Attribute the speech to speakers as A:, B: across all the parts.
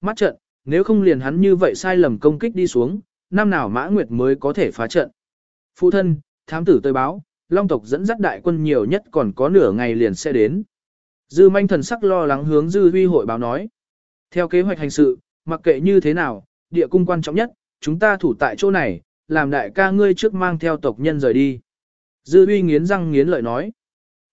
A: mắt trận, nếu không liền hắn như vậy sai lầm công kích đi xuống, năm nào Mã Nguyệt mới có thể phá trận. Phụ thân, thám tử tới báo, Long tộc dẫn dắt đại quân nhiều nhất còn có nửa ngày liền sẽ đến. Dư manh thần sắc lo lắng hướng Dư Huy hội báo nói. Theo kế hoạch hành sự, mặc kệ như thế nào, địa cung quan trọng nhất, chúng ta thủ tại chỗ này, làm đại ca ngươi trước mang theo tộc nhân rời đi. Dư Huy nghiến răng nghiến lợi nói.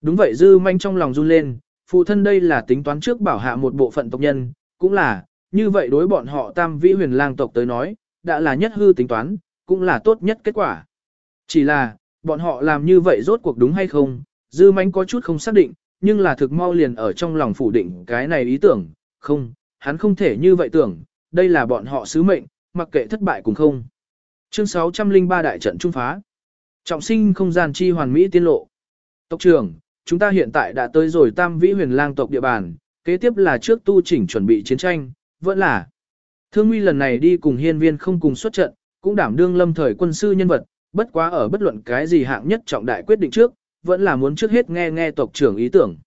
A: Đúng vậy Dư manh trong lòng run lên, phụ thân đây là tính toán trước bảo hạ một bộ phận tộc nhân, cũng là, như vậy đối bọn họ tam vĩ huyền lang tộc tới nói, đã là nhất hư tính toán, cũng là tốt nhất kết quả. Chỉ là, bọn họ làm như vậy rốt cuộc đúng hay không, dư mánh có chút không xác định, nhưng là thực mau liền ở trong lòng phủ định cái này ý tưởng, không, hắn không thể như vậy tưởng, đây là bọn họ sứ mệnh, mặc kệ thất bại cũng không. Chương 603 đại trận trung phá. Trọng sinh không gian chi hoàn mỹ tiên lộ. Tộc trưởng, chúng ta hiện tại đã tới rồi tam vĩ huyền lang tộc địa bàn, kế tiếp là trước tu chỉnh chuẩn bị chiến tranh, vẫn là. Thương Nguy lần này đi cùng hiên viên không cùng xuất trận, cũng đảm đương lâm thời quân sư nhân vật, bất quá ở bất luận cái gì hạng nhất trọng đại quyết định trước, vẫn là muốn trước hết nghe nghe tộc trưởng ý tưởng.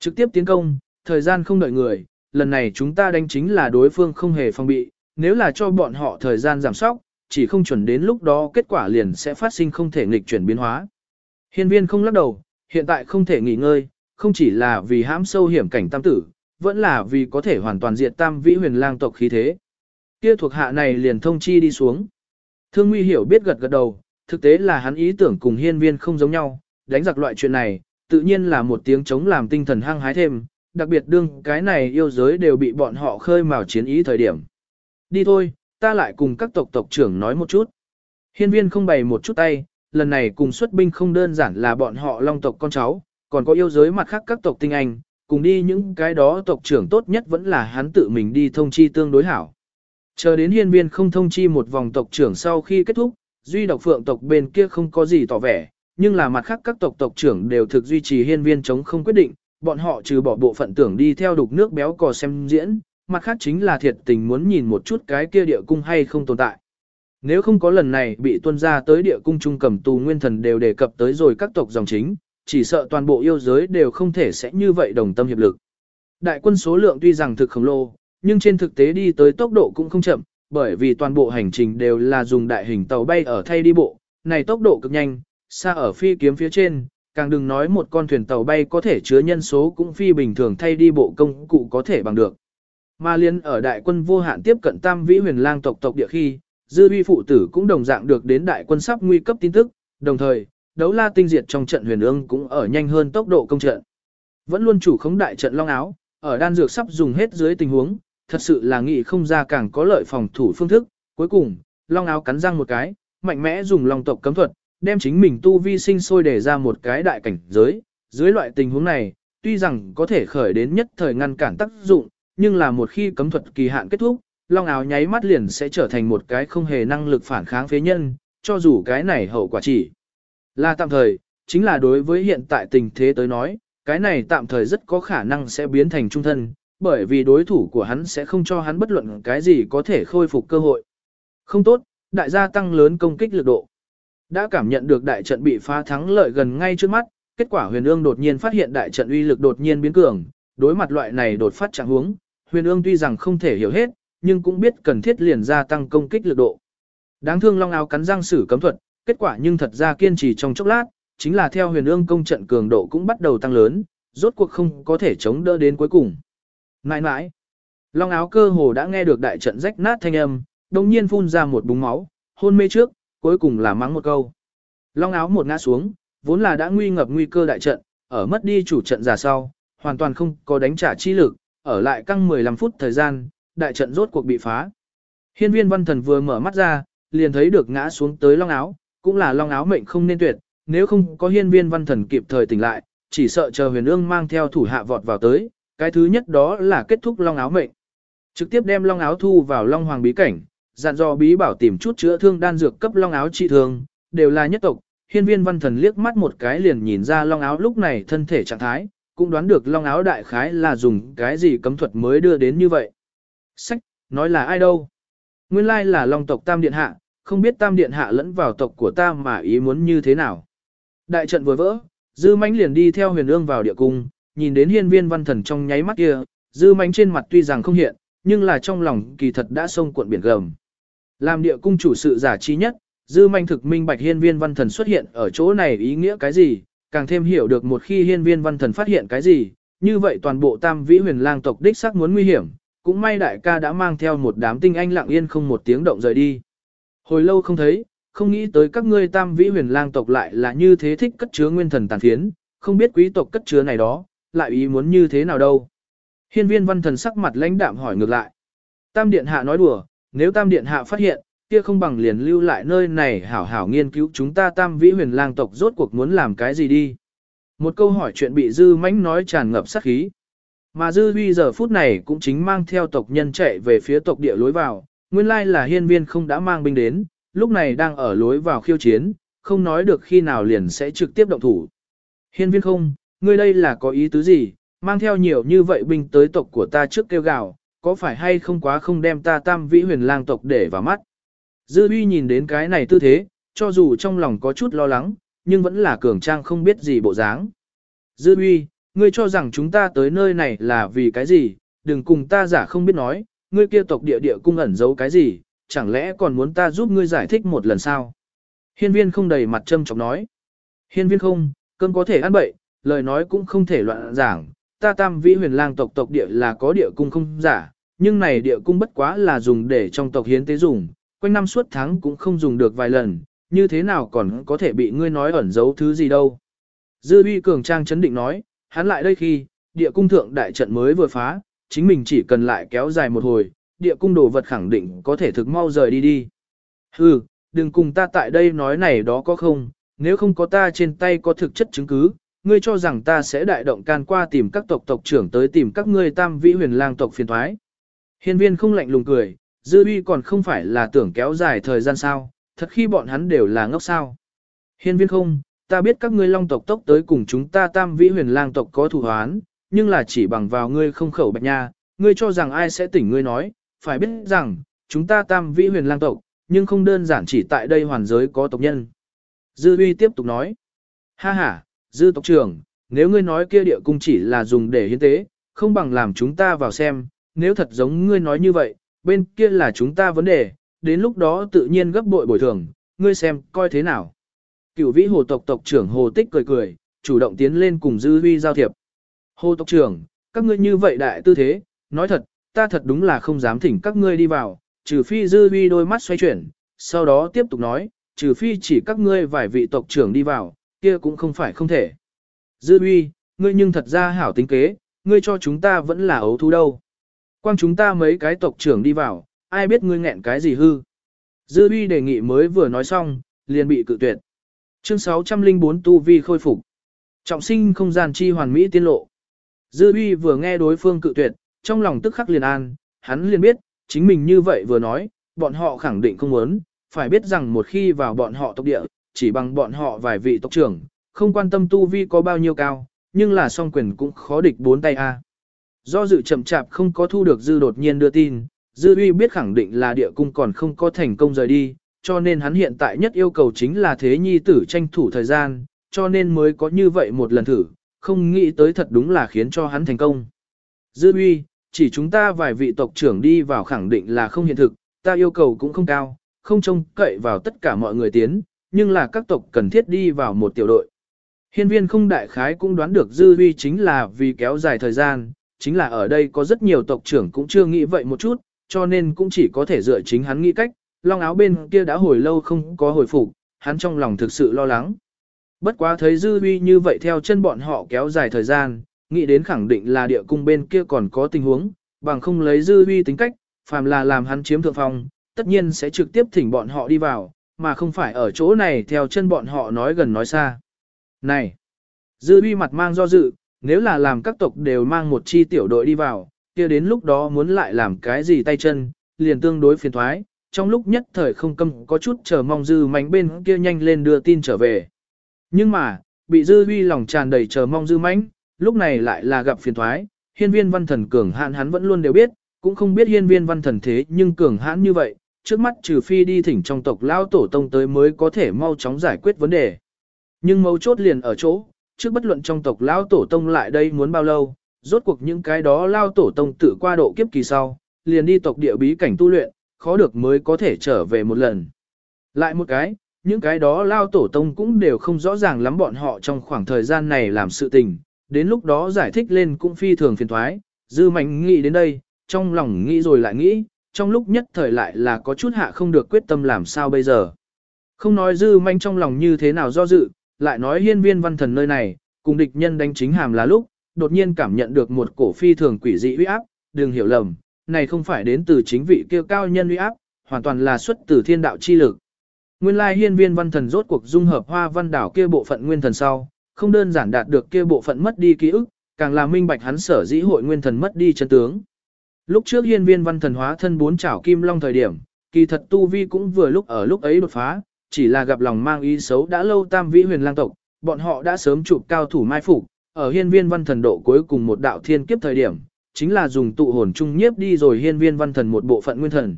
A: Trực tiếp tiến công, thời gian không đợi người, lần này chúng ta đánh chính là đối phương không hề phòng bị, nếu là cho bọn họ thời gian giảm sóc, chỉ không chuẩn đến lúc đó kết quả liền sẽ phát sinh không thể nghịch chuyển biến hóa. Hiên viên không lắc đầu, hiện tại không thể nghỉ ngơi, không chỉ là vì hãm sâu hiểm cảnh tam tử, vẫn là vì có thể hoàn toàn diệt tam vĩ huyền lang tộc khí thế. Kia thuộc hạ này liền thông chi đi xuống. Thương Nguy hiểu biết gật gật đầu, thực tế là hắn ý tưởng cùng hiên viên không giống nhau, đánh giặc loại chuyện này, tự nhiên là một tiếng chống làm tinh thần hăng hái thêm, đặc biệt đương cái này yêu giới đều bị bọn họ khơi mào chiến ý thời điểm. Đi thôi, ta lại cùng các tộc tộc trưởng nói một chút. Hiên viên không bày một chút tay, lần này cùng xuất binh không đơn giản là bọn họ long tộc con cháu, còn có yêu giới mặt khác các tộc tinh anh, cùng đi những cái đó tộc trưởng tốt nhất vẫn là hắn tự mình đi thông chi tương đối hảo. Chờ đến hiên viên không thông chi một vòng tộc trưởng sau khi kết thúc, duy độc phượng tộc bên kia không có gì tỏ vẻ, nhưng là mặt khác các tộc tộc trưởng đều thực duy trì hiên viên chống không quyết định, bọn họ trừ bỏ bộ phận tưởng đi theo đục nước béo cò xem diễn, mặt khác chính là thiệt tình muốn nhìn một chút cái kia địa cung hay không tồn tại. Nếu không có lần này bị tuân ra tới địa cung trung cầm tù nguyên thần đều đề cập tới rồi các tộc dòng chính, chỉ sợ toàn bộ yêu giới đều không thể sẽ như vậy đồng tâm hiệp lực. Đại quân số lượng tuy rằng thực khổng lồ, nhưng trên thực tế đi tới tốc độ cũng không chậm, bởi vì toàn bộ hành trình đều là dùng đại hình tàu bay ở thay đi bộ, này tốc độ cực nhanh, xa ở phi kiếm phía trên, càng đừng nói một con thuyền tàu bay có thể chứa nhân số cũng phi bình thường thay đi bộ công cụ có thể bằng được. Mà liên ở đại quân vô hạn tiếp cận tam vĩ huyền lang tộc tộc địa khi, dư vi phụ tử cũng đồng dạng được đến đại quân sắp nguy cấp tin tức, đồng thời, đấu la tinh diệt trong trận huyền ương cũng ở nhanh hơn tốc độ công trận. Vẫn luôn chủ khống đại trận long áo, ở đan dược sắp dùng hết dưới tình huống, thật sự là nghĩ không ra càng có lợi phòng thủ phương thức. Cuối cùng, long áo cắn răng một cái, mạnh mẽ dùng long tộc cấm thuật, đem chính mình tu vi sinh sôi để ra một cái đại cảnh giới. Dưới loại tình huống này, tuy rằng có thể khởi đến nhất thời ngăn cản tác dụng, nhưng là một khi cấm thuật kỳ hạn kết thúc, long áo nháy mắt liền sẽ trở thành một cái không hề năng lực phản kháng phế nhân, cho dù cái này hậu quả chỉ là tạm thời, chính là đối với hiện tại tình thế tới nói, cái này tạm thời rất có khả năng sẽ biến thành trung thân, bởi vì đối thủ của hắn sẽ không cho hắn bất luận cái gì có thể khôi phục cơ hội. Không tốt, đại gia tăng lớn công kích lực độ. Đã cảm nhận được đại trận bị phá thắng lợi gần ngay trước mắt, kết quả huyền ương đột nhiên phát hiện đại trận uy lực đột nhiên biến cường, đối mặt loại này đột phát trạng huống, huyền ương tuy rằng không thể hiểu hết, nhưng cũng biết cần thiết liền gia tăng công kích lực độ. Đáng thương long áo cắn răng sử cấm thuật, kết quả nhưng thật ra kiên trì trong chốc lát, chính là theo huyền ương công trận cường độ cũng bắt đầu tăng lớn, rốt cuộc không có thể chống đỡ đến cuối cùng. Nãi nãi, long áo cơ hồ đã nghe được đại trận rách nát thanh âm, đồng nhiên phun ra một búng máu, hôn mê trước, cuối cùng là mắng một câu. Long áo một ngã xuống, vốn là đã nguy ngập nguy cơ đại trận, ở mất đi chủ trận giả sau, hoàn toàn không có đánh trả chi lực, ở lại căng 15 phút thời gian, đại trận rốt cuộc bị phá. Hiên viên văn thần vừa mở mắt ra, liền thấy được ngã xuống tới long áo, cũng là long áo mệnh không nên tuyệt, nếu không có hiên viên văn thần kịp thời tỉnh lại, chỉ sợ chờ huyền ương mang theo thủ hạ vọt vào tới, cái thứ nhất đó là kết thúc long áo mệnh. Trực tiếp đem long áo thu vào long hoàng bí cảnh, dặn dò bí bảo tìm chút chữa thương đan dược cấp long áo trị thương, đều là nhất tộc. Hiên viên văn thần liếc mắt một cái liền nhìn ra long áo lúc này thân thể trạng thái, cũng đoán được long áo đại khái là dùng cái gì cấm thuật mới đưa đến như vậy. Sách, nói là ai đâu? Nguyên lai là long tộc tam điện hạ, không biết tam điện hạ lẫn vào tộc của ta mà ý muốn như thế nào. Đại trận vừa vỡ, dư mãnh liền đi theo huyền ương vào địa cung, nhìn đến hiên viên văn thần trong nháy mắt kia, dư mãnh trên mặt tuy rằng không hiện, nhưng là trong lòng kỳ thật đã sông cuộn biển gầm. Làm địa cung chủ sự giả trí nhất, dư manh thực minh bạch hiên viên văn thần xuất hiện ở chỗ này ý nghĩa cái gì, càng thêm hiểu được một khi hiên viên văn thần phát hiện cái gì, như vậy toàn bộ tam vĩ huyền lang tộc đích xác muốn nguy hiểm, cũng may đại ca đã mang theo một đám tinh anh lặng yên không một tiếng động rời đi. Hồi lâu không thấy, không nghĩ tới các ngươi tam vĩ huyền lang tộc lại là như thế thích cất chứa nguyên thần tàn phiến, không biết quý tộc cất chứa này đó, lại ý muốn như thế nào đâu. Hiên viên văn thần sắc mặt lãnh đạm hỏi ngược lại. Tam điện hạ nói đùa, nếu tam điện hạ phát hiện, kia không bằng liền lưu lại nơi này hảo hảo nghiên cứu chúng ta tam vĩ huyền lang tộc rốt cuộc muốn làm cái gì đi. Một câu hỏi chuyện bị dư mãnh nói tràn ngập sát khí. Mà dư huy giờ phút này cũng chính mang theo tộc nhân chạy về phía tộc địa lối vào, nguyên lai là hiên viên không đã mang binh đến, lúc này đang ở lối vào khiêu chiến, không nói được khi nào liền sẽ trực tiếp động thủ. Hiên viên không, ngươi đây là có ý tứ gì, mang theo nhiều như vậy binh tới tộc của ta trước kêu gào, có phải hay không quá không đem ta tam vĩ huyền lang tộc để vào mắt. Dư uy nhìn đến cái này tư thế, cho dù trong lòng có chút lo lắng, nhưng vẫn là cường trang không biết gì bộ dáng. Dư uy, ngươi cho rằng chúng ta tới nơi này là vì cái gì, đừng cùng ta giả không biết nói, ngươi kia tộc địa địa cung ẩn giấu cái gì, chẳng lẽ còn muốn ta giúp ngươi giải thích một lần sao? Hiên viên không đầy mặt châm chọc nói. Hiên viên không, cơn có thể ăn bậy, lời nói cũng không thể loạn giảng, ta tam vĩ huyền lang tộc tộc địa là có địa cung không giả, nhưng này địa cung bất quá là dùng để trong tộc hiến tế dùng, quanh năm suốt tháng cũng không dùng được vài lần, như thế nào còn có thể bị ngươi nói ẩn giấu thứ gì đâu. Dư uy cường trang chấn định nói, hắn lại đây khi, địa cung thượng đại trận mới vừa phá, chính mình chỉ cần lại kéo dài một hồi, địa cung đồ vật khẳng định có thể thực mau rời đi đi. Hừ, đừng cùng ta tại đây nói này đó có không, nếu không có ta trên tay có thực chất chứng cứ, ngươi cho rằng ta sẽ đại động can qua tìm các tộc tộc trưởng tới tìm các ngươi tam vĩ huyền lang tộc phiền thoái. Hiên viên không lạnh lùng cười, dư uy còn không phải là tưởng kéo dài thời gian sao, thật khi bọn hắn đều là ngốc sao. Hiên viên không, ta biết các ngươi long tộc tốc tới cùng chúng ta tam vĩ huyền lang tộc có thù hoán, nhưng là chỉ bằng vào ngươi không khẩu bạch nha, ngươi cho rằng ai sẽ tỉnh ngươi nói, phải biết rằng, chúng ta tam vĩ huyền lang tộc, nhưng không đơn giản chỉ tại đây hoàn giới có tộc nhân. Dư uy tiếp tục nói, ha ha, dư tộc trưởng, nếu ngươi nói kia địa cung chỉ là dùng để hiến tế, không bằng làm chúng ta vào xem, nếu thật giống ngươi nói như vậy, bên kia là chúng ta vấn đề, đến lúc đó tự nhiên gấp bội bồi thường, ngươi xem, coi thế nào. Cựu vĩ hồ tộc tộc trưởng hồ tích cười cười, chủ động tiến lên cùng dư huy giao thiệp. Hồ tộc trưởng, các ngươi như vậy đại tư thế, nói thật, ta thật đúng là không dám thỉnh các ngươi đi vào, trừ phi dư huy đôi mắt xoay chuyển, sau đó tiếp tục nói, trừ phi chỉ các ngươi vài vị tộc trưởng đi vào, kia cũng không phải không thể. Dư huy, ngươi nhưng thật ra hảo tính kế, ngươi cho chúng ta vẫn là ấu thú đâu. Quang chúng ta mấy cái tộc trưởng đi vào, ai biết ngươi nghẹn cái gì hư. Dư huy đề nghị mới vừa nói xong, liền bị cự tuyệt. Chương 604 Tu Vi khôi phục. Trọng sinh không gian chi hoàn mỹ tiên lộ. Dư huy vừa nghe đối phương cự tuyệt, trong lòng tức khắc liền an, hắn liền biết, chính mình như vậy vừa nói, bọn họ khẳng định không muốn, phải biết rằng một khi vào bọn họ tộc địa, chỉ bằng bọn họ vài vị tộc trưởng, không quan tâm tu vi có bao nhiêu cao, nhưng là song quyền cũng khó địch bốn tay a. Do dự chậm chạp không có thu được dư đột nhiên đưa tin, dư uy biết khẳng định là địa cung còn không có thành công rời đi, cho nên hắn hiện tại nhất yêu cầu chính là thế nhi tử tranh thủ thời gian, cho nên mới có như vậy một lần thử, không nghĩ tới thật đúng là khiến cho hắn thành công. Dư uy, chỉ chúng ta vài vị tộc trưởng đi vào khẳng định là không hiện thực, ta yêu cầu cũng không cao, không trông cậy vào tất cả mọi người tiến, nhưng là các tộc cần thiết đi vào một tiểu đội. Hiên viên không đại khái cũng đoán được dư uy chính là vì kéo dài thời gian, chính là ở đây có rất nhiều tộc trưởng cũng chưa nghĩ vậy một chút, cho nên cũng chỉ có thể dựa chính hắn nghĩ cách, long áo bên kia đã hồi lâu không có hồi phục, hắn trong lòng thực sự lo lắng. Bất quá thấy dư huy như vậy theo chân bọn họ kéo dài thời gian, nghĩ đến khẳng định là địa cung bên kia còn có tình huống, bằng không lấy dư huy tính cách, phàm là làm hắn chiếm thượng phong, tất nhiên sẽ trực tiếp thỉnh bọn họ đi vào, mà không phải ở chỗ này theo chân bọn họ nói gần nói xa. Này! Dư huy mặt mang do dự, nếu là làm các tộc đều mang một chi tiểu đội đi vào, kia đến lúc đó muốn lại làm cái gì tay chân, liền tương đối phiền thoái, trong lúc nhất thời không câm có chút chờ mong dư mánh bên kia nhanh lên đưa tin trở về. Nhưng mà, bị dư huy lòng tràn đầy chờ mong dư mãnh lúc này lại là gặp phiền thoái, hiên viên văn thần cường hãn hắn vẫn luôn đều biết, cũng không biết hiên viên văn thần thế nhưng cường hãn như vậy, trước mắt trừ phi đi thỉnh trong tộc lao tổ tông tới mới có thể mau chóng giải quyết vấn đề. Nhưng mấu chốt liền ở chỗ, trước bất luận trong tộc lao tổ tông lại đây muốn bao lâu, rốt cuộc những cái đó lao tổ tông tự qua độ kiếp kỳ sau, liền đi tộc địa bí cảnh tu luyện, khó được mới có thể trở về một lần. Lại một cái, những cái đó lao tổ tông cũng đều không rõ ràng lắm bọn họ trong khoảng thời gian này làm sự tình, đến lúc đó giải thích lên cũng phi thường phiền thoái, dư mạnh nghĩ đến đây, trong lòng nghĩ rồi lại nghĩ, trong lúc nhất thời lại là có chút hạ không được quyết tâm làm sao bây giờ. Không nói dư manh trong lòng như thế nào do dự, lại nói hiên viên văn thần nơi này, cùng địch nhân đánh chính hàm là lúc, đột nhiên cảm nhận được một cổ phi thường quỷ dị uy áp, đừng hiểu lầm, này không phải đến từ chính vị kia cao nhân uy áp, hoàn toàn là xuất từ thiên đạo chi lực. Nguyên lai hiên viên văn thần rốt cuộc dung hợp hoa văn đảo kia bộ phận nguyên thần sau, không đơn giản đạt được kia bộ phận mất đi ký ức, càng là minh bạch hắn sở dĩ hội nguyên thần mất đi chân tướng. Lúc trước hiên viên văn thần hóa thân bốn chảo kim long thời điểm, kỳ thật tu vi cũng vừa lúc ở lúc ấy đột phá, chỉ là gặp lòng mang ý xấu đã lâu tam vĩ huyền lang tộc, bọn họ đã sớm chụp cao thủ mai phục, ở hiên viên văn thần độ cuối cùng một đạo thiên kiếp thời điểm, chính là dùng tụ hồn trung nhiếp đi rồi hiên viên văn thần một bộ phận nguyên thần.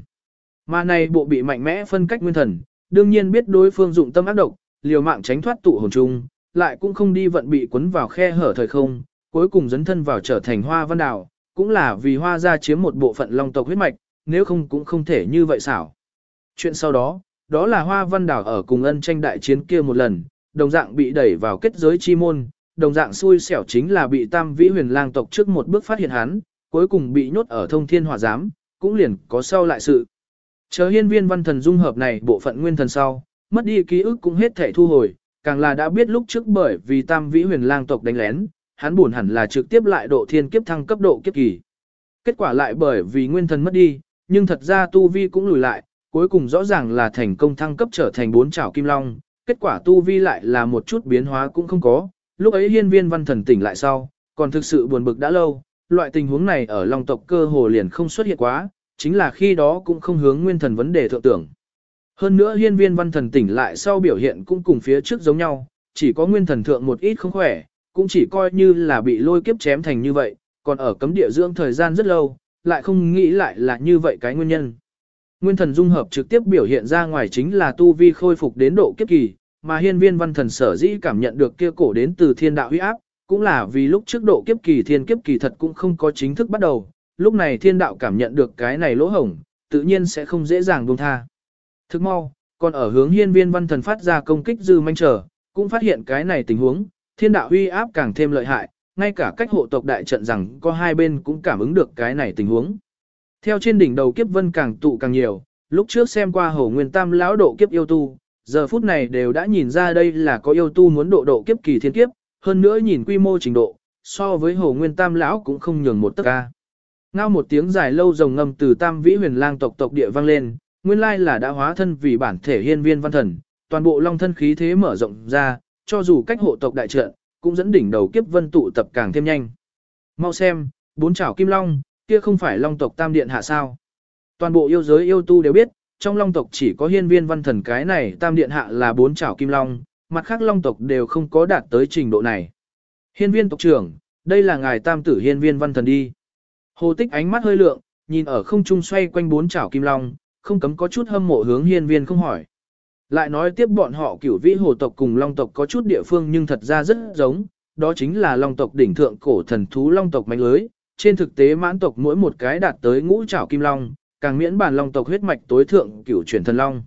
A: Mà này bộ bị mạnh mẽ phân cách nguyên thần, đương nhiên biết đối phương dụng tâm ác độc, liều mạng tránh thoát tụ hồn chung, lại cũng không đi vận bị cuốn vào khe hở thời không, cuối cùng dấn thân vào trở thành hoa văn đảo, cũng là vì hoa gia chiếm một bộ phận long tộc huyết mạch, nếu không cũng không thể như vậy xảo. Chuyện sau đó, đó là hoa văn đảo ở cùng ân tranh đại chiến kia một lần, đồng dạng bị đẩy vào kết giới chi môn, đồng dạng xui xẻo chính là bị tam vĩ huyền lang tộc trước một bước phát hiện hắn, cuối cùng bị nhốt ở thông thiên hỏa giám, cũng liền có sau lại sự. Chờ hiên viên văn thần dung hợp này bộ phận nguyên thần sau, mất đi ký ức cũng hết thể thu hồi, càng là đã biết lúc trước bởi vì tam vĩ huyền lang tộc đánh lén, hắn buồn hẳn là trực tiếp lại độ thiên kiếp thăng cấp độ kiếp kỳ. Kết quả lại bởi vì nguyên thần mất đi, nhưng thật ra tu vi cũng lùi lại, cuối cùng rõ ràng là thành công thăng cấp trở thành bốn chảo kim long, kết quả tu vi lại là một chút biến hóa cũng không có, lúc ấy hiên viên văn thần tỉnh lại sau, còn thực sự buồn bực đã lâu, loại tình huống này ở long tộc cơ hồ liền không xuất hiện quá, chính là khi đó cũng không hướng nguyên thần vấn đề thượng tưởng. Hơn nữa hiên viên văn thần tỉnh lại sau biểu hiện cũng cùng phía trước giống nhau, chỉ có nguyên thần thượng một ít không khỏe, cũng chỉ coi như là bị lôi kiếp chém thành như vậy, còn ở cấm địa dưỡng thời gian rất lâu, lại không nghĩ lại là như vậy cái nguyên nhân. Nguyên thần dung hợp trực tiếp biểu hiện ra ngoài chính là tu vi khôi phục đến độ kiếp kỳ, mà hiên viên văn thần sở dĩ cảm nhận được kia cổ đến từ thiên đạo huy áp, cũng là vì lúc trước độ kiếp kỳ thiên kiếp kỳ thật cũng không có chính thức bắt đầu, lúc này thiên đạo cảm nhận được cái này lỗ hổng, tự nhiên sẽ không dễ dàng buông tha. Thức mau, còn ở hướng hiên viên văn thần phát ra công kích dư manh trở, cũng phát hiện cái này tình huống, thiên đạo huy áp càng thêm lợi hại, ngay cả cách hộ tộc đại trận rằng có hai bên cũng cảm ứng được cái này tình huống. Theo trên đỉnh đầu kiếp vân càng tụ càng nhiều, lúc trước xem qua hồ nguyên tam lão độ kiếp yêu tu, giờ phút này đều đã nhìn ra đây là có yêu tu muốn độ độ kiếp kỳ thiên kiếp, hơn nữa nhìn quy mô trình độ, so với hồ nguyên tam lão cũng không nhường một tấc ca. Ngao một tiếng dài lâu rồng ngâm từ tam vĩ huyền lang tộc tộc địa vang lên, nguyên lai là đã hóa thân vì bản thể hiên viên văn thần, toàn bộ long thân khí thế mở rộng ra, cho dù cách hộ tộc đại trận, cũng dẫn đỉnh đầu kiếp vân tụ tập càng thêm nhanh. Mau xem, bốn chảo kim long, kia không phải long tộc tam điện hạ sao. Toàn bộ yêu giới yêu tu đều biết, trong long tộc chỉ có hiên viên văn thần cái này tam điện hạ là bốn chảo kim long, mặt khác long tộc đều không có đạt tới trình độ này. Hiên viên tộc trưởng, đây là ngài tam tử hiên viên văn thần đi. Hồ tích ánh mắt hơi lượng, nhìn ở không trung xoay quanh bốn chảo kim long, không cấm có chút hâm mộ hướng hiên viên không hỏi. Lại nói tiếp bọn họ cửu vĩ hồ tộc cùng long tộc có chút địa phương nhưng thật ra rất giống, đó chính là long tộc đỉnh thượng cổ thần thú long tộc mạnh lưới. Trên thực tế mãn tộc mỗi một cái đạt tới ngũ trảo kim long, càng miễn bản long tộc huyết mạch tối thượng cửu truyền thần long.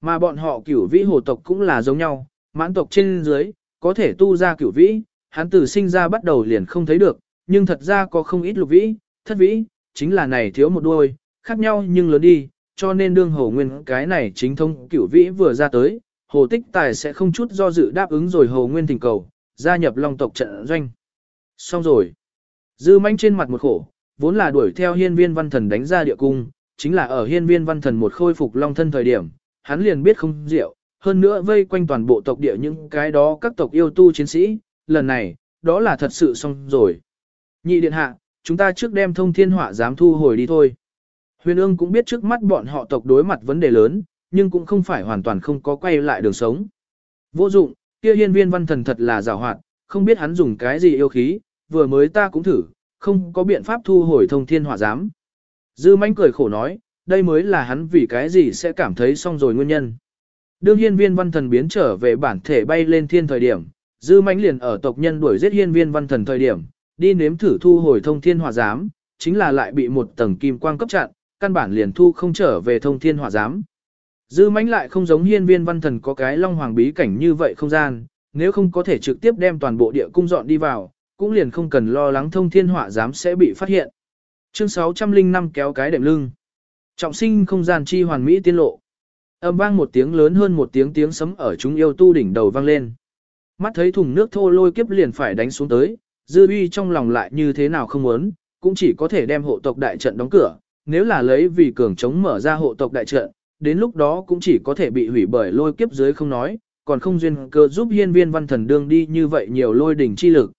A: Mà bọn họ cửu vĩ hồ tộc cũng là giống nhau, mãn tộc trên dưới, có thể tu ra cửu vĩ, hắn từ sinh ra bắt đầu liền không thấy được, nhưng thật ra có không ít lục vĩ, thất vĩ, chính là này thiếu một đuôi, khác nhau nhưng lớn đi, cho nên đương hồ nguyên cái này chính thông cửu vĩ vừa ra tới, hồ tích tài sẽ không chút do dự đáp ứng rồi hồ nguyên thỉnh cầu, gia nhập long tộc trận doanh. Xong rồi. Dư manh trên mặt một khổ, vốn là đuổi theo hiên viên văn thần đánh ra địa cung, chính là ở hiên viên văn thần một khôi phục long thân thời điểm, hắn liền biết không diệu, hơn nữa vây quanh toàn bộ tộc địa những cái đó các tộc yêu tu chiến sĩ, lần này, đó là thật sự xong rồi. Nhị điện hạ, chúng ta trước đem thông thiên họa dám thu hồi đi thôi. Huyền ương cũng biết trước mắt bọn họ tộc đối mặt vấn đề lớn, nhưng cũng không phải hoàn toàn không có quay lại đường sống. Vô dụng, kia hiên viên văn thần thật là rào hoạt, không biết hắn dùng cái gì yêu khí, vừa mới ta cũng thử, không có biện pháp thu hồi thông thiên hỏa giám. Dư manh cười khổ nói, đây mới là hắn vì cái gì sẽ cảm thấy xong rồi nguyên nhân. Đương hiên viên văn thần biến trở về bản thể bay lên thiên thời điểm, dư manh liền ở tộc nhân đuổi giết hiên viên văn thần thời điểm, đi nếm thử thu hồi thông thiên hỏa giám, chính là lại bị một tầng kim quang cấp chặn, căn bản liền thu không trở về thông thiên hỏa giám. Dư mãnh lại không giống hiên viên văn thần có cái long hoàng bí cảnh như vậy không gian, nếu không có thể trực tiếp đem toàn bộ địa cung dọn đi vào, cũng liền không cần lo lắng thông thiên hỏa giám sẽ bị phát hiện. Chương 605 kéo cái đệm lưng. Trọng sinh không gian chi hoàn mỹ tiên lộ. Âm vang một tiếng lớn hơn một tiếng tiếng sấm ở chúng yêu tu đỉnh đầu vang lên. Mắt thấy thùng nước thô lôi kiếp liền phải đánh xuống tới, dư uy trong lòng lại như thế nào không muốn, cũng chỉ có thể đem hộ tộc đại trận đóng cửa, nếu là lấy vì cường chống mở ra hộ tộc đại trận, đến lúc đó cũng chỉ có thể bị hủy bởi lôi kiếp dưới không nói, còn không duyên cơ giúp hiên viên văn thần đương đi như vậy nhiều lôi đỉnh chi lực.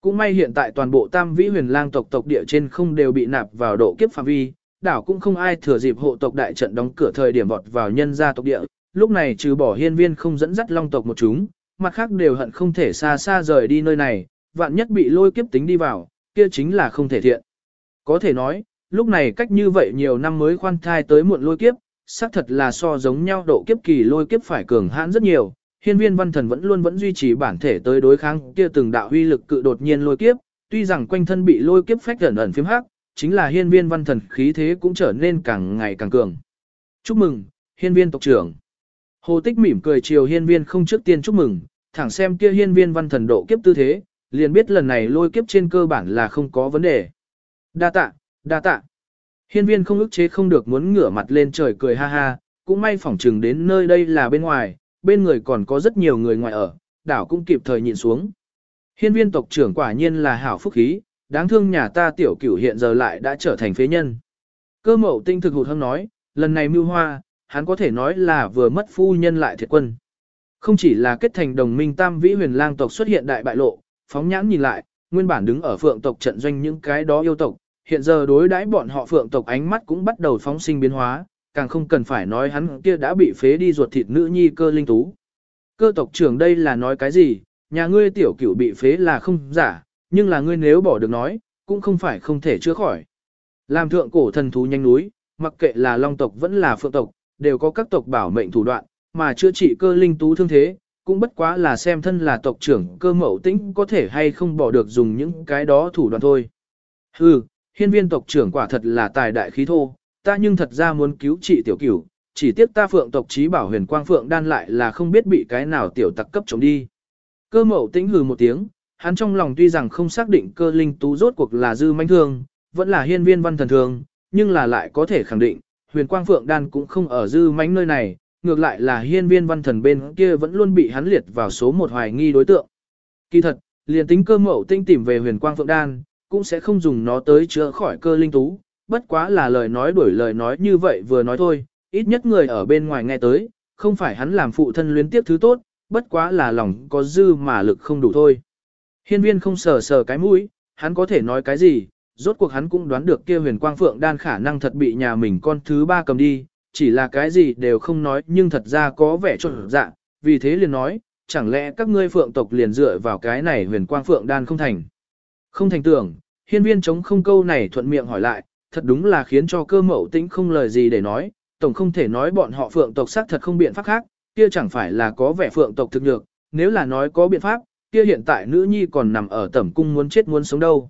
A: Cũng may hiện tại toàn bộ tam vĩ huyền lang tộc tộc địa trên không đều bị nạp vào độ kiếp phạm vi, đảo cũng không ai thừa dịp hộ tộc đại trận đóng cửa thời điểm vọt vào nhân gia tộc địa, lúc này trừ bỏ hiên viên không dẫn dắt long tộc một chúng, mặt khác đều hận không thể xa xa rời đi nơi này, vạn nhất bị lôi kiếp tính đi vào, kia chính là không thể thiện. Có thể nói, lúc này cách như vậy nhiều năm mới khoan thai tới muộn lôi kiếp, xác thật là so giống nhau độ kiếp kỳ lôi kiếp phải cường hãn rất nhiều. Hiên viên văn thần vẫn luôn vẫn duy trì bản thể tới đối kháng kia từng đạo huy lực cự đột nhiên lôi kiếp, tuy rằng quanh thân bị lôi kiếp phách ẩn ẩn phím hắc, chính là hiên viên văn thần khí thế cũng trở nên càng ngày càng cường. Chúc mừng, hiên viên tộc trưởng. Hồ Tích mỉm cười chiều hiên viên không trước tiên chúc mừng, thẳng xem kia hiên viên văn thần độ kiếp tư thế, liền biết lần này lôi kiếp trên cơ bản là không có vấn đề. Đa tạ, đa tạ. Hiên viên không ức chế không được muốn ngửa mặt lên trời cười ha ha, cũng may phỏng trừng đến nơi đây là bên ngoài, bên người còn có rất nhiều người ngoài ở, đảo cũng kịp thời nhịn xuống. Hiên viên tộc trưởng quả nhiên là hảo phúc khí, đáng thương nhà ta tiểu cửu hiện giờ lại đã trở thành phế nhân. Cơ mậu tinh thực hụt hâm nói, lần này mưu hoa, hắn có thể nói là vừa mất phu nhân lại thiệt quân. Không chỉ là kết thành đồng minh tam vĩ huyền lang tộc xuất hiện đại bại lộ, phóng nhãn nhìn lại, nguyên bản đứng ở phượng tộc trận doanh những cái đó yêu tộc, hiện giờ đối đãi bọn họ phượng tộc ánh mắt cũng bắt đầu phóng sinh biến hóa, càng không cần phải nói hắn kia đã bị phế đi ruột thịt nữ nhi cơ linh tú. Cơ tộc trưởng đây là nói cái gì, nhà ngươi tiểu cửu bị phế là không giả, nhưng là ngươi nếu bỏ được nói, cũng không phải không thể chữa khỏi. Làm thượng cổ thần thú nhanh núi, mặc kệ là long tộc vẫn là phượng tộc, đều có các tộc bảo mệnh thủ đoạn, mà chữa trị cơ linh tú thương thế, cũng bất quá là xem thân là tộc trưởng cơ mẫu tĩnh có thể hay không bỏ được dùng những cái đó thủ đoạn thôi. Hừ, hiên viên tộc trưởng quả thật là tài đại khí thô, ta nhưng thật ra muốn cứu trị tiểu cửu, chỉ tiếc ta phượng tộc trí bảo huyền quang phượng đan lại là không biết bị cái nào tiểu tặc cấp chống đi. Cơ mẫu tĩnh hừ một tiếng, hắn trong lòng tuy rằng không xác định cơ linh tú rốt cuộc là dư manh thương, vẫn là hiên viên văn thần thương, nhưng là lại có thể khẳng định, huyền quang phượng đan cũng không ở dư mánh nơi này, ngược lại là hiên viên văn thần bên kia vẫn luôn bị hắn liệt vào số một hoài nghi đối tượng. Kỳ thật, liền tính cơ mẫu tinh tìm về huyền quang phượng đan, cũng sẽ không dùng nó tới chữa khỏi cơ linh tú, bất quá là lời nói đuổi lời nói như vậy vừa nói thôi, ít nhất người ở bên ngoài nghe tới, không phải hắn làm phụ thân luyến tiếp thứ tốt, bất quá là lòng có dư mà lực không đủ thôi. Hiên viên không sờ sờ cái mũi, hắn có thể nói cái gì, rốt cuộc hắn cũng đoán được kia huyền quang phượng đan khả năng thật bị nhà mình con thứ ba cầm đi, chỉ là cái gì đều không nói nhưng thật ra có vẻ trộn dạ, vì thế liền nói, chẳng lẽ các ngươi phượng tộc liền dựa vào cái này huyền quang phượng đan không thành. Không thành tưởng, hiên viên chống không câu này thuận miệng hỏi lại, thật đúng là khiến cho cơ mẫu tĩnh không lời gì để nói, tổng không thể nói bọn họ phượng tộc xác thật không biện pháp khác, kia chẳng phải là có vẻ phượng tộc thực nhược, nếu là nói có biện pháp, kia hiện tại nữ nhi còn nằm ở tẩm cung muốn chết muốn sống đâu.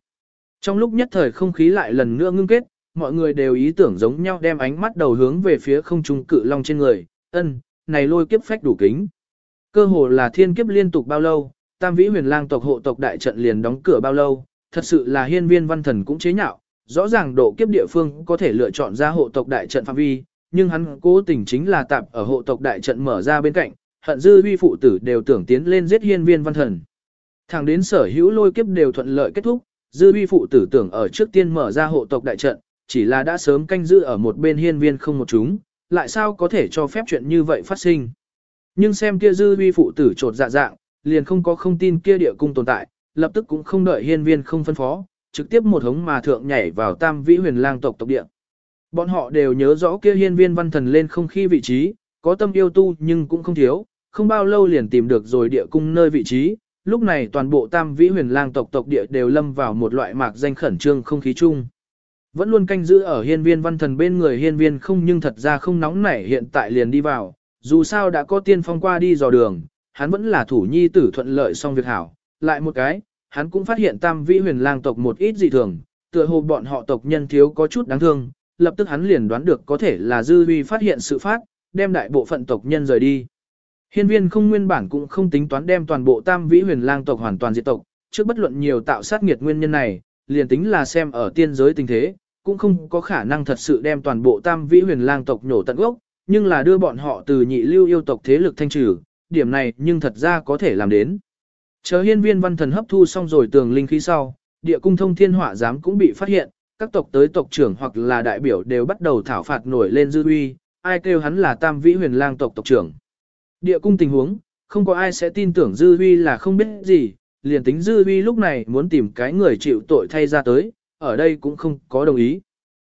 A: Trong lúc nhất thời không khí lại lần nữa ngưng kết, mọi người đều ý tưởng giống nhau đem ánh mắt đầu hướng về phía không trung cự long trên người, ân, này lôi kiếp phách đủ kính. Cơ hồ là thiên kiếp liên tục bao lâu, tam vĩ huyền lang tộc hộ tộc đại trận liền đóng cửa bao lâu, thật sự là hiên viên văn thần cũng chế nhạo, rõ ràng độ kiếp địa phương có thể lựa chọn ra hộ tộc đại trận phạm vi, nhưng hắn cố tình chính là tạp ở hộ tộc đại trận mở ra bên cạnh, hận dư huy phụ tử đều tưởng tiến lên giết hiên viên văn thần. Thẳng đến sở hữu lôi kiếp đều thuận lợi kết thúc, dư huy phụ tử tưởng ở trước tiên mở ra hộ tộc đại trận, chỉ là đã sớm canh giữ ở một bên hiên viên không một chúng, lại sao có thể cho phép chuyện như vậy phát sinh. Nhưng xem kia dư Vi phụ tử trột dạ dạng, liền không có không tin kia địa cung tồn tại, lập tức cũng không đợi hiên viên không phân phó, trực tiếp một hống mà thượng nhảy vào tam vĩ huyền lang tộc tộc địa. Bọn họ đều nhớ rõ kia hiên viên văn thần lên không khi vị trí, có tâm yêu tu nhưng cũng không thiếu, không bao lâu liền tìm được rồi địa cung nơi vị trí, lúc này toàn bộ tam vĩ huyền lang tộc tộc địa đều lâm vào một loại mạc danh khẩn trương không khí chung. Vẫn luôn canh giữ ở hiên viên văn thần bên người hiên viên không nhưng thật ra không nóng nảy hiện tại liền đi vào, dù sao đã có tiên phong qua đi dò đường, hắn vẫn là thủ nhi tử thuận lợi xong việc hảo, lại một cái, hắn cũng phát hiện tam vĩ huyền lang tộc một ít dị thường, tựa hồ bọn họ tộc nhân thiếu có chút đáng thương, lập tức hắn liền đoán được có thể là dư huy phát hiện sự phát, đem đại bộ phận tộc nhân rời đi. Hiên viên không nguyên bản cũng không tính toán đem toàn bộ tam vĩ huyền lang tộc hoàn toàn diệt tộc, trước bất luận nhiều tạo sát nghiệt nguyên nhân này, liền tính là xem ở tiên giới tình thế, cũng không có khả năng thật sự đem toàn bộ tam vĩ huyền lang tộc nhổ tận gốc, nhưng là đưa bọn họ từ nhị lưu yêu tộc thế lực thanh trừ, điểm này nhưng thật ra có thể làm đến. Chờ hiên viên văn thần hấp thu xong rồi tường linh khí sau, địa cung thông thiên hỏa giám cũng bị phát hiện, các tộc tới tộc trưởng hoặc là đại biểu đều bắt đầu thảo phạt nổi lên dư uy, ai kêu hắn là tam vĩ huyền lang tộc tộc trưởng. Địa cung tình huống, không có ai sẽ tin tưởng dư uy là không biết gì, liền tính dư vi lúc này muốn tìm cái người chịu tội thay ra tới, ở đây cũng không có đồng ý.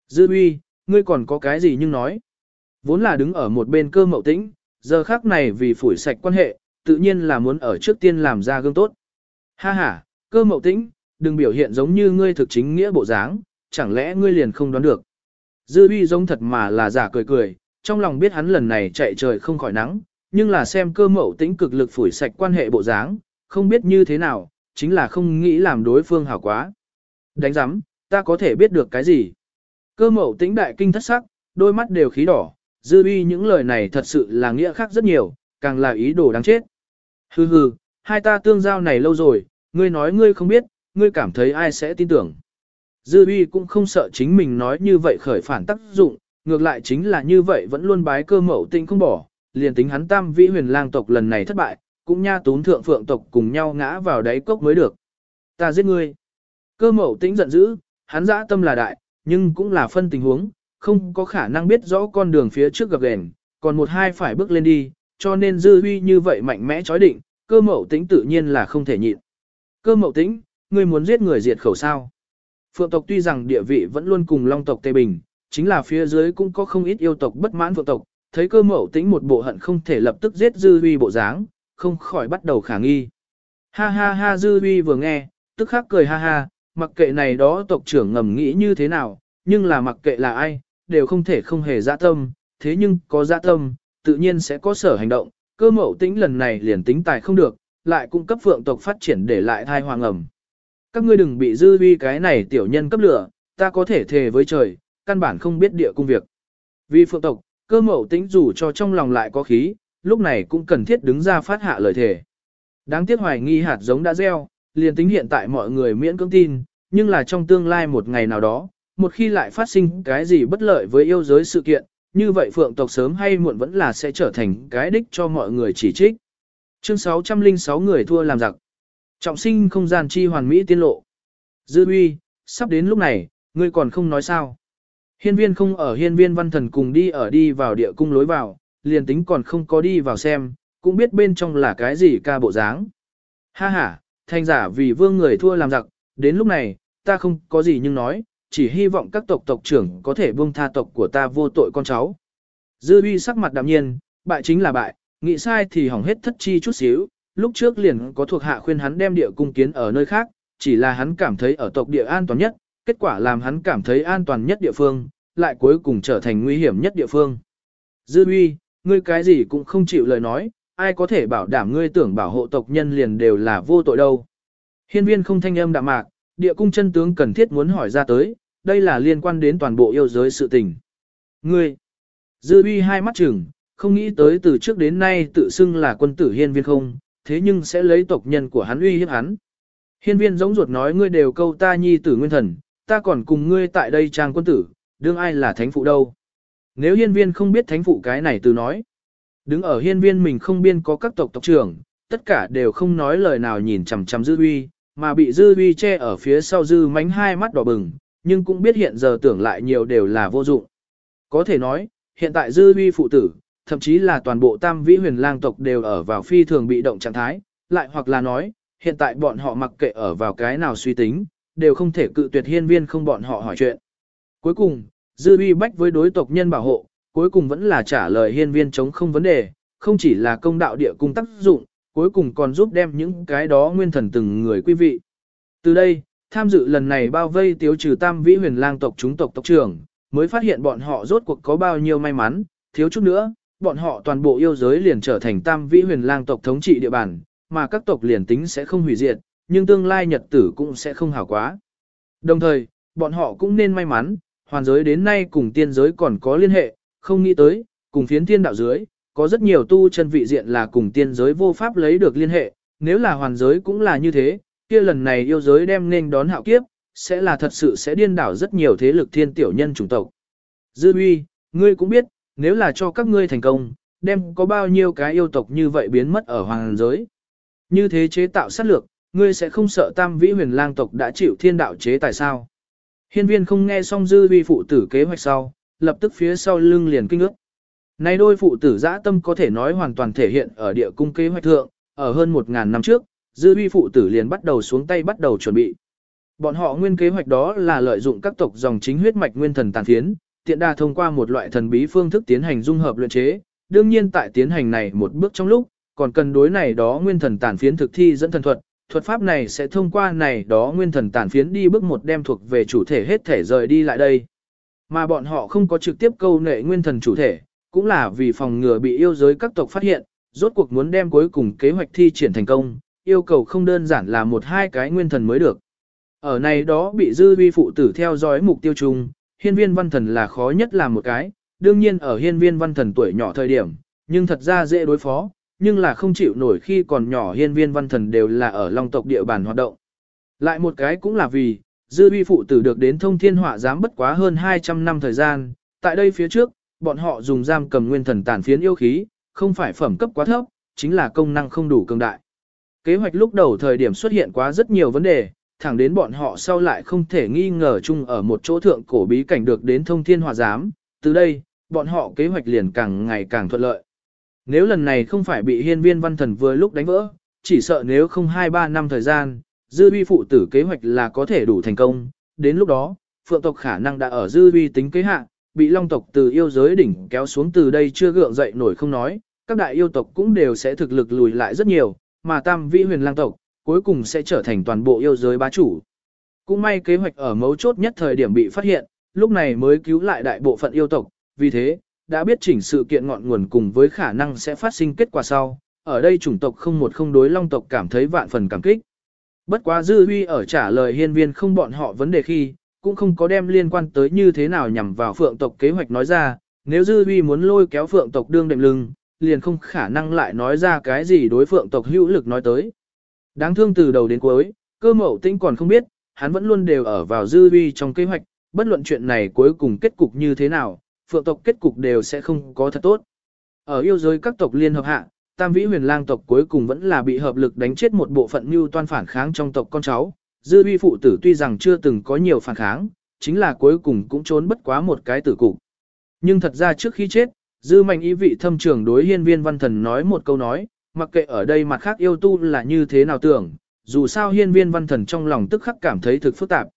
A: Dư vi, ngươi còn có cái gì nhưng nói. Vốn là đứng ở một bên cơ mậu tĩnh, giờ khác này vì phủi sạch quan hệ, tự nhiên là muốn ở trước tiên làm ra gương tốt. Ha ha, cơ mậu tĩnh, đừng biểu hiện giống như ngươi thực chính nghĩa bộ dáng, chẳng lẽ ngươi liền không đoán được. Dư vi giống thật mà là giả cười cười, trong lòng biết hắn lần này chạy trời không khỏi nắng, nhưng là xem cơ mậu tĩnh cực lực phủi sạch quan hệ bộ dáng, không biết như thế nào, chính là không nghĩ làm đối phương hảo quá. Đánh giám, ta có thể biết được cái gì? Cơ mậu tĩnh đại kinh thất sắc, đôi mắt đều khí đỏ, dư uy những lời này thật sự là nghĩa khác rất nhiều, càng là ý đồ đáng chết. Hừ hừ, hai ta tương giao này lâu rồi, ngươi nói ngươi không biết, ngươi cảm thấy ai sẽ tin tưởng. Dư uy cũng không sợ chính mình nói như vậy khởi phản tác dụng, ngược lại chính là như vậy vẫn luôn bái cơ mậu Tĩnh không bỏ, liền tính hắn tam vĩ huyền lang tộc lần này thất bại, cũng nha tún thượng phượng tộc cùng nhau ngã vào đáy cốc mới được. Ta giết ngươi. Cơ mậu tĩnh giận dữ, hắn dã tâm là đại, nhưng cũng là phân tình huống, không có khả năng biết rõ con đường phía trước gặp gền, còn một hai phải bước lên đi, cho nên dư huy như vậy mạnh mẽ chói định, cơ mậu tĩnh tự nhiên là không thể nhịn. Cơ mậu tĩnh, ngươi muốn giết người diệt khẩu sao? Phượng tộc tuy rằng địa vị vẫn luôn cùng long tộc Tây Bình, chính là phía dưới cũng có không ít yêu tộc bất mãn phượng tộc, thấy cơ mậu tĩnh một bộ hận không thể lập tức giết dư huy bộ dáng, không khỏi bắt đầu khả nghi. Ha ha ha dư huy vừa nghe, tức khắc cười ha ha, mặc kệ này đó tộc trưởng ngầm nghĩ như thế nào, nhưng là mặc kệ là ai, đều không thể không hề dạ tâm, thế nhưng có dạ tâm, tự nhiên sẽ có sở hành động, cơ mậu tĩnh lần này liền tính tài không được, lại cung cấp phượng tộc phát triển để lại thai hoàng ẩm. Các ngươi đừng bị dư vi cái này tiểu nhân cấp lửa, ta có thể thề với trời, căn bản không biết địa cung việc. Vì phượng tộc, cơ mậu tĩnh dù cho trong lòng lại có khí, lúc này cũng cần thiết đứng ra phát hạ lời thề. Đáng tiếc hoài nghi hạt giống đã gieo, liền tính hiện tại mọi người miễn cưỡng tin, nhưng là trong tương lai một ngày nào đó, một khi lại phát sinh cái gì bất lợi với yêu giới sự kiện, như vậy phượng tộc sớm hay muộn vẫn là sẽ trở thành cái đích cho mọi người chỉ trích. Chương 606 người thua làm giặc. Trọng sinh không gian chi hoàn mỹ tiên lộ. Dư uy, sắp đến lúc này, ngươi còn không nói sao. Hiên viên không ở hiên viên văn thần cùng đi ở đi vào địa cung lối vào, liền tính còn không có đi vào xem, cũng biết bên trong là cái gì ca bộ dáng. Ha ha, thanh giả vì vương người thua làm giặc, đến lúc này, ta không có gì nhưng nói, chỉ hy vọng các tộc tộc trưởng có thể buông tha tộc của ta vô tội con cháu. Dư uy sắc mặt đạm nhiên, bại chính là bại, nghĩ sai thì hỏng hết thất chi chút xíu, lúc trước liền có thuộc hạ khuyên hắn đem địa cung kiến ở nơi khác, chỉ là hắn cảm thấy ở tộc địa an toàn nhất, kết quả làm hắn cảm thấy an toàn nhất địa phương, lại cuối cùng trở thành nguy hiểm nhất địa phương. Dư uy, ngươi cái gì cũng không chịu lời nói, ai có thể bảo đảm ngươi tưởng bảo hộ tộc nhân liền đều là vô tội đâu. Hiên viên không thanh âm đạm mạc, địa cung chân tướng cần thiết muốn hỏi ra tới, đây là liên quan đến toàn bộ yêu giới sự tình. Ngươi, dư uy hai mắt chừng, không nghĩ tới từ trước đến nay tự xưng là quân tử hiên viên không, thế nhưng sẽ lấy tộc nhân của hắn uy hiếp hắn. Hiên viên giống ruột nói ngươi đều câu ta nhi tử nguyên thần, ta còn cùng ngươi tại đây trang quân tử, đương ai là thánh phụ đâu. Nếu hiên viên không biết thánh phụ cái này từ nói. Đứng ở hiên viên mình không biên có các tộc tộc trưởng, tất cả đều không nói lời nào nhìn chằm chằm dư uy, mà bị dư uy che ở phía sau dư mánh hai mắt đỏ bừng, nhưng cũng biết hiện giờ tưởng lại nhiều đều là vô dụng. Có thể nói, hiện tại dư uy phụ tử, thậm chí là toàn bộ tam vĩ huyền lang tộc đều ở vào phi thường bị động trạng thái, lại hoặc là nói, hiện tại bọn họ mặc kệ ở vào cái nào suy tính, đều không thể cự tuyệt hiên viên không bọn họ hỏi chuyện. Cuối cùng, dư uy bách với đối tộc nhân bảo hộ, cuối cùng vẫn là trả lời hiên viên chống không vấn đề, không chỉ là công đạo địa cung tác dụng, cuối cùng còn giúp đem những cái đó nguyên thần từng người quý vị. Từ đây, tham dự lần này bao vây tiếu trừ tam vĩ huyền lang tộc chúng tộc tộc trưởng, mới phát hiện bọn họ rốt cuộc có bao nhiêu may mắn, thiếu chút nữa, bọn họ toàn bộ yêu giới liền trở thành tam vĩ huyền lang tộc thống trị địa bàn, mà các tộc liền tính sẽ không hủy diệt, nhưng tương lai nhật tử cũng sẽ không hảo quá. Đồng thời, bọn họ cũng nên may mắn, hoàn giới đến nay cùng tiên giới còn có liên hệ, không nghĩ tới, cùng phiến thiên đạo dưới, có rất nhiều tu chân vị diện là cùng tiên giới vô pháp lấy được liên hệ, nếu là hoàn giới cũng là như thế, kia lần này yêu giới đem nên đón hạo kiếp, sẽ là thật sự sẽ điên đảo rất nhiều thế lực thiên tiểu nhân chủng tộc. Dư uy, ngươi cũng biết, nếu là cho các ngươi thành công, đem có bao nhiêu cái yêu tộc như vậy biến mất ở hoàng giới. Như thế chế tạo sát lược, ngươi sẽ không sợ tam vĩ huyền lang tộc đã chịu thiên đạo chế tại sao. Hiên viên không nghe xong dư vi phụ tử kế hoạch sau, lập tức phía sau lưng liền kinh ước. Nay đôi phụ tử dã tâm có thể nói hoàn toàn thể hiện ở địa cung kế hoạch thượng, ở hơn 1.000 năm trước, dư vi phụ tử liền bắt đầu xuống tay bắt đầu chuẩn bị. Bọn họ nguyên kế hoạch đó là lợi dụng các tộc dòng chính huyết mạch nguyên thần tàn phiến, tiện đa thông qua một loại thần bí phương thức tiến hành dung hợp luyện chế. Đương nhiên tại tiến hành này một bước trong lúc, còn cần đối này đó nguyên thần tàn phiến thực thi dẫn thần thuật. Thuật pháp này sẽ thông qua này đó nguyên thần tàn phiến đi bước một đem thuộc về chủ thể hết thể rời đi lại đây. Mà bọn họ không có trực tiếp câu nệ nguyên thần chủ thể, cũng là vì phòng ngừa bị yêu giới các tộc phát hiện, rốt cuộc muốn đem cuối cùng kế hoạch thi triển thành công, yêu cầu không đơn giản là một hai cái nguyên thần mới được. Ở này đó bị dư vi phụ tử theo dõi mục tiêu chung, hiên viên văn thần là khó nhất làm một cái, đương nhiên ở hiên viên văn thần tuổi nhỏ thời điểm, nhưng thật ra dễ đối phó, nhưng là không chịu nổi khi còn nhỏ hiên viên văn thần đều là ở long tộc địa bàn hoạt động. Lại một cái cũng là vì, dư vi phụ tử được đến thông thiên họa giám bất quá hơn 200 năm thời gian, tại đây phía trước, bọn họ dùng giam cầm nguyên thần tàn phiến yêu khí, không phải phẩm cấp quá thấp, chính là công năng không đủ cường đại. Kế hoạch lúc đầu thời điểm xuất hiện quá rất nhiều vấn đề, thẳng đến bọn họ sau lại không thể nghi ngờ chung ở một chỗ thượng cổ bí cảnh được đến thông thiên hòa giám, từ đây, bọn họ kế hoạch liền càng ngày càng thuận lợi. Nếu lần này không phải bị hiên viên văn thần vừa lúc đánh vỡ, chỉ sợ nếu không 2-3 năm thời gian, dư vi phụ tử kế hoạch là có thể đủ thành công, đến lúc đó, phượng tộc khả năng đã ở dư vi tính kế hạ, bị long tộc từ yêu giới đỉnh kéo xuống từ đây chưa gượng dậy nổi không nói, các đại yêu tộc cũng đều sẽ thực lực lùi lại rất nhiều, mà tam vi huyền lang tộc, cuối cùng sẽ trở thành toàn bộ yêu giới bá chủ. Cũng may kế hoạch ở mấu chốt nhất thời điểm bị phát hiện, lúc này mới cứu lại đại bộ phận yêu tộc, vì thế, đã biết chỉnh sự kiện ngọn nguồn cùng với khả năng sẽ phát sinh kết quả sau, ở đây chủng tộc không một không đối long tộc cảm thấy vạn phần cảm kích. Bất quá dư huy ở trả lời hiên viên không bọn họ vấn đề khi, cũng không có đem liên quan tới như thế nào nhằm vào phượng tộc kế hoạch nói ra, nếu dư huy muốn lôi kéo phượng tộc đương đệm lưng, liền không khả năng lại nói ra cái gì đối phượng tộc hữu lực nói tới. Đáng thương từ đầu đến cuối, cơ mậu tinh còn không biết, hắn vẫn luôn đều ở vào dư huy trong kế hoạch, bất luận chuyện này cuối cùng kết cục như thế nào, phượng tộc kết cục đều sẽ không có thật tốt. Ở yêu giới các tộc liên hợp hạ, tam vĩ huyền lang tộc cuối cùng vẫn là bị hợp lực đánh chết một bộ phận mưu toan phản kháng trong tộc con cháu. Dư uy phụ tử tuy rằng chưa từng có nhiều phản kháng, chính là cuối cùng cũng trốn bất quá một cái tử cục. Nhưng thật ra trước khi chết, dư mạnh ý vị thâm trưởng đối hiên viên văn thần nói một câu nói, mặc kệ ở đây mặt khác yêu tu là như thế nào tưởng, dù sao hiên viên văn thần trong lòng tức khắc cảm thấy thực phức tạp.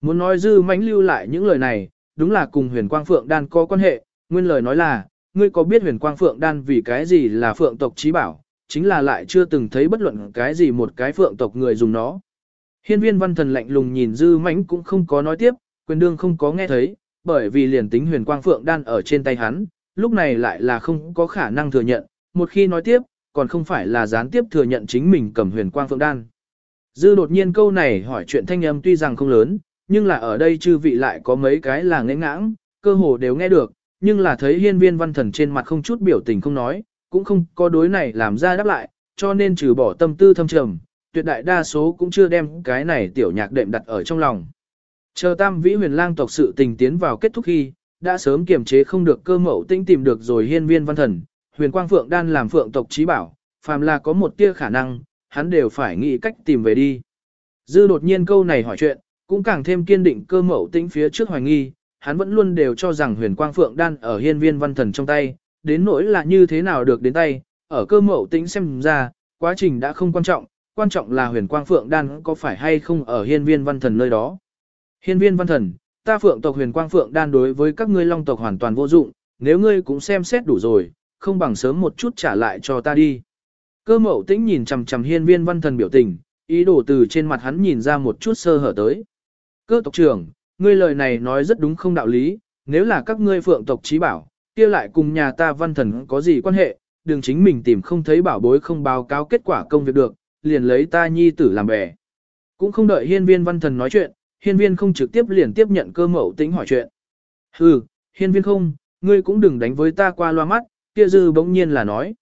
A: Muốn nói dư mãnh lưu lại những lời này, đúng là cùng huyền quang phượng đan có quan hệ, nguyên lời nói là, ngươi có biết huyền quang phượng đan vì cái gì là phượng tộc trí bảo, chính là lại chưa từng thấy bất luận cái gì một cái phượng tộc người dùng nó. Hiên viên văn thần lạnh lùng nhìn dư mãnh cũng không có nói tiếp, quyền đương không có nghe thấy, bởi vì liền tính huyền quang phượng đan ở trên tay hắn, lúc này lại là không có khả năng thừa nhận, một khi nói tiếp, còn không phải là gián tiếp thừa nhận chính mình cầm huyền quang phượng đan. Dư đột nhiên câu này hỏi chuyện thanh âm tuy rằng không lớn, nhưng là ở đây chư vị lại có mấy cái là ngẽ ngãng, cơ hồ đều nghe được, nhưng là thấy hiên viên văn thần trên mặt không chút biểu tình không nói, cũng không có đối này làm ra đáp lại, cho nên trừ bỏ tâm tư thâm trầm, tuyệt đại đa số cũng chưa đem cái này tiểu nhạc đệm đặt ở trong lòng. Chờ tam vĩ huyền lang tộc sự tình tiến vào kết thúc khi, đã sớm kiềm chế không được cơ mẫu tinh tìm được rồi hiên viên văn thần, huyền quang phượng đan làm phượng tộc trí bảo, phàm là có một tia khả năng, hắn đều phải nghĩ cách tìm về đi. Dư đột nhiên câu này hỏi chuyện, cũng càng thêm kiên định cơ mẫu tĩnh phía trước hoài nghi, hắn vẫn luôn đều cho rằng huyền quang phượng đan ở hiên viên văn thần trong tay, đến nỗi là như thế nào được đến tay, ở cơ mẫu tĩnh xem ra, quá trình đã không quan trọng, quan trọng là huyền quang phượng đan có phải hay không ở hiên viên văn thần nơi đó. Hiên viên văn thần, ta phượng tộc huyền quang phượng đan đối với các ngươi long tộc hoàn toàn vô dụng, nếu ngươi cũng xem xét đủ rồi, không bằng sớm một chút trả lại cho ta đi. Cơ mậu tĩnh nhìn chằm chằm hiên viên văn thần biểu tình, ý đồ từ trên mặt hắn nhìn ra một chút sơ hở tới. Cơ tộc trưởng, ngươi lời này nói rất đúng không đạo lý, nếu là các ngươi phượng tộc trí bảo, kia lại cùng nhà ta văn thần có gì quan hệ, đừng chính mình tìm không thấy bảo bối không báo cáo kết quả công việc được, liền lấy ta nhi tử làm bè. Cũng không đợi hiên viên văn thần nói chuyện, hiên viên không trực tiếp liền tiếp nhận cơ mậu tĩnh hỏi chuyện. Hừ, hiên viên không, ngươi cũng đừng đánh với ta qua loa mắt, kia dư bỗng nhiên là nói.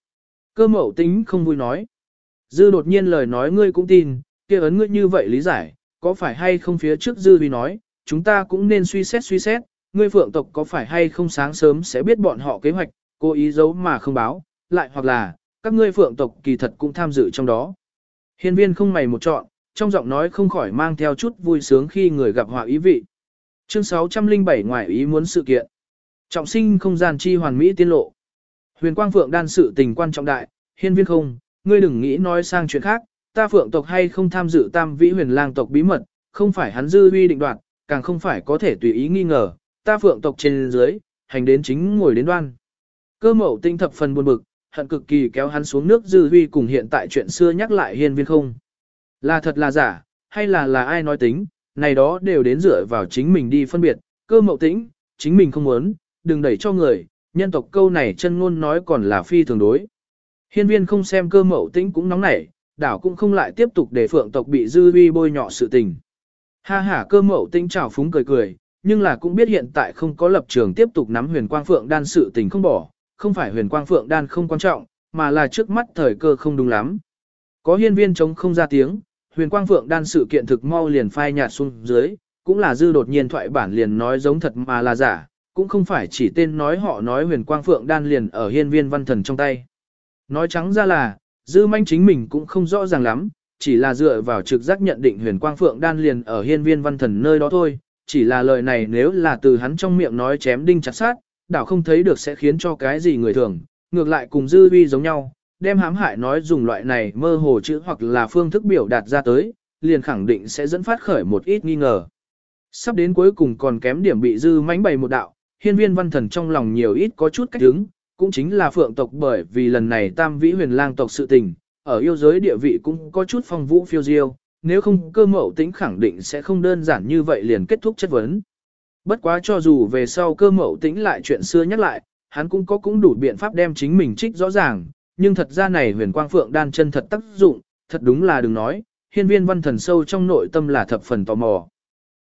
A: Cơ mậu tĩnh không vui nói. Dư đột nhiên lời nói ngươi cũng tin, kia ấn ngươi như vậy lý giải, có phải hay không phía trước dư vi nói, chúng ta cũng nên suy xét suy xét, ngươi phượng tộc có phải hay không sáng sớm sẽ biết bọn họ kế hoạch, cố ý giấu mà không báo, lại hoặc là, các ngươi phượng tộc kỳ thật cũng tham dự trong đó. Hiên viên không mày một chọn, trong giọng nói không khỏi mang theo chút vui sướng khi người gặp họa ý vị. Chương 607 ngoại ý muốn sự kiện. Trọng sinh không gian chi hoàn mỹ tiên lộ. Huyền Quang Phượng đan sự tình quan trọng đại, hiên viên không, ngươi đừng nghĩ nói sang chuyện khác, ta Phượng tộc hay không tham dự tam vĩ huyền lang tộc bí mật, không phải hắn dư Huy định đoạt, càng không phải có thể tùy ý nghi ngờ, ta Phượng tộc trên dưới, hành đến chính ngồi đến đoan. Cơ mẫu tinh thập phần buồn bực, hận cực kỳ kéo hắn xuống nước dư huy cùng hiện tại chuyện xưa nhắc lại hiên viên không. Là thật là giả, hay là là ai nói tính, này đó đều đến dựa vào chính mình đi phân biệt, cơ mậu tĩnh, chính mình không muốn, đừng đẩy cho người, nhân tộc câu này chân ngôn nói còn là phi thường đối. Hiên viên không xem cơ mậu tĩnh cũng nóng nảy, đảo cũng không lại tiếp tục để phượng tộc bị dư huy bôi nhọ sự tình. Ha ha cơ mậu tinh chào phúng cười cười, nhưng là cũng biết hiện tại không có lập trường tiếp tục nắm huyền quang phượng đan sự tình không bỏ, không phải huyền quang phượng đan không quan trọng, mà là trước mắt thời cơ không đúng lắm. Có hiên viên chống không ra tiếng, huyền quang phượng đan sự kiện thực mau liền phai nhạt xuống dưới, cũng là dư đột nhiên thoại bản liền nói giống thật mà là giả, cũng không phải chỉ tên nói họ nói huyền quang phượng đan liền ở hiên viên văn thần trong tay. Nói trắng ra là, dư manh chính mình cũng không rõ ràng lắm, chỉ là dựa vào trực giác nhận định huyền quang phượng đan liền ở hiên viên văn thần nơi đó thôi, chỉ là lời này nếu là từ hắn trong miệng nói chém đinh chặt sát, đảo không thấy được sẽ khiến cho cái gì người thường, ngược lại cùng dư Vi giống nhau, đem hãm hại nói dùng loại này mơ hồ chữ hoặc là phương thức biểu đạt ra tới, liền khẳng định sẽ dẫn phát khởi một ít nghi ngờ. Sắp đến cuối cùng còn kém điểm bị dư mánh bày một đạo, hiên viên văn thần trong lòng nhiều ít có chút cách đứng, cũng chính là phượng tộc bởi vì lần này tam vĩ huyền lang tộc sự tình, ở yêu giới địa vị cũng có chút phong vũ phiêu diêu, nếu không cơ mậu tính khẳng định sẽ không đơn giản như vậy liền kết thúc chất vấn. Bất quá cho dù về sau cơ mậu tính lại chuyện xưa nhắc lại, hắn cũng có cũng đủ biện pháp đem chính mình trích rõ ràng, nhưng thật ra này huyền quang phượng đan chân thật tác dụng, thật đúng là đừng nói, hiên viên văn thần sâu trong nội tâm là thập phần tò mò.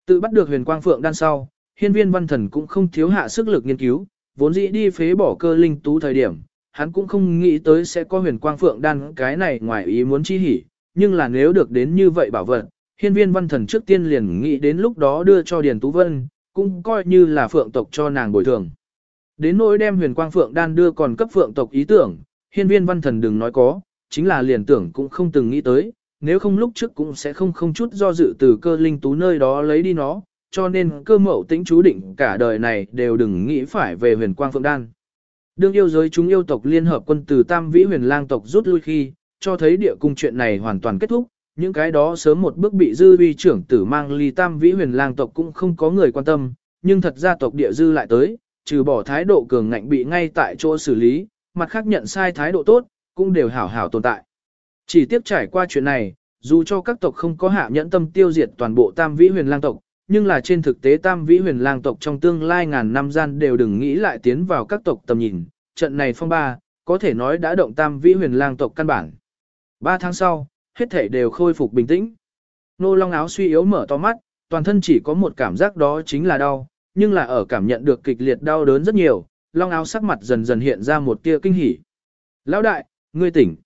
A: Tự bắt được huyền quang phượng đan sau, hiên viên văn thần cũng không thiếu hạ sức lực nghiên cứu, vốn dĩ đi phế bỏ cơ linh tú thời điểm, hắn cũng không nghĩ tới sẽ có huyền quang phượng đan cái này ngoài ý muốn chi hỉ, nhưng là nếu được đến như vậy bảo vật, hiên viên văn thần trước tiên liền nghĩ đến lúc đó đưa cho Điền Tú Vân, cũng coi như là phượng tộc cho nàng bồi thường. Đến nỗi đem huyền quang phượng đan đưa còn cấp phượng tộc ý tưởng, hiên viên văn thần đừng nói có, chính là liền tưởng cũng không từng nghĩ tới, nếu không lúc trước cũng sẽ không không chút do dự từ cơ linh tú nơi đó lấy đi nó, cho nên cơ mẫu tính chú định cả đời này đều đừng nghĩ phải về huyền quang phượng đan. Đương yêu giới chúng yêu tộc liên hợp quân từ tam vĩ huyền lang tộc rút lui khi, cho thấy địa cung chuyện này hoàn toàn kết thúc, những cái đó sớm một bước bị dư vi trưởng tử mang ly tam vĩ huyền lang tộc cũng không có người quan tâm, nhưng thật ra tộc địa dư lại tới, trừ bỏ thái độ cường ngạnh bị ngay tại chỗ xử lý, mặt khác nhận sai thái độ tốt, cũng đều hảo hảo tồn tại. Chỉ tiếp trải qua chuyện này, dù cho các tộc không có hạ nhẫn tâm tiêu diệt toàn bộ tam vĩ huyền lang tộc, nhưng là trên thực tế tam vĩ huyền lang tộc trong tương lai ngàn năm gian đều đừng nghĩ lại tiến vào các tộc tầm nhìn, trận này phong ba, có thể nói đã động tam vĩ huyền lang tộc căn bản. Ba tháng sau, hết thể đều khôi phục bình tĩnh. Nô long áo suy yếu mở to mắt, toàn thân chỉ có một cảm giác đó chính là đau, nhưng là ở cảm nhận được kịch liệt đau đớn rất nhiều, long áo sắc mặt dần dần hiện ra một tia kinh hỉ. Lão đại, ngươi tỉnh.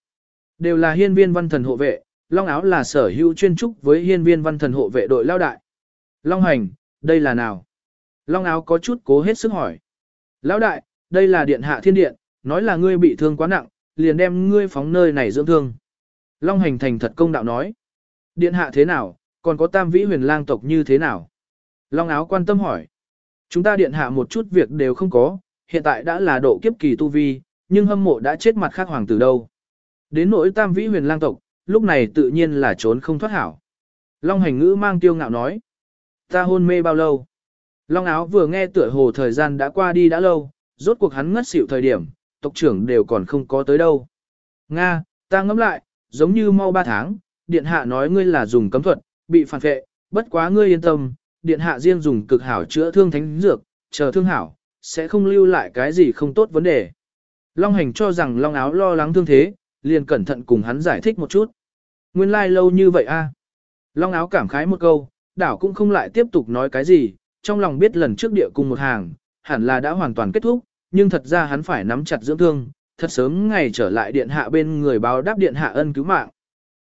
A: Đều là hiên viên văn thần hộ vệ, long áo là sở hữu chuyên trúc với hiên viên văn thần hộ vệ đội lão đại. Long hành, đây là nào? Long áo có chút cố hết sức hỏi. Lão đại, đây là điện hạ thiên điện, nói là ngươi bị thương quá nặng, liền đem ngươi phóng nơi này dưỡng thương. Long hành thành thật công đạo nói. Điện hạ thế nào, còn có tam vĩ huyền lang tộc như thế nào? Long áo quan tâm hỏi. Chúng ta điện hạ một chút việc đều không có, hiện tại đã là độ kiếp kỳ tu vi, nhưng hâm mộ đã chết mặt khác hoàng tử đâu. Đến nỗi tam vĩ huyền lang tộc, lúc này tự nhiên là trốn không thoát hảo. Long hành ngữ mang tiêu ngạo nói. Ta hôn mê bao lâu? Long áo vừa nghe tựa hồ thời gian đã qua đi đã lâu, rốt cuộc hắn ngất xỉu thời điểm, tộc trưởng đều còn không có tới đâu. Nga, ta ngẫm lại, giống như mau ba tháng, điện hạ nói ngươi là dùng cấm thuật, bị phản vệ, bất quá ngươi yên tâm, điện hạ riêng dùng cực hảo chữa thương thánh dược, chờ thương hảo, sẽ không lưu lại cái gì không tốt vấn đề. Long hành cho rằng Long áo lo lắng thương thế, liền cẩn thận cùng hắn giải thích một chút. Nguyên lai like lâu như vậy a. Long áo cảm khái một câu, đảo cũng không lại tiếp tục nói cái gì, trong lòng biết lần trước địa cung một hàng, hẳn là đã hoàn toàn kết thúc, nhưng thật ra hắn phải nắm chặt dưỡng thương, thật sớm ngày trở lại điện hạ bên người báo đáp điện hạ ân cứu mạng.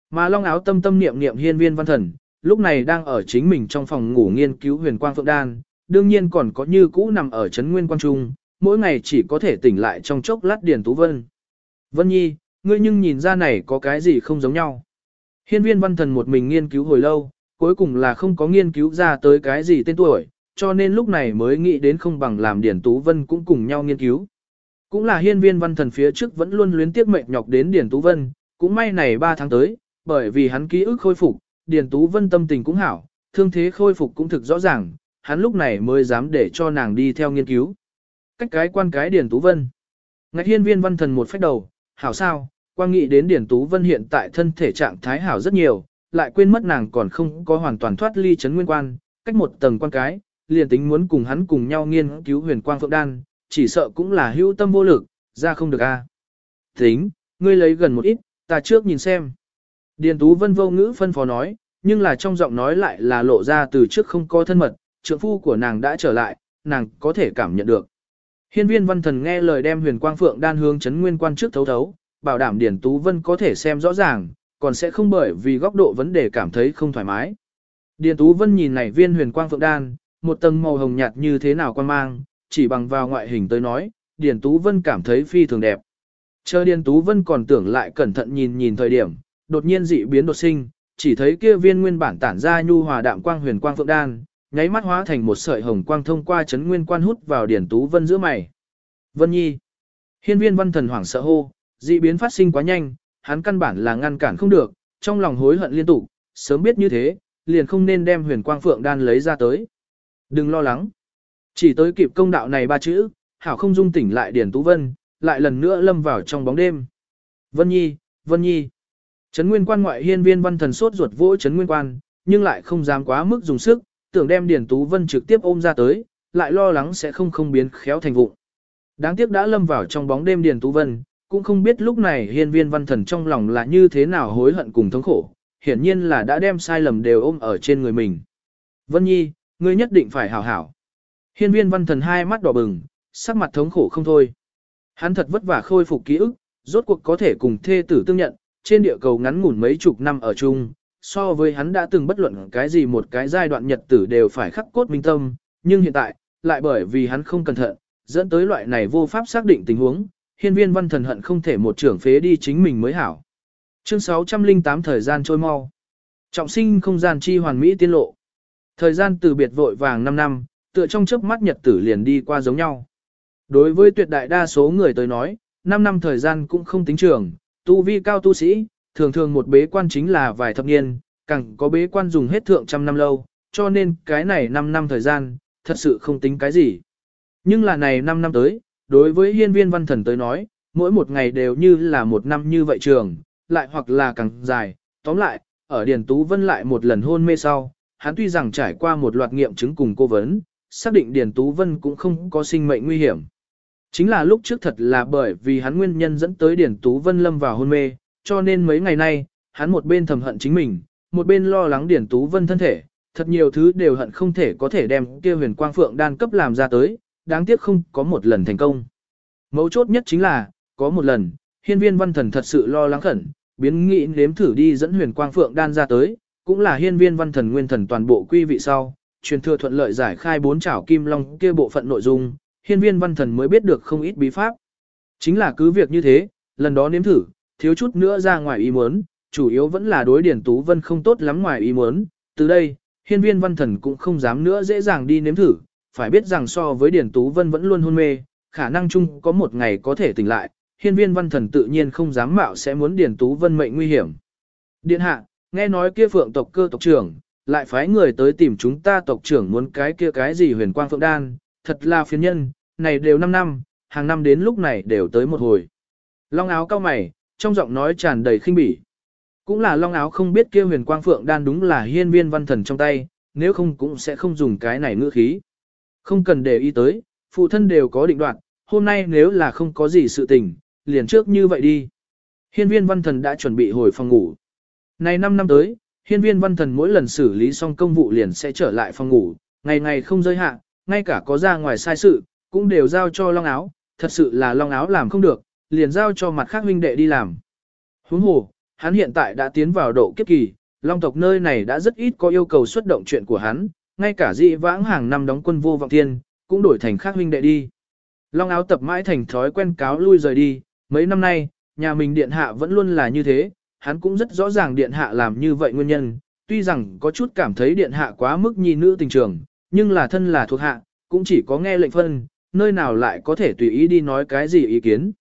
A: Mà long áo tâm tâm niệm niệm hiên viên văn thần, lúc này đang ở chính mình trong phòng ngủ nghiên cứu huyền quang phượng đan, đương nhiên còn có như cũ nằm ở chấn nguyên quan trung, mỗi ngày chỉ có thể tỉnh lại trong chốc lát điền tú vân. Vân Nhi, ngươi nhưng nhìn ra này có cái gì không giống nhau. Hiên viên văn thần một mình nghiên cứu hồi lâu, cuối cùng là không có nghiên cứu ra tới cái gì tên tuổi, cho nên lúc này mới nghĩ đến không bằng làm Điền Tú Vân cũng cùng nhau nghiên cứu. Cũng là hiên viên văn thần phía trước vẫn luôn luyến tiếc mệt nhọc đến Điền Tú Vân, cũng may này 3 tháng tới, bởi vì hắn ký ức khôi phục, Điền Tú Vân tâm tình cũng hảo, thương thế khôi phục cũng thực rõ ràng, hắn lúc này mới dám để cho nàng đi theo nghiên cứu. Cách cái quan cái Điền Tú Vân. Ngạch hiên viên văn thần một phách đầu, hảo sao, quan nghĩ đến Điền Tú Vân hiện tại thân thể trạng thái hảo rất nhiều, lại quên mất nàng còn không có hoàn toàn thoát ly chấn nguyên quan, cách một tầng quan cái, liền tính muốn cùng hắn cùng nhau nghiên cứu huyền quang phượng đan, chỉ sợ cũng là hữu tâm vô lực, ra không được a. Tính, ngươi lấy gần một ít, ta trước nhìn xem. Điền Tú Vân vô ngữ phân phó nói, nhưng là trong giọng nói lại là lộ ra từ trước không có thân mật, trượng phu của nàng đã trở lại, nàng có thể cảm nhận được. Hiên viên văn thần nghe lời đem huyền quang phượng đan hướng chấn nguyên quan trước thấu thấu, bảo đảm Điền Tú Vân có thể xem rõ ràng, còn sẽ không bởi vì góc độ vấn đề cảm thấy không thoải mái. Điền Tú Vân nhìn này viên huyền quang phượng đan, một tầng màu hồng nhạt như thế nào quan mang, chỉ bằng vào ngoại hình tới nói, Điền Tú Vân cảm thấy phi thường đẹp. Chờ Điền Tú Vân còn tưởng lại cẩn thận nhìn nhìn thời điểm, đột nhiên dị biến đột sinh, chỉ thấy kia viên nguyên bản tản ra nhu hòa đạm quang huyền quang phượng đan, nháy mắt hóa thành một sợi hồng quang thông qua chấn nguyên quan hút vào Điền Tú Vân giữa mày. Vân Nhi. Hiên viên văn thần hoảng sợ hô, dị biến phát sinh quá nhanh, hắn căn bản là ngăn cản không được, trong lòng hối hận liên tục, sớm biết như thế, liền không nên đem huyền quang phượng đan lấy ra tới. Đừng lo lắng. Chỉ tới kịp công đạo này ba chữ, hảo không dung tỉnh lại Điền Tú Vân, lại lần nữa lâm vào trong bóng đêm. Vân Nhi, Vân Nhi. Trấn Nguyên Quan ngoại hiên viên văn thần sốt ruột vỗ Trấn Nguyên Quan, nhưng lại không dám quá mức dùng sức, tưởng đem Điền Tú Vân trực tiếp ôm ra tới, lại lo lắng sẽ không không biến khéo thành vụng. Đáng tiếc đã lâm vào trong bóng đêm Điền Tú Vân, cũng không biết lúc này hiên viên văn thần trong lòng là như thế nào hối hận cùng thống khổ, hiển nhiên là đã đem sai lầm đều ôm ở trên người mình. Vân Nhi, ngươi nhất định phải hảo hảo. Hiên viên văn thần hai mắt đỏ bừng, sắc mặt thống khổ không thôi. Hắn thật vất vả khôi phục ký ức, rốt cuộc có thể cùng thê tử tương nhận, trên địa cầu ngắn ngủn mấy chục năm ở chung, so với hắn đã từng bất luận cái gì một cái giai đoạn nhật tử đều phải khắc cốt minh tâm, nhưng hiện tại, lại bởi vì hắn không cẩn thận, dẫn tới loại này vô pháp xác định tình huống, hiên viên văn thần hận không thể một trưởng phế đi chính mình mới hảo. Chương 608 thời gian trôi mau. Trọng sinh không gian chi hoàn mỹ tiên lộ. Thời gian từ biệt vội vàng 5 năm, tựa trong chớp mắt nhật tử liền đi qua giống nhau. Đối với tuyệt đại đa số người tới nói, 5 năm thời gian cũng không tính trường, tu vi cao tu sĩ, thường thường một bế quan chính là vài thập niên, càng có bế quan dùng hết thượng trăm năm lâu, cho nên cái này 5 năm thời gian, thật sự không tính cái gì. Nhưng là này 5 năm tới, đối với hiên viên văn thần tới nói, mỗi một ngày đều như là một năm như vậy trường, lại hoặc là càng dài, tóm lại, ở Điền Tú Vân lại một lần hôn mê sau, hắn tuy rằng trải qua một loạt nghiệm chứng cùng cô vấn, xác định Điền Tú Vân cũng không có sinh mệnh nguy hiểm. Chính là lúc trước thật là bởi vì hắn nguyên nhân dẫn tới Điền Tú Vân lâm vào hôn mê, cho nên mấy ngày nay, hắn một bên thầm hận chính mình, một bên lo lắng Điền Tú Vân thân thể, thật nhiều thứ đều hận không thể có thể đem kia huyền quang phượng đan cấp làm ra tới, đáng tiếc không có một lần thành công. Mấu chốt nhất chính là, có một lần, hiên viên văn thần thật sự lo lắng khẩn, biến nghị nếm thử đi dẫn huyền quang phượng đan ra tới, cũng là hiên viên văn thần nguyên thần toàn bộ quy vị sau, truyền thừa thuận lợi giải khai bốn chảo kim long kia bộ phận nội dung, hiên viên văn thần mới biết được không ít bí pháp. Chính là cứ việc như thế, lần đó nếm thử, thiếu chút nữa ra ngoài ý muốn, chủ yếu vẫn là đối điển tú vân không tốt lắm ngoài ý muốn, từ đây, hiên viên văn thần cũng không dám nữa dễ dàng đi nếm thử, phải biết rằng so với Điền tú vân vẫn luôn hôn mê, khả năng chung có một ngày có thể tỉnh lại, hiên viên văn thần tự nhiên không dám mạo sẽ muốn Điền tú vân mệnh nguy hiểm. Điện hạ, nghe nói kia phượng tộc cơ tộc trưởng, lại phái người tới tìm chúng ta tộc trưởng muốn cái kia cái gì huyền quang phượng đan, thật là phiền nhân, này đều 5 năm, hàng năm đến lúc này đều tới một hồi. Long áo cao mày, trong giọng nói tràn đầy khinh bỉ. Cũng là long áo không biết kia huyền quang phượng đan đúng là hiên viên văn thần trong tay, nếu không cũng sẽ không dùng cái này ngữ khí. Không cần để ý tới, phụ thân đều có định đoạn, hôm nay nếu là không có gì sự tình, liền trước như vậy đi. Hiên viên văn thần đã chuẩn bị hồi phòng ngủ. Này 5 năm tới, Hiên viên văn thần mỗi lần xử lý xong công vụ liền sẽ trở lại phòng ngủ, ngày ngày không rơi hạ, ngay cả có ra ngoài sai sự, cũng đều giao cho long áo, thật sự là long áo làm không được, liền giao cho mặt khác huynh đệ đi làm. Huống hồ, hắn hiện tại đã tiến vào độ kiếp kỳ, long tộc nơi này đã rất ít có yêu cầu xuất động chuyện của hắn, ngay cả dị vãng hàng năm đóng quân vô vọng thiên, cũng đổi thành khác huynh đệ đi. Long áo tập mãi thành thói quen cáo lui rời đi, mấy năm nay, nhà mình điện hạ vẫn luôn là như thế, hắn cũng rất rõ ràng điện hạ làm như vậy nguyên nhân, tuy rằng có chút cảm thấy điện hạ quá mức nhi nữ tình trường, nhưng là thân là thuộc hạ, cũng chỉ có nghe lệnh phân, nơi nào lại có thể tùy ý đi nói cái gì ý kiến.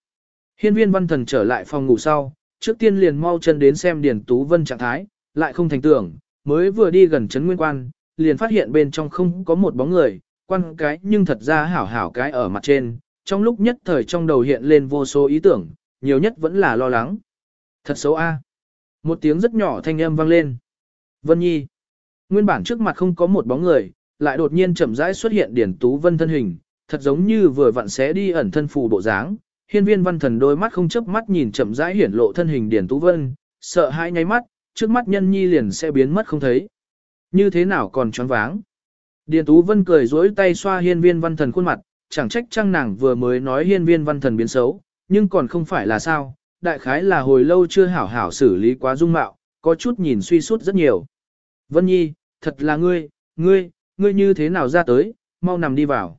A: Hiên viên văn thần trở lại phòng ngủ sau, trước tiên liền mau chân đến xem Điền Tú Vân trạng thái, lại không thành tưởng, mới vừa đi gần chấn nguyên quan, liền phát hiện bên trong không có một bóng người, quan cái nhưng thật ra hảo hảo cái ở mặt trên, trong lúc nhất thời trong đầu hiện lên vô số ý tưởng, nhiều nhất vẫn là lo lắng. Thật xấu a. Một tiếng rất nhỏ thanh âm vang lên. Vân Nhi. Nguyên bản trước mặt không có một bóng người, lại đột nhiên chậm rãi xuất hiện Điển Tú Vân thân hình, thật giống như vừa vặn xé đi ẩn thân phù bộ dáng. Hiên viên văn thần đôi mắt không chớp mắt nhìn chậm rãi hiển lộ thân hình Điển Tú Vân, sợ hãi nháy mắt, trước mắt nhân nhi liền sẽ biến mất không thấy. Như thế nào còn choáng váng. Điền Tú Vân cười dối tay xoa hiên viên văn thần khuôn mặt, chẳng trách trăng nàng vừa mới nói hiên viên văn thần biến xấu, nhưng còn không phải là sao, đại khái là hồi lâu chưa hảo hảo xử lý quá dung mạo, có chút nhìn suy suốt rất nhiều. Vân Nhi, thật là ngươi, ngươi, ngươi như thế nào ra tới, mau nằm đi vào.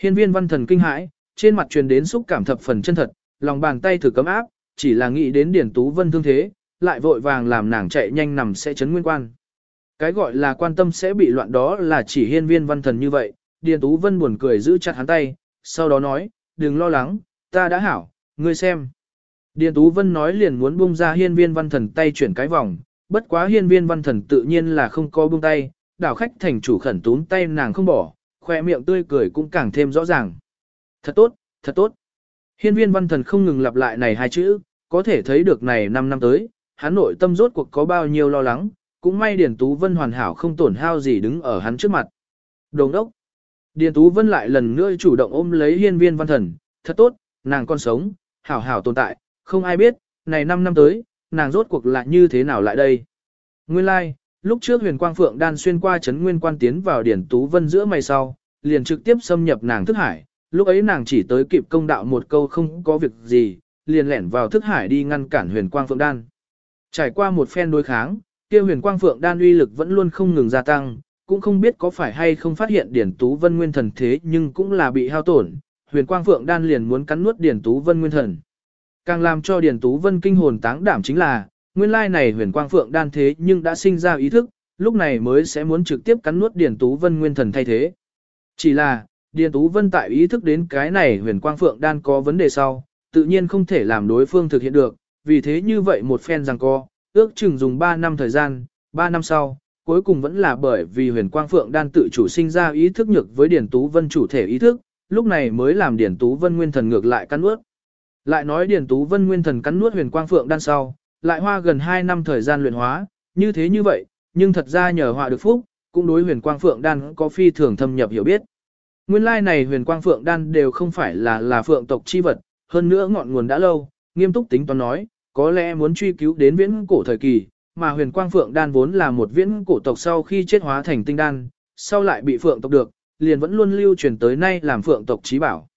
A: Hiên viên văn thần kinh hãi, trên mặt truyền đến xúc cảm thập phần chân thật, lòng bàn tay thử cấm áp, chỉ là nghĩ đến Điển Tú Vân thương thế, lại vội vàng làm nàng chạy nhanh nằm sẽ chấn nguyên quan. Cái gọi là quan tâm sẽ bị loạn đó là chỉ hiên viên văn thần như vậy, Điền Tú Vân buồn cười giữ chặt hắn tay, sau đó nói, đừng lo lắng, ta đã hảo, ngươi xem. Điền Tú Vân nói liền muốn buông ra hiên viên văn thần tay chuyển cái vòng, bất quá hiên viên văn thần tự nhiên là không có buông tay, đảo khách thành chủ khẩn túm tay nàng không bỏ, khoe miệng tươi cười cũng càng thêm rõ ràng. Thật tốt, thật tốt. Hiên viên văn thần không ngừng lặp lại này hai chữ, có thể thấy được này 5 năm tới, hắn nội tâm rốt cuộc có bao nhiêu lo lắng, cũng may Điền Tú Vân hoàn hảo không tổn hao gì đứng ở hắn trước mặt. Đồng đốc. Điền Tú Vân lại lần nữa chủ động ôm lấy hiên viên văn thần, thật tốt, nàng còn sống, hảo hảo tồn tại, không ai biết, này 5 năm tới, nàng rốt cuộc lại như thế nào lại đây. Nguyên lai, like, lúc trước huyền quang phượng đan xuyên qua chấn nguyên quan tiến vào Điền Tú Vân giữa mày sau, liền trực tiếp xâm nhập nàng thức hải, lúc ấy nàng chỉ tới kịp công đạo một câu không có việc gì, liền lẻn vào thức hải đi ngăn cản huyền quang phượng đan. Trải qua một phen đối kháng, kia huyền quang phượng đan uy lực vẫn luôn không ngừng gia tăng, cũng không biết có phải hay không phát hiện Điển Tú Vân Nguyên Thần thế nhưng cũng là bị hao tổn, huyền quang phượng đan liền muốn cắn nuốt Điển Tú Vân Nguyên Thần. Càng làm cho Điển Tú Vân kinh hồn táng đảm chính là, nguyên lai này huyền quang phượng đan thế nhưng đã sinh ra ý thức, lúc này mới sẽ muốn trực tiếp cắn nuốt Điển Tú Vân Nguyên Thần thay thế. Chỉ là, Điền Tú Vân tại ý thức đến cái này huyền quang phượng đan có vấn đề sau, tự nhiên không thể làm đối phương thực hiện được, vì thế như vậy một phen rằng co, ước chừng dùng 3 năm thời gian, 3 năm sau, cuối cùng vẫn là bởi vì huyền quang phượng đan tự chủ sinh ra ý thức nhược với Điển Tú Vân chủ thể ý thức, lúc này mới làm Điển Tú Vân nguyên thần ngược lại cắn nuốt. Lại nói Điển Tú Vân nguyên thần cắn nuốt huyền quang phượng đan sau, lại hoa gần 2 năm thời gian luyện hóa, như thế như vậy, nhưng thật ra nhờ họa được phúc, cũng đối huyền quang phượng đan có phi thường thâm nhập hiểu biết. Nguyên lai này huyền quang phượng đan đều không phải là là phượng tộc chi vật, hơn nữa ngọn nguồn đã lâu, nghiêm túc tính toán nói, có lẽ muốn truy cứu đến viễn cổ thời kỳ, mà huyền quang phượng đan vốn là một viễn cổ tộc sau khi chết hóa thành tinh đan, sau lại bị phượng tộc được, liền vẫn luôn lưu truyền tới nay làm phượng tộc trí bảo.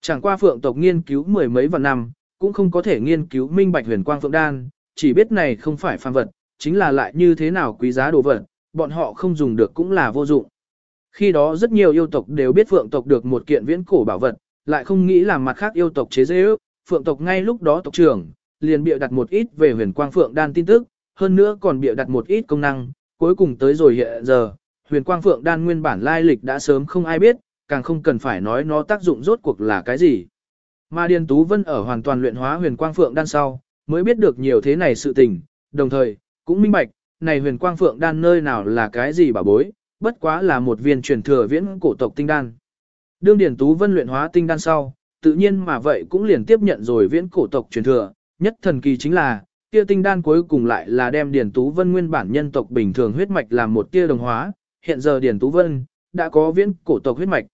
A: Chẳng qua phượng tộc nghiên cứu mười mấy vạn năm, cũng không có thể nghiên cứu minh bạch huyền quang phượng đan, chỉ biết này không phải phàm vật, chính là lại như thế nào quý giá đồ vật, bọn họ không dùng được cũng là vô dụng. Khi đó rất nhiều yêu tộc đều biết phượng tộc được một kiện viễn cổ bảo vật, lại không nghĩ làm mặt khác yêu tộc chế dễ ước, phượng tộc ngay lúc đó tộc trưởng, liền bịa đặt một ít về huyền quang phượng đan tin tức, hơn nữa còn bịa đặt một ít công năng, cuối cùng tới rồi hiện giờ, huyền quang phượng đan nguyên bản lai lịch đã sớm không ai biết, càng không cần phải nói nó tác dụng rốt cuộc là cái gì. Mà Điền Tú Vân ở hoàn toàn luyện hóa huyền quang phượng đan sau, mới biết được nhiều thế này sự tình, đồng thời, cũng minh bạch, này huyền quang phượng đan nơi nào là cái gì bà bối, bất quá là một viên truyền thừa viễn cổ tộc tinh đan. Đương Điền Tú Vân luyện hóa tinh đan sau, tự nhiên mà vậy cũng liền tiếp nhận rồi viễn cổ tộc truyền thừa, nhất thần kỳ chính là, kia tinh đan cuối cùng lại là đem Điền Tú Vân nguyên bản nhân tộc bình thường huyết mạch làm một tia đồng hóa, hiện giờ Điền Tú Vân đã có viễn cổ tộc huyết mạch.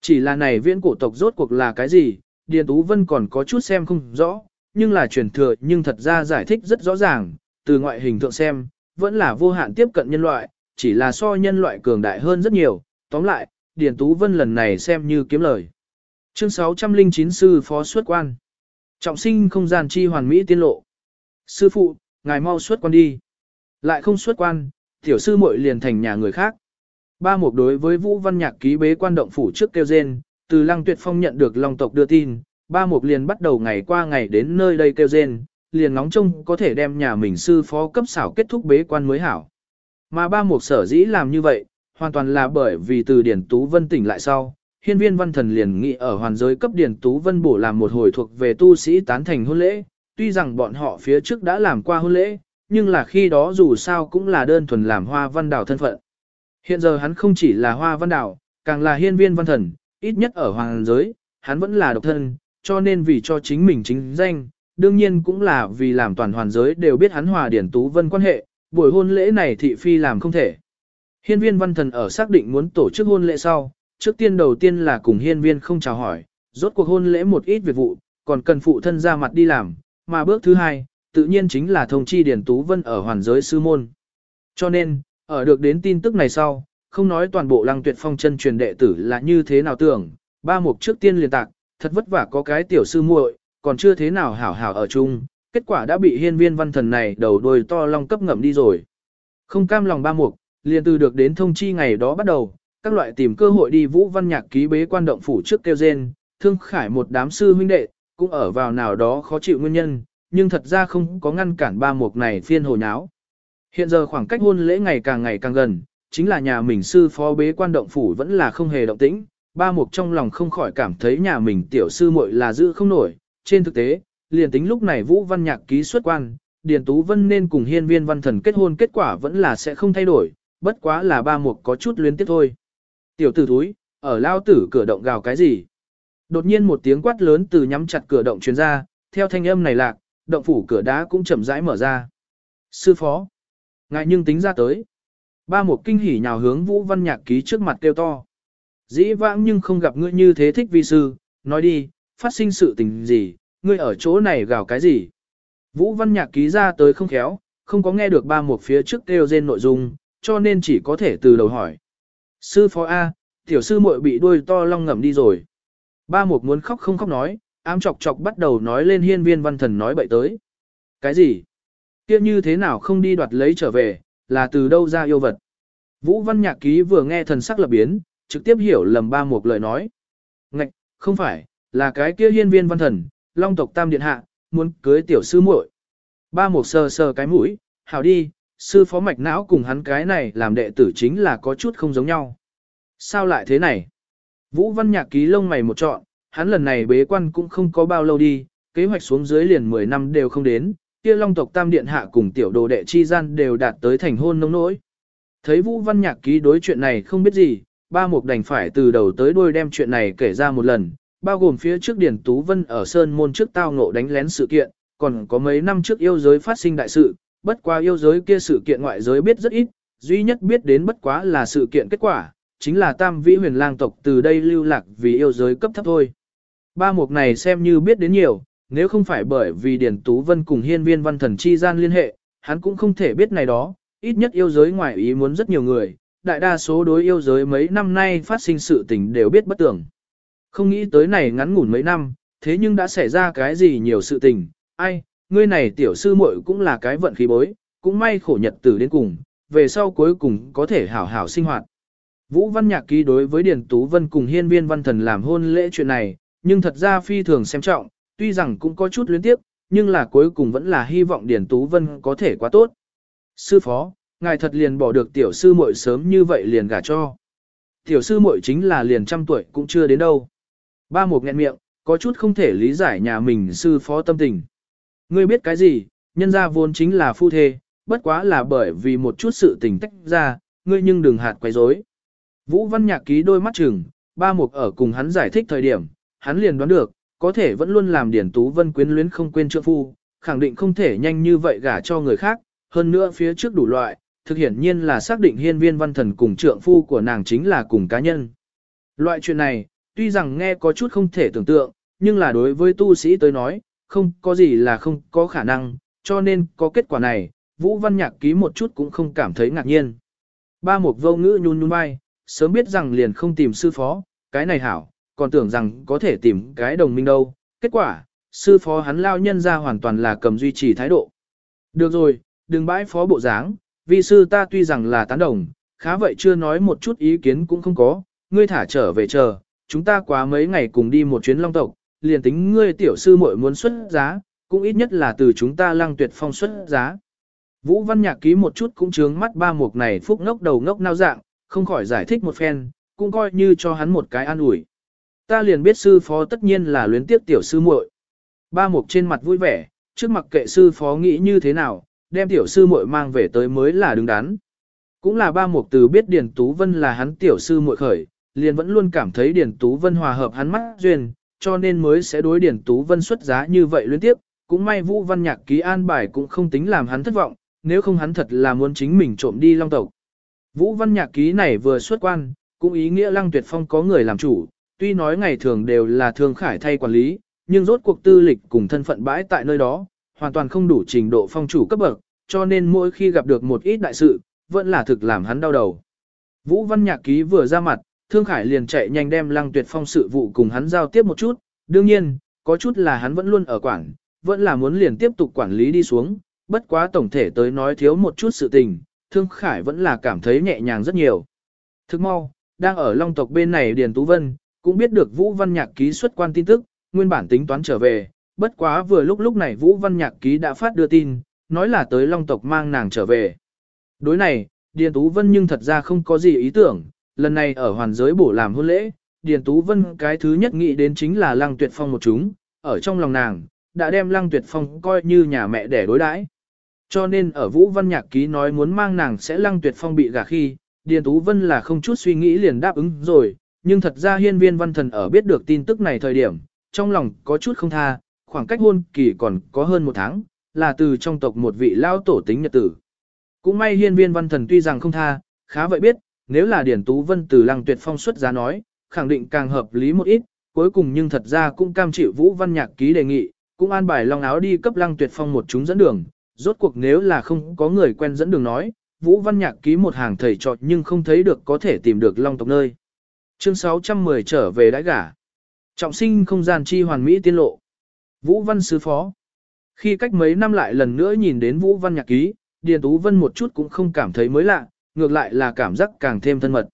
A: Chỉ là này viễn cổ tộc rốt cuộc là cái gì, Điền Tú Vân còn có chút xem không rõ, nhưng là truyền thừa nhưng thật ra giải thích rất rõ ràng, từ ngoại hình thượng xem, vẫn là vô hạn tiếp cận nhân loại, chỉ là so nhân loại cường đại hơn rất nhiều. Tóm lại, Điền Tú Vân lần này xem như kiếm lời. Chương 609 Sư Phó Xuất Quan Trọng sinh không gian chi hoàn mỹ tiên lộ. Sư phụ, ngài mau xuất quan đi. Lại không xuất quan, tiểu sư muội liền thành nhà người khác. Ba mục đối với Vũ Văn Nhạc ký bế quan động phủ trước kêu rên, từ Lăng Tuyệt Phong nhận được Long tộc đưa tin, ba mục liền bắt đầu ngày qua ngày đến nơi đây kêu rên, liền ngóng trông có thể đem nhà mình sư phó cấp xảo kết thúc bế quan mới hảo. Mà ba mục sở dĩ làm như vậy, hoàn toàn là bởi vì từ Điển Tú Vân tỉnh lại sau, hiên viên văn thần liền nghị ở hoàn giới cấp Điển Tú Vân bổ làm một hồi thuộc về tu sĩ tán thành hôn lễ, tuy rằng bọn họ phía trước đã làm qua hôn lễ, nhưng là khi đó dù sao cũng là đơn thuần làm hoa văn đảo thân phận. Hiện giờ hắn không chỉ là hoa văn đảo, càng là hiên viên văn thần, ít nhất ở hoàng giới, hắn vẫn là độc thân, cho nên vì cho chính mình chính danh, đương nhiên cũng là vì làm toàn hoàn giới đều biết hắn hòa điển tú vân quan hệ, buổi hôn lễ này thị phi làm không thể. Hiên viên văn thần ở xác định muốn tổ chức hôn lễ sau, trước tiên đầu tiên là cùng hiên viên không chào hỏi, rốt cuộc hôn lễ một ít việc vụ, còn cần phụ thân ra mặt đi làm, mà bước thứ hai, tự nhiên chính là thông chi Điền Tú Vân ở hoàn giới sư môn. Cho nên, ở được đến tin tức này sau, không nói toàn bộ lăng tuyệt phong chân truyền đệ tử là như thế nào tưởng, ba mục trước tiên liền tạc, thật vất vả có cái tiểu sư muội, còn chưa thế nào hảo hảo ở chung, kết quả đã bị hiên viên văn thần này đầu đôi to long cấp ngậm đi rồi. Không cam lòng ba mục, liền từ được đến thông chi ngày đó bắt đầu, các loại tìm cơ hội đi vũ văn nhạc ký bế quan động phủ trước kêu rên, thương khải một đám sư huynh đệ, cũng ở vào nào đó khó chịu nguyên nhân, nhưng thật ra không có ngăn cản ba mục này phiên hồ nháo. Hiện giờ khoảng cách hôn lễ ngày càng ngày càng gần, chính là nhà mình sư phó bế quan động phủ vẫn là không hề động tĩnh, ba mục trong lòng không khỏi cảm thấy nhà mình tiểu sư muội là giữ không nổi, trên thực tế, liền tính lúc này Vũ Văn Nhạc ký xuất quan, Điền Tú Vân nên cùng hiên viên văn thần kết hôn kết quả vẫn là sẽ không thay đổi, bất quá là ba mục có chút luyến tiếc thôi. Tiểu tử thúi, ở lao tử cửa động gào cái gì? Đột nhiên một tiếng quát lớn từ nhắm chặt cửa động truyền ra, theo thanh âm này lạc, động phủ cửa đá cũng chậm rãi mở ra. Sư phó, ngại nhưng tính ra tới. Ba một kinh hỉ nhào hướng Vũ Văn Nhạc ký trước mặt kêu to. Dĩ vãng nhưng không gặp ngươi như thế thích vi sư, nói đi, phát sinh sự tình gì, ngươi ở chỗ này gào cái gì. Vũ Văn Nhạc ký ra tới không khéo, không có nghe được ba một phía trước kêu rên nội dung, cho nên chỉ có thể từ đầu hỏi. Sư phó A, tiểu sư muội bị đuôi to long ngầm đi rồi. Ba mục muốn khóc không khóc nói, ám chọc chọc bắt đầu nói lên hiên viên văn thần nói bậy tới. Cái gì? Kia như thế nào không đi đoạt lấy trở về, là từ đâu ra yêu vật? Vũ văn nhạc ký vừa nghe thần sắc lập biến, trực tiếp hiểu lầm ba mục lời nói. Ngạch, không phải, là cái kia hiên viên văn thần, long tộc tam điện hạ, muốn cưới tiểu sư muội. Ba mục sờ sờ cái mũi, hảo đi, sư phó mạch não cùng hắn cái này làm đệ tử chính là có chút không giống nhau. Sao lại thế này? Vũ văn nhạc ký lông mày một trọn, hắn lần này bế quan cũng không có bao lâu đi, kế hoạch xuống dưới liền 10 năm đều không đến, kia long tộc tam điện hạ cùng tiểu đồ đệ chi gian đều đạt tới thành hôn nông nỗi. Thấy Vũ Văn Nhạc ký đối chuyện này không biết gì, ba mục đành phải từ đầu tới đuôi đem chuyện này kể ra một lần, bao gồm phía trước Điển Tú Vân ở Sơn Môn trước tao ngộ đánh lén sự kiện, còn có mấy năm trước yêu giới phát sinh đại sự, bất quá yêu giới kia sự kiện ngoại giới biết rất ít, duy nhất biết đến bất quá là sự kiện kết quả, chính là tam vĩ huyền lang tộc từ đây lưu lạc vì yêu giới cấp thấp thôi. Ba mục này xem như biết đến nhiều, nếu không phải bởi vì Điền Tú Vân cùng hiên viên văn thần chi gian liên hệ, hắn cũng không thể biết này đó, ít nhất yêu giới ngoài ý muốn rất nhiều người, đại đa số đối yêu giới mấy năm nay phát sinh sự tình đều biết bất tưởng. Không nghĩ tới này ngắn ngủn mấy năm, thế nhưng đã xảy ra cái gì nhiều sự tình, ai, ngươi này tiểu sư muội cũng là cái vận khí bối, cũng may khổ nhật tử đến cùng, về sau cuối cùng có thể hảo hảo sinh hoạt. Vũ Văn Nhạc ký đối với Điền Tú Vân cùng hiên viên văn thần làm hôn lễ chuyện này, nhưng thật ra phi thường xem trọng, tuy rằng cũng có chút luyến tiếp, nhưng là cuối cùng vẫn là hy vọng Điền Tú Vân có thể quá tốt. Sư phó, ngài thật liền bỏ được tiểu sư muội sớm như vậy liền gả cho. Tiểu sư muội chính là liền trăm tuổi cũng chưa đến đâu. Ba một nghẹn miệng, có chút không thể lý giải nhà mình sư phó tâm tình. Ngươi biết cái gì, nhân gia vốn chính là phu thê, bất quá là bởi vì một chút sự tình tách ra, ngươi nhưng đừng hạt quấy rối. Vũ Văn Nhạc ký đôi mắt chừng, ba mục ở cùng hắn giải thích thời điểm, hắn liền đoán được, có thể vẫn luôn làm Điển Tú Vân quyến luyến không quên trượng phu, khẳng định không thể nhanh như vậy gả cho người khác, hơn nữa phía trước đủ loại, thực hiển nhiên là xác định hiên viên văn thần cùng trượng phu của nàng chính là cùng cá nhân. Loại chuyện này, tuy rằng nghe có chút không thể tưởng tượng, nhưng là đối với tu sĩ tới nói, không có gì là không có khả năng, cho nên có kết quả này, Vũ Văn Nhạc ký một chút cũng không cảm thấy ngạc nhiên. Ba Mục vô ngữ nhún nhún vai, sớm biết rằng liền không tìm sư phó, cái này hảo, còn tưởng rằng có thể tìm cái đồng minh đâu. Kết quả, sư phó hắn lao nhân ra hoàn toàn là cầm duy trì thái độ. Được rồi, đừng bãi phó bộ dáng, vì sư ta tuy rằng là tán đồng, khá vậy chưa nói một chút ý kiến cũng không có, ngươi thả trở về chờ, chúng ta quá mấy ngày cùng đi một chuyến long tộc, liền tính ngươi tiểu sư muội muốn xuất giá, cũng ít nhất là từ chúng ta lăng tuyệt phong xuất giá. Vũ Văn Nhạc ký một chút cũng chướng mắt ba mục này phúc ngốc đầu ngốc nao dạng, không khỏi giải thích một phen, cũng coi như cho hắn một cái an ủi. Ta liền biết sư phó tất nhiên là luyến tiếp tiểu sư muội. Ba mục trên mặt vui vẻ, trước mặt kệ sư phó nghĩ như thế nào, đem tiểu sư muội mang về tới mới là đứng đắn. Cũng là ba mục từ biết Điền Tú Vân là hắn tiểu sư muội khởi, liền vẫn luôn cảm thấy Điền Tú Vân hòa hợp hắn mắt duyên, cho nên mới sẽ đối Điền Tú Vân xuất giá như vậy liên tiếp. Cũng may Vũ Văn Nhạc ký an bài cũng không tính làm hắn thất vọng, nếu không hắn thật là muốn chính mình trộm đi long tộc. Vũ Văn Nhạc ký này vừa xuất quan, cũng ý nghĩa Lăng Tuyệt Phong có người làm chủ, tuy nói ngày thường đều là thường Khải thay quản lý, nhưng rốt cuộc tư lịch cùng thân phận bãi tại nơi đó, hoàn toàn không đủ trình độ phong chủ cấp bậc, cho nên mỗi khi gặp được một ít đại sự, vẫn là thực làm hắn đau đầu. Vũ Văn Nhạc ký vừa ra mặt, Thương Khải liền chạy nhanh đem Lăng Tuyệt Phong sự vụ cùng hắn giao tiếp một chút, đương nhiên, có chút là hắn vẫn luôn ở quản, vẫn là muốn liền tiếp tục quản lý đi xuống, bất quá tổng thể tới nói thiếu một chút sự tình, Thương Khải vẫn là cảm thấy nhẹ nhàng rất nhiều. Thức mau, đang ở Long tộc bên này Điền Tú Vân, cũng biết được Vũ Văn Nhạc ký xuất quan tin tức, nguyên bản tính toán trở về, bất quá vừa lúc lúc này Vũ Văn Nhạc ký đã phát đưa tin, nói là tới Long tộc mang nàng trở về. Đối này, Điền Tú Vân nhưng thật ra không có gì ý tưởng, lần này ở hoàn giới bổ làm hôn lễ, Điền Tú Vân cái thứ nhất nghĩ đến chính là Lăng Tuyệt Phong một chúng, ở trong lòng nàng, đã đem Lăng Tuyệt Phong coi như nhà mẹ để đối đãi. Cho nên ở Vũ Văn Nhạc Ký nói muốn mang nàng sẽ Lăng Tuyệt Phong bị gả khi, Điền Tú Vân là không chút suy nghĩ liền đáp ứng rồi, nhưng thật ra hiên viên văn thần ở biết được tin tức này thời điểm, trong lòng có chút không tha, khoảng cách hôn kỳ còn có hơn một tháng, là từ trong tộc một vị lao tổ tính nhật tử. Cũng may hiên viên văn thần tuy rằng không tha, khá vậy biết, nếu là Điển Tú Vân từ lăng tuyệt phong xuất giá nói, khẳng định càng hợp lý một ít, cuối cùng nhưng thật ra cũng cam chịu Vũ Văn Nhạc ký đề nghị, cũng an bài long áo đi cấp lăng tuyệt phong một chúng dẫn đường, rốt cuộc nếu là không có người quen dẫn đường nói, Vũ Văn Nhạc ký một hàng thầy trọt nhưng không thấy được có thể tìm được long tộc nơi. Chương 610 trở về đãi gả. Trọng sinh không gian chi hoàn mỹ tiên lộ. Vũ Văn Sứ Phó. Khi cách mấy năm lại lần nữa nhìn đến Vũ Văn Nhạc ký, Điền Tú Vân một chút cũng không cảm thấy mới lạ, ngược lại là cảm giác càng thêm thân mật.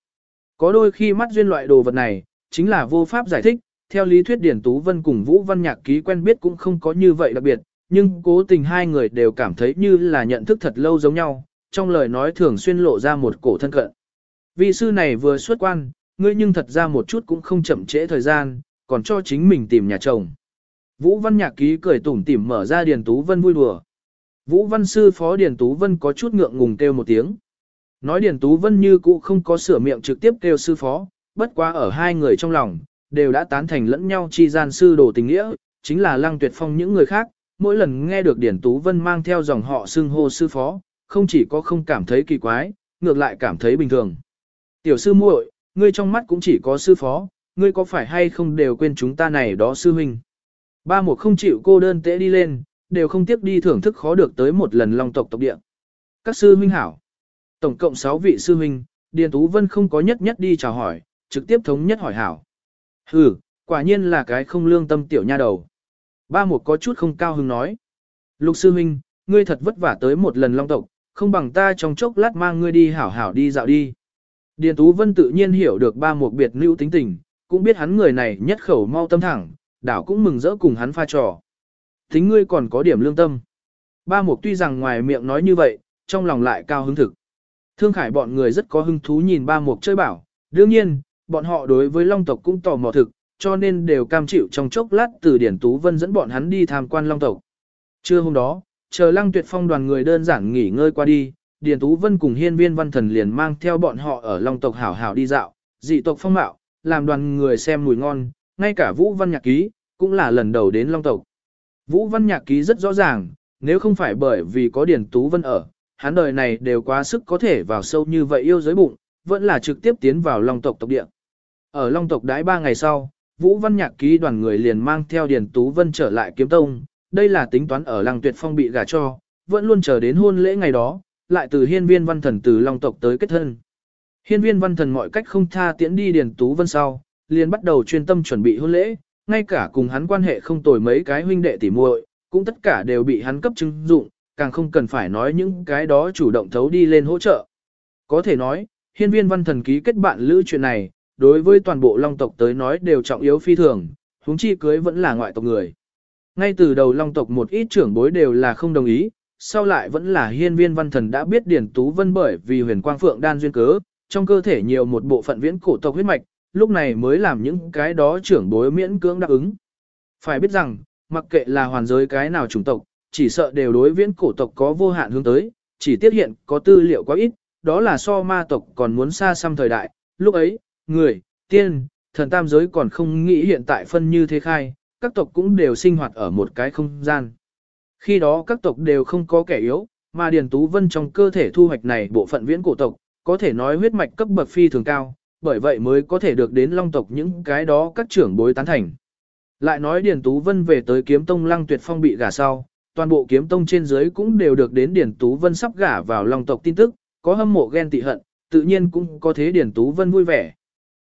A: Có đôi khi mắt duyên loại đồ vật này, chính là vô pháp giải thích, theo lý thuyết Điển Tú Vân cùng Vũ Văn Nhạc ký quen biết cũng không có như vậy đặc biệt, nhưng cố tình hai người đều cảm thấy như là nhận thức thật lâu giống nhau, trong lời nói thường xuyên lộ ra một cổ thân cận. Vị sư này vừa xuất quan, ngươi nhưng thật ra một chút cũng không chậm trễ thời gian, còn cho chính mình tìm nhà chồng. Vũ Văn Nhạc ký cười tủm tỉm mở ra Điền Tú Vân vui đùa. Vũ Văn sư phó Điền Tú Vân có chút ngượng ngùng kêu một tiếng. Nói Điền Tú Vân như cũ không có sửa miệng trực tiếp kêu sư phó, bất quá ở hai người trong lòng, đều đã tán thành lẫn nhau chi gian sư đồ tình nghĩa, chính là lăng tuyệt phong những người khác, mỗi lần nghe được Điền Tú Vân mang theo dòng họ xưng hô sư phó, không chỉ có không cảm thấy kỳ quái, ngược lại cảm thấy bình thường. Tiểu sư muội, ngươi trong mắt cũng chỉ có sư phó, ngươi có phải hay không đều quên chúng ta này đó sư huynh. Ba một không chịu cô đơn tễ đi lên, đều không tiếc đi thưởng thức khó được tới một lần long tộc tộc địa. Các sư huynh hảo. Tổng cộng 6 vị sư huynh, Điền Tú Vân không có nhất nhất đi chào hỏi, trực tiếp thống nhất hỏi hảo. Hừ, quả nhiên là cái không lương tâm tiểu nha đầu. Ba một có chút không cao hứng nói. Lục sư huynh, ngươi thật vất vả tới một lần long tộc, không bằng ta trong chốc lát mang ngươi đi hảo hảo đi dạo đi. Điền Tú Vân tự nhiên hiểu được ba một biệt lưu tính tình, cũng biết hắn người này nhất khẩu mau tâm thẳng, đảo cũng mừng rỡ cùng hắn pha trò. Tính ngươi còn có điểm lương tâm. Ba mục tuy rằng ngoài miệng nói như vậy, trong lòng lại cao hứng thực. Thương Khải bọn người rất có hứng thú nhìn ba mục chơi bảo, đương nhiên, bọn họ đối với Long tộc cũng tò mò thực, cho nên đều cam chịu trong chốc lát từ Điển Tú Vân dẫn bọn hắn đi tham quan Long tộc. Trưa hôm đó, chờ Lăng Tuyệt Phong đoàn người đơn giản nghỉ ngơi qua đi, Điền Tú Vân cùng Hiên Viên Văn Thần liền mang theo bọn họ ở Long tộc hảo hảo đi dạo, dị tộc phong mạo, làm đoàn người xem mùi ngon, ngay cả Vũ Văn Nhạc Ký cũng là lần đầu đến Long tộc. Vũ Văn Nhạc Ký rất rõ ràng, nếu không phải bởi vì có Điền Tú Vân ở, hắn đời này đều quá sức có thể vào sâu như vậy yêu giới bụng, vẫn là trực tiếp tiến vào Long tộc tộc địa. Ở Long tộc đãi ba ngày sau, Vũ Văn Nhạc ký đoàn người liền mang theo Điền Tú Vân trở lại Kiếm Tông, đây là tính toán ở Lăng Tuyệt Phong bị gả cho, vẫn luôn chờ đến hôn lễ ngày đó, lại từ hiên viên văn thần từ Long tộc tới kết thân. Hiên viên văn thần mọi cách không tha tiễn đi Điền Tú Vân sau, liền bắt đầu chuyên tâm chuẩn bị hôn lễ, ngay cả cùng hắn quan hệ không tồi mấy cái huynh đệ tỉ muội, cũng tất cả đều bị hắn cấp chứng dụng, càng không cần phải nói những cái đó chủ động thấu đi lên hỗ trợ. Có thể nói, hiên viên văn thần ký kết bạn lữ chuyện này, đối với toàn bộ long tộc tới nói đều trọng yếu phi thường, huống chi cưới vẫn là ngoại tộc người. Ngay từ đầu long tộc một ít trưởng bối đều là không đồng ý, sau lại vẫn là hiên viên văn thần đã biết Điển Tú Vân bởi vì huyền quang phượng đan duyên cớ, trong cơ thể nhiều một bộ phận viễn cổ tộc huyết mạch, lúc này mới làm những cái đó trưởng bối miễn cưỡng đáp ứng. Phải biết rằng, mặc kệ là hoàn giới cái nào chủng tộc, chỉ sợ đều đối viễn cổ tộc có vô hạn hướng tới, chỉ tiết hiện có tư liệu quá ít, đó là so ma tộc còn muốn xa xăm thời đại, lúc ấy, người, tiên, thần tam giới còn không nghĩ hiện tại phân như thế khai, các tộc cũng đều sinh hoạt ở một cái không gian. Khi đó các tộc đều không có kẻ yếu, mà Điền Tú Vân trong cơ thể thu hoạch này bộ phận viễn cổ tộc, có thể nói huyết mạch cấp bậc phi thường cao, bởi vậy mới có thể được đến long tộc những cái đó các trưởng bối tán thành. Lại nói Điền Tú Vân về tới kiếm tông lăng tuyệt phong bị gả sau, toàn bộ kiếm tông trên dưới cũng đều được đến điển Tú Vân sắp gả vào lòng tộc tin tức, có hâm mộ ghen tị hận, tự nhiên cũng có thế điển Tú Vân vui vẻ.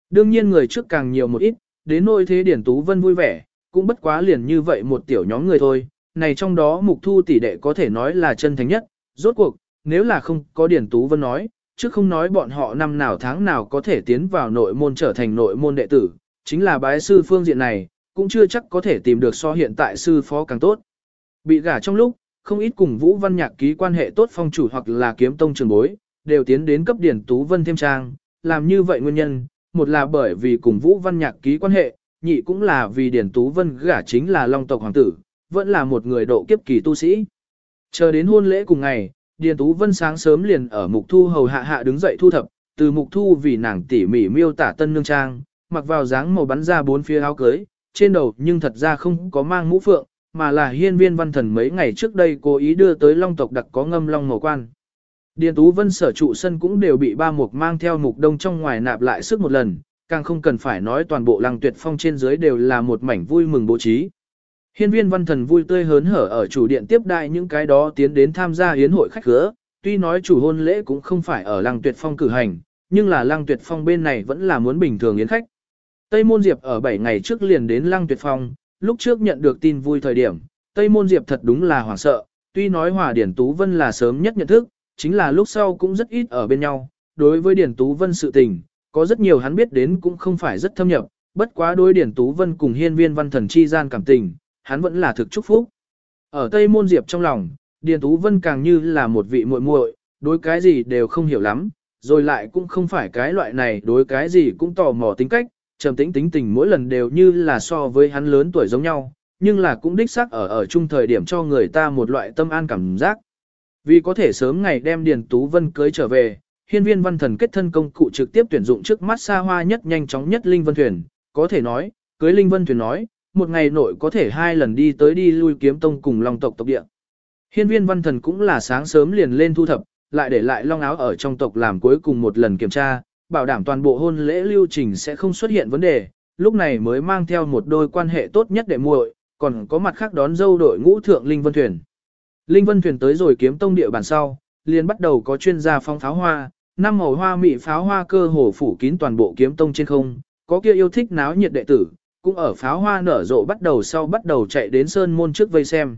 A: Đương nhiên người trước càng nhiều một ít, đến nỗi thế điển Tú Vân vui vẻ, cũng bất quá liền như vậy một tiểu nhóm người thôi, này trong đó mục thu tỷ đệ có thể nói là chân thành nhất, rốt cuộc, nếu là không có điển Tú Vân nói, chứ không nói bọn họ năm nào tháng nào có thể tiến vào nội môn trở thành nội môn đệ tử, chính là bái sư phương diện này, cũng chưa chắc có thể tìm được so hiện tại sư phó càng tốt. Bị gả trong lúc, không ít cùng Vũ Văn Nhạc ký quan hệ tốt phong chủ hoặc là kiếm tông trường bối, đều tiến đến cấp Điển Tú Vân thêm trang, làm như vậy nguyên nhân, một là bởi vì cùng Vũ Văn Nhạc ký quan hệ, nhị cũng là vì Điển Tú Vân gả chính là Long tộc hoàng tử, vẫn là một người độ kiếp kỳ tu sĩ. Chờ đến hôn lễ cùng ngày, Điền Tú Vân sáng sớm liền ở Mục Thu hầu hạ hạ đứng dậy thu thập, từ Mục Thu vì nàng tỉ mỉ miêu tả tân nương trang, mặc vào dáng màu bắn ra bốn phía áo cưới, trên đầu nhưng thật ra không có mang mũ phượng, mà là hiên viên văn thần mấy ngày trước đây cố ý đưa tới long tộc đặc có ngâm long màu quan. Điền Tú Vân sở trụ sân cũng đều bị ba mục mang theo mục đông trong ngoài nạp lại sức một lần, càng không cần phải nói toàn bộ lăng tuyệt phong trên dưới đều là một mảnh vui mừng bố trí. Hiên viên văn thần vui tươi hớn hở ở chủ điện tiếp đại những cái đó tiến đến tham gia hiến hội khách khứa, tuy nói chủ hôn lễ cũng không phải ở lăng tuyệt phong cử hành, nhưng là lăng tuyệt phong bên này vẫn là muốn bình thường yến khách. Tây Môn Diệp ở 7 ngày trước liền đến lăng tuyệt phong, lúc trước nhận được tin vui thời điểm, Tây Môn Diệp thật đúng là hoảng sợ, tuy nói Hòa Điển Tú Vân là sớm nhất nhận thức, chính là lúc sau cũng rất ít ở bên nhau, đối với Điển Tú Vân sự tình, có rất nhiều hắn biết đến cũng không phải rất thâm nhập, bất quá đối Điển Tú Vân cùng hiên viên văn thần chi gian cảm tình, hắn vẫn là thực chúc phúc. Ở Tây Môn Diệp trong lòng, điển Tú Vân càng như là một vị muội muội, đối cái gì đều không hiểu lắm, rồi lại cũng không phải cái loại này đối cái gì cũng tò mò tính cách, trầm tĩnh tính tình mỗi lần đều như là so với hắn lớn tuổi giống nhau, nhưng là cũng đích xác ở ở chung thời điểm cho người ta một loại tâm an cảm giác. Vì có thể sớm ngày đem Điền Tú Vân cưới trở về, hiên viên văn thần kết thân công cụ trực tiếp tuyển dụng trước mắt xa hoa nhất nhanh chóng nhất Linh Vân Thuyền, có thể nói, cưới Linh Vân Thuyền nói, một ngày nội có thể hai lần đi tới đi lui kiếm tông cùng Long tộc tộc địa. Hiên viên văn thần cũng là sáng sớm liền lên thu thập, lại để lại long áo ở trong tộc làm cuối cùng một lần kiểm tra, bảo đảm toàn bộ hôn lễ lưu trình sẽ không xuất hiện vấn đề, lúc này mới mang theo một đôi quan hệ tốt nhất để muội, còn có mặt khác đón dâu đội ngũ thượng Linh Vân Thuyền. Linh Vân Thuyền tới rồi kiếm tông địa bàn sau, liền bắt đầu có chuyên gia phong pháo hoa, năm màu hoa mị pháo hoa cơ hồ phủ kín toàn bộ kiếm tông trên không, có kia yêu thích náo nhiệt đệ tử, cũng ở pháo hoa nở rộ bắt đầu sau bắt đầu chạy đến sơn môn trước vây xem.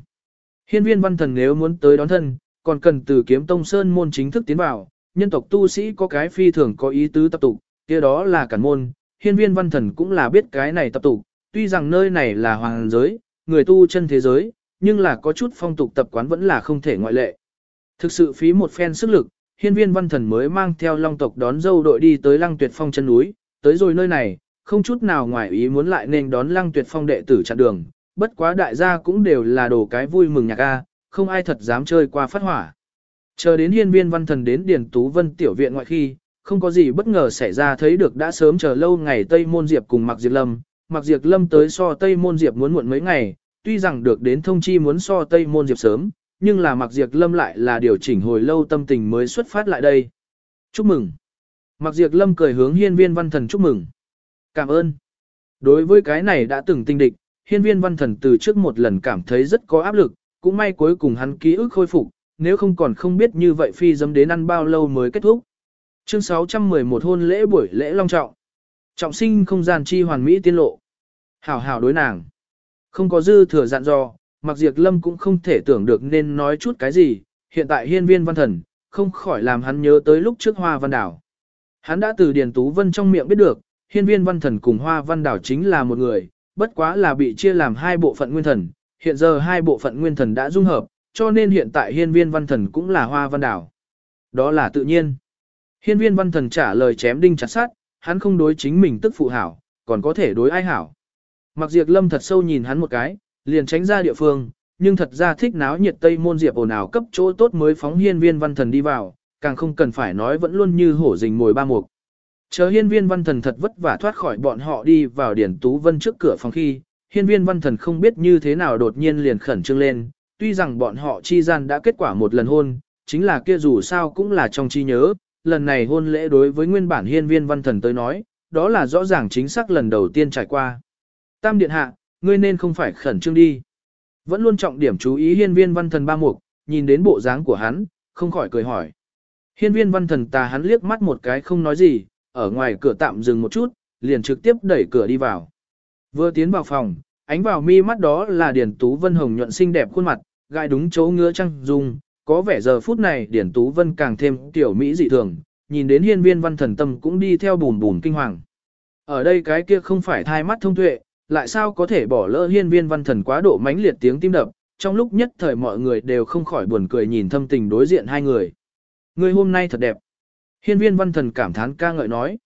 A: Hiên viên văn thần nếu muốn tới đón thân, còn cần từ kiếm tông sơn môn chính thức tiến vào, nhân tộc tu sĩ có cái phi thường có ý tứ tập tục, kia đó là cản môn, hiên viên văn thần cũng là biết cái này tập tục, tuy rằng nơi này là hoàng giới, người tu chân thế giới, nhưng là có chút phong tục tập quán vẫn là không thể ngoại lệ. Thực sự phí một phen sức lực, hiên viên văn thần mới mang theo long tộc đón dâu đội đi tới lăng tuyệt phong chân núi, tới rồi nơi này, không chút nào ngoài ý muốn lại nên đón lăng tuyệt phong đệ tử chặn đường, bất quá đại gia cũng đều là đồ cái vui mừng nhạc a, không ai thật dám chơi qua phát hỏa. Chờ đến hiên viên văn thần đến Điền Tú Vân tiểu viện ngoại khi, không có gì bất ngờ xảy ra thấy được đã sớm chờ lâu ngày Tây Môn Diệp cùng Mạc Diệp Lâm, Mạc Diệp Lâm tới so Tây Môn Diệp muốn muộn mấy ngày, tuy rằng được đến thông chi muốn so Tây Môn Diệp sớm, nhưng là Mạc Diệp Lâm lại là điều chỉnh hồi lâu tâm tình mới xuất phát lại đây. Chúc mừng. Mạc Diệp Lâm cười hướng hiên viên văn thần chúc mừng. Cảm ơn. Đối với cái này đã từng tinh địch, hiên viên văn thần từ trước một lần cảm thấy rất có áp lực, cũng may cuối cùng hắn ký ức khôi phục, nếu không còn không biết như vậy phi dâm đến ăn bao lâu mới kết thúc. Chương 611 hôn lễ buổi lễ long trọng. Trọng sinh không gian chi hoàn mỹ tiên lộ. Hảo hảo đối nàng. Không có dư thừa dặn dò, mặc diệt lâm cũng không thể tưởng được nên nói chút cái gì, hiện tại hiên viên văn thần, không khỏi làm hắn nhớ tới lúc trước hoa văn đảo. Hắn đã từ Điền Tú Vân trong miệng biết được, hiên viên văn thần cùng hoa văn đảo chính là một người, bất quá là bị chia làm hai bộ phận nguyên thần, hiện giờ hai bộ phận nguyên thần đã dung hợp, cho nên hiện tại hiên viên văn thần cũng là hoa văn đảo. Đó là tự nhiên. Hiên viên văn thần trả lời chém đinh chặt sát, hắn không đối chính mình tức phụ hảo, còn có thể đối ai hảo. Mặc diệt lâm thật sâu nhìn hắn một cái, liền tránh ra địa phương, nhưng thật ra thích náo nhiệt tây môn diệp ồn ào cấp chỗ tốt mới phóng hiên viên văn thần đi vào, càng không cần phải nói vẫn luôn như hổ rình mồi ba mục. Chờ hiên viên văn thần thật vất vả thoát khỏi bọn họ đi vào điển tú vân trước cửa phòng khi, hiên viên văn thần không biết như thế nào đột nhiên liền khẩn trương lên, tuy rằng bọn họ chi gian đã kết quả một lần hôn, chính là kia dù sao cũng là trong chi nhớ, lần này hôn lễ đối với nguyên bản hiên viên văn thần tới nói, đó là rõ ràng chính xác lần đầu tiên trải qua. Tam điện hạ, ngươi nên không phải khẩn trương đi. Vẫn luôn trọng điểm chú ý hiên viên văn thần ba mục, nhìn đến bộ dáng của hắn, không khỏi cười hỏi. Hiên viên văn thần tà hắn liếc mắt một cái không nói gì, ở ngoài cửa tạm dừng một chút, liền trực tiếp đẩy cửa đi vào. Vừa tiến vào phòng, ánh vào mi mắt đó là Điền Tú Vân hồng nhuận xinh đẹp khuôn mặt, gai đúng chỗ ngứa trăng dung, có vẻ giờ phút này Điển Tú Vân càng thêm tiểu mỹ dị thường, nhìn đến hiên viên văn thần tâm cũng đi theo bùn bùn kinh hoàng. Ở đây cái kia không phải thai mắt thông tuệ, lại sao có thể bỏ lỡ hiên viên văn thần quá độ mãnh liệt tiếng tim đập, trong lúc nhất thời mọi người đều không khỏi buồn cười nhìn thâm tình đối diện hai người. Người hôm nay thật đẹp. Hiên viên văn thần cảm thán ca ngợi nói.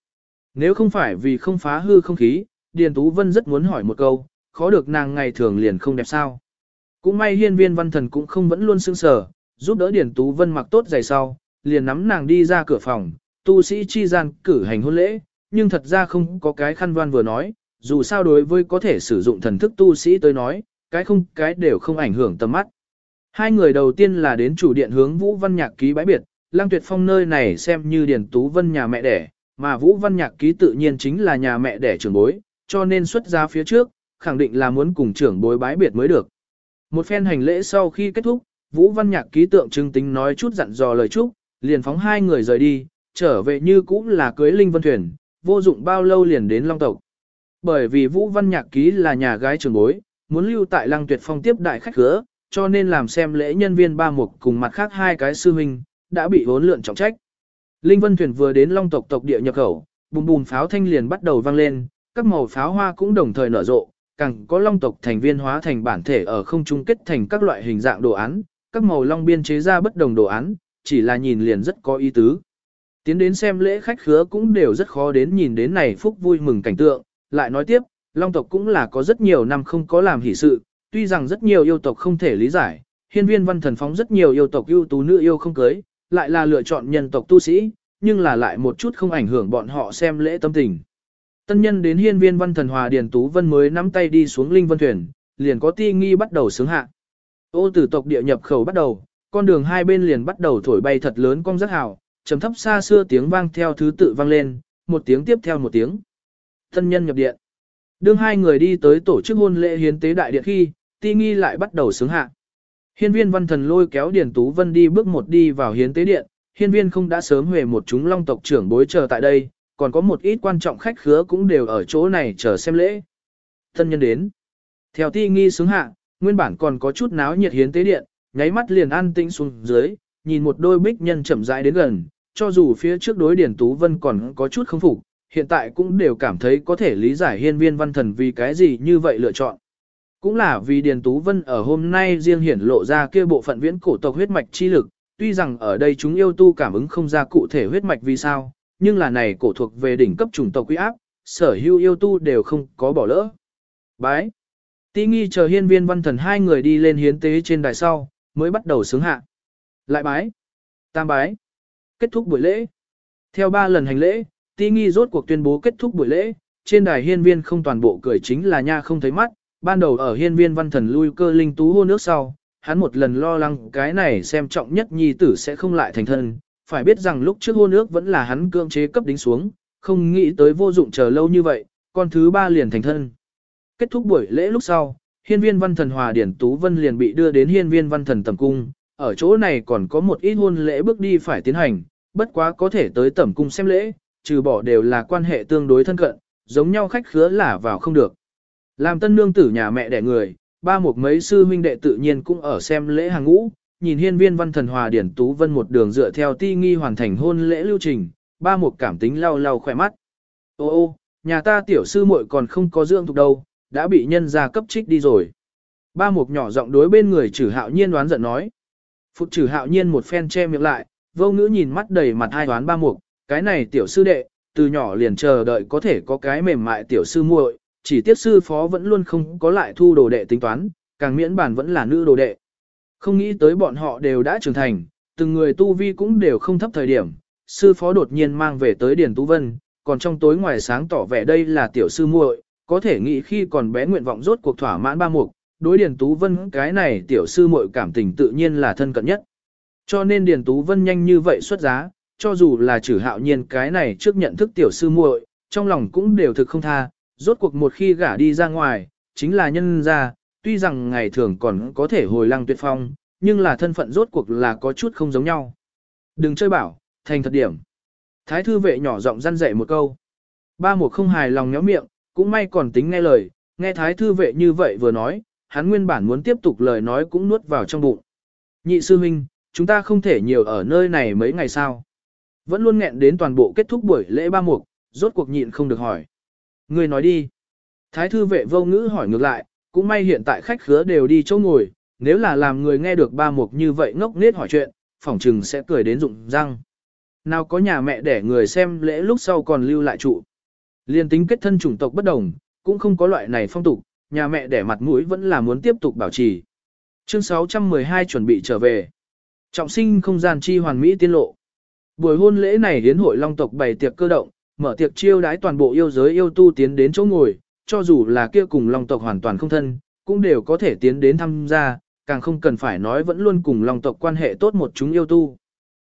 A: Nếu không phải vì không phá hư không khí, Điền Tú Vân rất muốn hỏi một câu, khó được nàng ngày thường liền không đẹp sao. Cũng may hiên viên văn thần cũng không vẫn luôn sưng sờ, giúp đỡ Điền Tú Vân mặc tốt giày sau, liền nắm nàng đi ra cửa phòng, tu sĩ chi gian cử hành hôn lễ, nhưng thật ra không có cái khăn văn vừa nói, dù sao đối với có thể sử dụng thần thức tu sĩ tới nói, cái không cái đều không ảnh hưởng tầm mắt. Hai người đầu tiên là đến chủ điện hướng Vũ Văn Nhạc ký bãi biệt, Lăng Tuyệt Phong nơi này xem như Điền Tú Vân nhà mẹ đẻ, mà Vũ Văn Nhạc ký tự nhiên chính là nhà mẹ đẻ trưởng bối, cho nên xuất ra phía trước, khẳng định là muốn cùng trưởng bối bái biệt mới được. Một phen hành lễ sau khi kết thúc, Vũ Văn Nhạc ký tượng trưng tính nói chút dặn dò lời chúc, liền phóng hai người rời đi, trở về như cũng là cưới Linh Vân Thuyền, vô dụng bao lâu liền đến Long Tộc. Bởi vì Vũ Văn Nhạc ký là nhà gái trưởng bối, muốn lưu tại Lăng Tuyệt Phong tiếp đại khách khứa, cho nên làm xem lễ nhân viên ba mục cùng mặt khác hai cái sư huynh, đã bị hốn lượn trọng trách. Linh Vân Thuyền vừa đến Long tộc tộc địa nhập khẩu, bùm bùm pháo thanh liền bắt đầu vang lên, các màu pháo hoa cũng đồng thời nở rộ, càng có Long tộc thành viên hóa thành bản thể ở không trung kết thành các loại hình dạng đồ án, các màu long biên chế ra bất đồng đồ án, chỉ là nhìn liền rất có ý tứ. Tiến đến xem lễ khách khứa cũng đều rất khó đến nhìn đến này phúc vui mừng cảnh tượng, lại nói tiếp, Long tộc cũng là có rất nhiều năm không có làm hỷ sự, tuy rằng rất nhiều yêu tộc không thể lý giải, hiên viên văn thần phóng rất nhiều yêu tộc ưu tú nữ yêu không cưới, lại là lựa chọn nhân tộc tu sĩ, nhưng là lại một chút không ảnh hưởng bọn họ xem lễ tâm tình. Tân nhân đến hiên viên văn thần hòa điền tú vân mới nắm tay đi xuống linh vân thuyền, liền có ti nghi bắt đầu sướng hạ. Ô tử tộc địa nhập khẩu bắt đầu, con đường hai bên liền bắt đầu thổi bay thật lớn cong rất hào, trầm thấp xa xưa tiếng vang theo thứ tự vang lên, một tiếng tiếp theo một tiếng. Tân nhân nhập điện. Đương hai người đi tới tổ chức hôn lễ hiến tế đại điện khi, ti nghi lại bắt đầu sướng hạ. Hiên viên văn thần lôi kéo Điền Tú Vân đi bước một đi vào hiến tế điện, hiên viên không đã sớm huề một chúng long tộc trưởng bối chờ tại đây, còn có một ít quan trọng khách khứa cũng đều ở chỗ này chờ xem lễ. Thân nhân đến. Theo ti nghi sướng hạ, nguyên bản còn có chút náo nhiệt hiến tế điện, nháy mắt liền an tĩnh xuống dưới, nhìn một đôi bích nhân chậm rãi đến gần, cho dù phía trước đối điển Tú Vân còn có chút không phục, hiện tại cũng đều cảm thấy có thể lý giải hiên viên văn thần vì cái gì như vậy lựa chọn. Cũng là vì Điền Tú Vân ở hôm nay riêng hiển lộ ra kia bộ phận viễn cổ tộc huyết mạch chi lực, tuy rằng ở đây chúng yêu tu cảm ứng không ra cụ thể huyết mạch vì sao, nhưng là này cổ thuộc về đỉnh cấp chủng tộc quý áp, sở hữu yêu tu đều không có bỏ lỡ. Bái. Tí nghi chờ hiên viên văn thần hai người đi lên hiến tế trên đài sau, mới bắt đầu sướng hạ. Lại bái. Tam bái. Kết thúc buổi lễ. Theo ba lần hành lễ, tí nghi rốt cuộc tuyên bố kết thúc buổi lễ, trên đài hiên viên không toàn bộ cười chính là nha không thấy mắt, ban đầu ở hiên viên văn thần lui cơ linh tú hôn nước sau, hắn một lần lo lắng cái này xem trọng nhất nhi tử sẽ không lại thành thân, phải biết rằng lúc trước hôn ước vẫn là hắn cưỡng chế cấp đính xuống, không nghĩ tới vô dụng chờ lâu như vậy, con thứ ba liền thành thân. Kết thúc buổi lễ lúc sau, hiên viên văn thần hòa điển tú vân liền bị đưa đến hiên viên văn thần tầm cung, ở chỗ này còn có một ít hôn lễ bước đi phải tiến hành, bất quá có thể tới Tầm cung xem lễ, trừ bỏ đều là quan hệ tương đối thân cận, giống nhau khách khứa là vào không được. Làm tân nương tử nhà mẹ đẻ người, ba một mấy sư huynh đệ tự nhiên cũng ở xem lễ hàng ngũ, nhìn hiên viên văn thần hòa điển tú vân một đường dựa theo ti nghi hoàn thành hôn lễ lưu trình, ba một cảm tính lau lau khỏe mắt. Ô ô, nhà ta tiểu sư muội còn không có dưỡng thuộc đâu, đã bị nhân gia cấp trích đi rồi. Ba mục nhỏ giọng đối bên người trừ hạo nhiên đoán giận nói. Phục trừ hạo nhiên một phen che miệng lại, vô ngữ nhìn mắt đầy mặt hai đoán ba mục, cái này tiểu sư đệ, từ nhỏ liền chờ đợi có thể có cái mềm mại tiểu sư muội, chỉ tiếc sư phó vẫn luôn không có lại thu đồ đệ tính toán, càng miễn bản vẫn là nữ đồ đệ. Không nghĩ tới bọn họ đều đã trưởng thành, từng người tu vi cũng đều không thấp thời điểm, sư phó đột nhiên mang về tới Điền Tú Vân, còn trong tối ngoài sáng tỏ vẻ đây là tiểu sư muội, có thể nghĩ khi còn bé nguyện vọng rốt cuộc thỏa mãn ba mục, đối Điền Tú Vân cái này tiểu sư muội cảm tình tự nhiên là thân cận nhất. Cho nên Điền Tú Vân nhanh như vậy xuất giá, cho dù là trừ hạo nhiên cái này trước nhận thức tiểu sư muội, trong lòng cũng đều thực không tha, rốt cuộc một khi gả đi ra ngoài, chính là nhân ra tuy rằng ngày thường còn có thể hồi lăng tuyệt phong, nhưng là thân phận rốt cuộc là có chút không giống nhau. Đừng chơi bảo, thành thật điểm. Thái thư vệ nhỏ giọng răn dạy một câu. Ba một không hài lòng nhéo miệng, cũng may còn tính nghe lời, nghe thái thư vệ như vậy vừa nói, hắn nguyên bản muốn tiếp tục lời nói cũng nuốt vào trong bụng. Nhị sư huynh, chúng ta không thể nhiều ở nơi này mấy ngày sao. Vẫn luôn nghẹn đến toàn bộ kết thúc buổi lễ ba mục, rốt cuộc nhịn không được hỏi. Người nói đi. Thái thư vệ vô ngữ hỏi ngược lại, cũng may hiện tại khách khứa đều đi chỗ ngồi, nếu là làm người nghe được ba mục như vậy ngốc nết hỏi chuyện, phỏng chừng sẽ cười đến rụng răng. Nào có nhà mẹ để người xem lễ lúc sau còn lưu lại trụ. Liên tính kết thân chủng tộc bất đồng, cũng không có loại này phong tục, nhà mẹ để mặt mũi vẫn là muốn tiếp tục bảo trì. Chương 612 chuẩn bị trở về. Trọng sinh không gian chi hoàn mỹ tiên lộ. Buổi hôn lễ này hiến hội long tộc bày tiệc cơ động, mở tiệc chiêu đái toàn bộ yêu giới yêu tu tiến đến chỗ ngồi, cho dù là kia cùng long tộc hoàn toàn không thân, cũng đều có thể tiến đến tham gia, càng không cần phải nói vẫn luôn cùng long tộc quan hệ tốt một chúng yêu tu.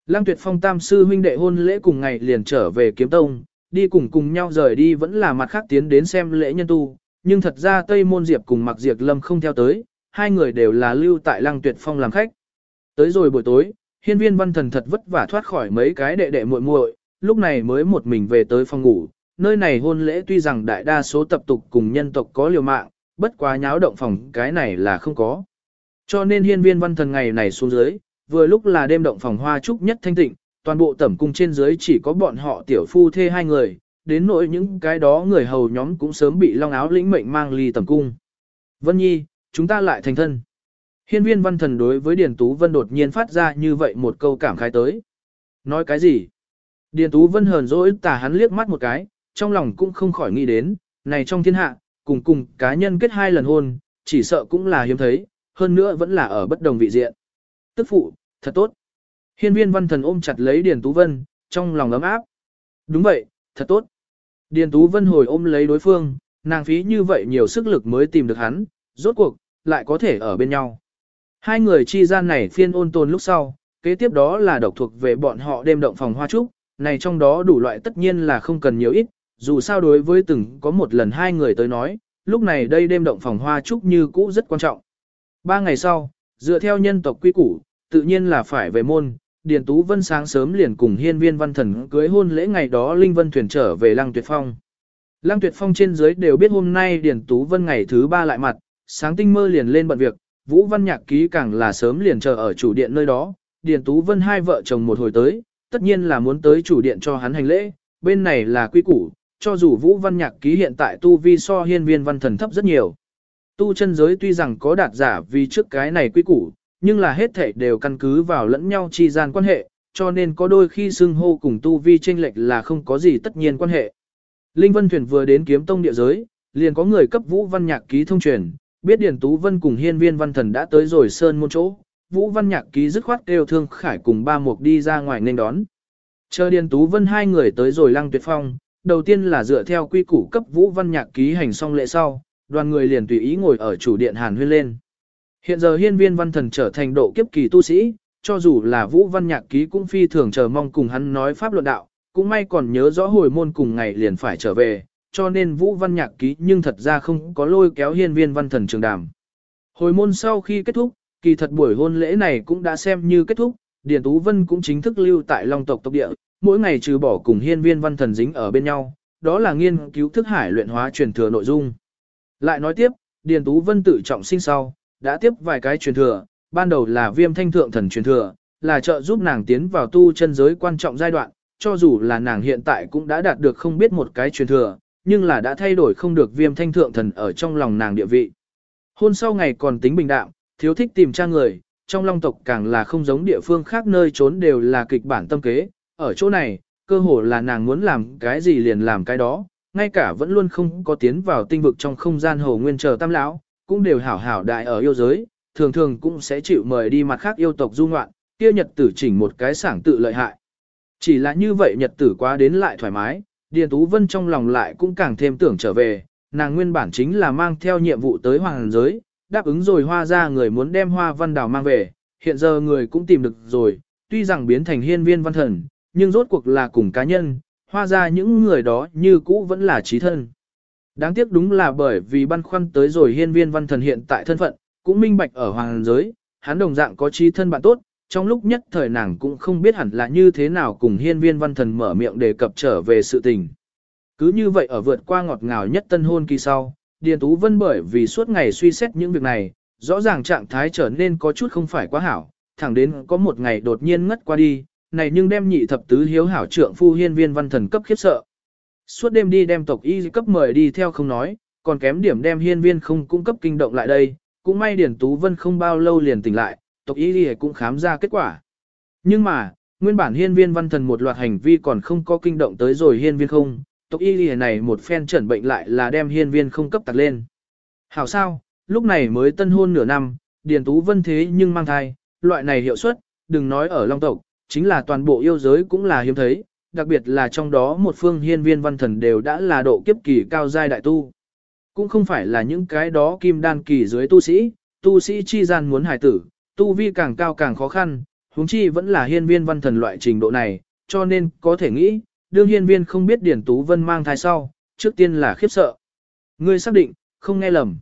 A: Lăng tuyệt phong tam sư huynh đệ hôn lễ cùng ngày liền trở về kiếm tông, đi cùng cùng nhau rời đi vẫn là mặt khác tiến đến xem lễ nhân tu, nhưng thật ra Tây Môn Diệp cùng Mặc Diệp Lâm không theo tới, hai người đều là lưu tại Lăng Tuyệt Phong làm khách. Tới rồi buổi tối, hiên viên văn thần thật vất vả thoát khỏi mấy cái đệ đệ muội muội, lúc này mới một mình về tới phòng ngủ. Nơi này hôn lễ tuy rằng đại đa số tập tục cùng nhân tộc có liều mạng, bất quá nháo động phòng cái này là không có. Cho nên hiên viên văn thần ngày này xuống dưới, vừa lúc là đêm động phòng hoa trúc nhất thanh tịnh, toàn bộ tẩm cung trên dưới chỉ có bọn họ tiểu phu thê hai người, đến nỗi những cái đó người hầu nhóm cũng sớm bị long áo lĩnh mệnh mang ly tẩm cung. Vân Nhi, chúng ta lại thành thân. Hiên viên văn thần đối với Điền Tú Vân đột nhiên phát ra như vậy một câu cảm khái tới. Nói cái gì? Điền Tú Vân hờn dỗi tả hắn liếc mắt một cái, trong lòng cũng không khỏi nghĩ đến, này trong thiên hạ, cùng cùng cá nhân kết hai lần hôn, chỉ sợ cũng là hiếm thấy, hơn nữa vẫn là ở bất đồng vị diện. Tức phụ, thật tốt. Hiên viên văn thần ôm chặt lấy Điền Tú Vân, trong lòng ấm áp. Đúng vậy, thật tốt. Điền Tú Vân hồi ôm lấy đối phương, nàng phí như vậy nhiều sức lực mới tìm được hắn, rốt cuộc, lại có thể ở bên nhau. Hai người chi gian này phiên ôn tồn lúc sau, kế tiếp đó là độc thuộc về bọn họ đêm động phòng hoa trúc, này trong đó đủ loại tất nhiên là không cần nhiều ít, dù sao đối với từng có một lần hai người tới nói, lúc này đây đêm động phòng hoa trúc như cũ rất quan trọng. Ba ngày sau, dựa theo nhân tộc quy củ, tự nhiên là phải về môn, Điền Tú Vân sáng sớm liền cùng hiên viên văn thần cưới hôn lễ ngày đó Linh Vân thuyền trở về Lăng Tuyệt Phong. Lăng Tuyệt Phong trên dưới đều biết hôm nay Điền Tú Vân ngày thứ ba lại mặt, sáng tinh mơ liền lên bận việc, Vũ Văn Nhạc ký càng là sớm liền chờ ở chủ điện nơi đó, Điền Tú Vân hai vợ chồng một hồi tới, tất nhiên là muốn tới chủ điện cho hắn hành lễ, bên này là quy củ, cho dù Vũ Văn Nhạc ký hiện tại tu vi so hiên viên văn thần thấp rất nhiều. Tu chân giới tuy rằng có đạt giả vì trước cái này quy củ, nhưng là hết thể đều căn cứ vào lẫn nhau chi gian quan hệ, cho nên có đôi khi xưng hô cùng tu vi chênh lệch là không có gì tất nhiên quan hệ. Linh Vân Thuyền vừa đến kiếm tông địa giới, liền có người cấp Vũ Văn Nhạc ký thông truyền, biết Điền Tú Vân cùng Hiên Viên Văn Thần đã tới rồi sơn môn chỗ, Vũ Văn Nhạc ký dứt khoát kêu Thương Khải cùng ba mục đi ra ngoài nên đón. Chờ Điền Tú Vân hai người tới rồi Lăng Tuyệt Phong, đầu tiên là dựa theo quy củ cấp Vũ Văn Nhạc ký hành xong lễ sau, đoàn người liền tùy ý ngồi ở chủ điện Hàn Huyên lên. Hiện giờ hiên viên văn thần trở thành độ kiếp kỳ tu sĩ, cho dù là vũ văn nhạc ký cũng phi thường chờ mong cùng hắn nói pháp luận đạo, cũng may còn nhớ rõ hồi môn cùng ngày liền phải trở về, cho nên vũ văn nhạc ký nhưng thật ra không có lôi kéo hiên viên văn thần trường đàm. Hồi môn sau khi kết thúc, Kỳ thật buổi hôn lễ này cũng đã xem như kết thúc, Điền Tú Vân cũng chính thức lưu tại Long tộc tộc địa, mỗi ngày trừ bỏ cùng hiên viên văn thần dính ở bên nhau, đó là nghiên cứu thức hải luyện hóa truyền thừa nội dung. Lại nói tiếp, Điền Tú Vân tự trọng sinh sau, đã tiếp vài cái truyền thừa, ban đầu là viêm thanh thượng thần truyền thừa, là trợ giúp nàng tiến vào tu chân giới quan trọng giai đoạn, cho dù là nàng hiện tại cũng đã đạt được không biết một cái truyền thừa, nhưng là đã thay đổi không được viêm thanh thượng thần ở trong lòng nàng địa vị. Hôn sau ngày còn tính bình đạm, thiếu thích tìm tra người, trong long tộc càng là không giống địa phương khác nơi trốn đều là kịch bản tâm kế, ở chỗ này, cơ hồ là nàng muốn làm cái gì liền làm cái đó, ngay cả vẫn luôn không có tiến vào tinh vực trong không gian hồ nguyên chờ tam lão, cũng đều hảo hảo đại ở yêu giới, thường thường cũng sẽ chịu mời đi mặt khác yêu tộc du ngoạn, kia nhật tử chỉnh một cái sảng tự lợi hại. Chỉ là như vậy nhật tử quá đến lại thoải mái, Điền Tú Vân trong lòng lại cũng càng thêm tưởng trở về, nàng nguyên bản chính là mang theo nhiệm vụ tới hoàng giới, đáp ứng rồi hoa ra người muốn đem hoa văn đào mang về, hiện giờ người cũng tìm được rồi, tuy rằng biến thành hiên viên văn thần, nhưng rốt cuộc là cùng cá nhân, hoa ra những người đó như cũ vẫn là trí thân. Đáng tiếc đúng là bởi vì băn khoăn tới rồi hiên viên văn thần hiện tại thân phận, cũng minh bạch ở hoàng giới, hắn đồng dạng có trí thân bạn tốt, trong lúc nhất thời nàng cũng không biết hẳn là như thế nào cùng hiên viên văn thần mở miệng đề cập trở về sự tình. Cứ như vậy ở vượt qua ngọt ngào nhất tân hôn kỳ sau, Điền Tú Vân bởi vì suốt ngày suy xét những việc này, rõ ràng trạng thái trở nên có chút không phải quá hảo, thẳng đến có một ngày đột nhiên ngất qua đi, này nhưng đem nhị thập tứ hiếu hảo trượng phu hiên viên văn thần cấp khiếp sợ. Suốt đêm đi đem tộc y cấp mời đi theo không nói, còn kém điểm đem hiên viên không cung cấp kinh động lại đây, cũng may điển Tú Vân không bao lâu liền tỉnh lại, tộc y cũng khám ra kết quả. Nhưng mà, nguyên bản hiên viên văn thần một loạt hành vi còn không có kinh động tới rồi hiên viên không, tộc y này một phen chẩn bệnh lại là đem hiên viên không cấp tặc lên. Hảo sao, lúc này mới tân hôn nửa năm, Điền Tú Vân thế nhưng mang thai, loại này hiệu suất, đừng nói ở Long tộc, chính là toàn bộ yêu giới cũng là hiếm thấy, đặc biệt là trong đó một phương hiên viên văn thần đều đã là độ kiếp kỳ cao giai đại tu. Cũng không phải là những cái đó kim đan kỳ dưới tu sĩ, tu sĩ chi gian muốn hài tử, tu vi càng cao càng khó khăn, huống chi vẫn là hiên viên văn thần loại trình độ này, cho nên có thể nghĩ, đương hiên viên không biết Điển Tú Vân mang thai sau, trước tiên là khiếp sợ. Ngươi xác định, không nghe lầm.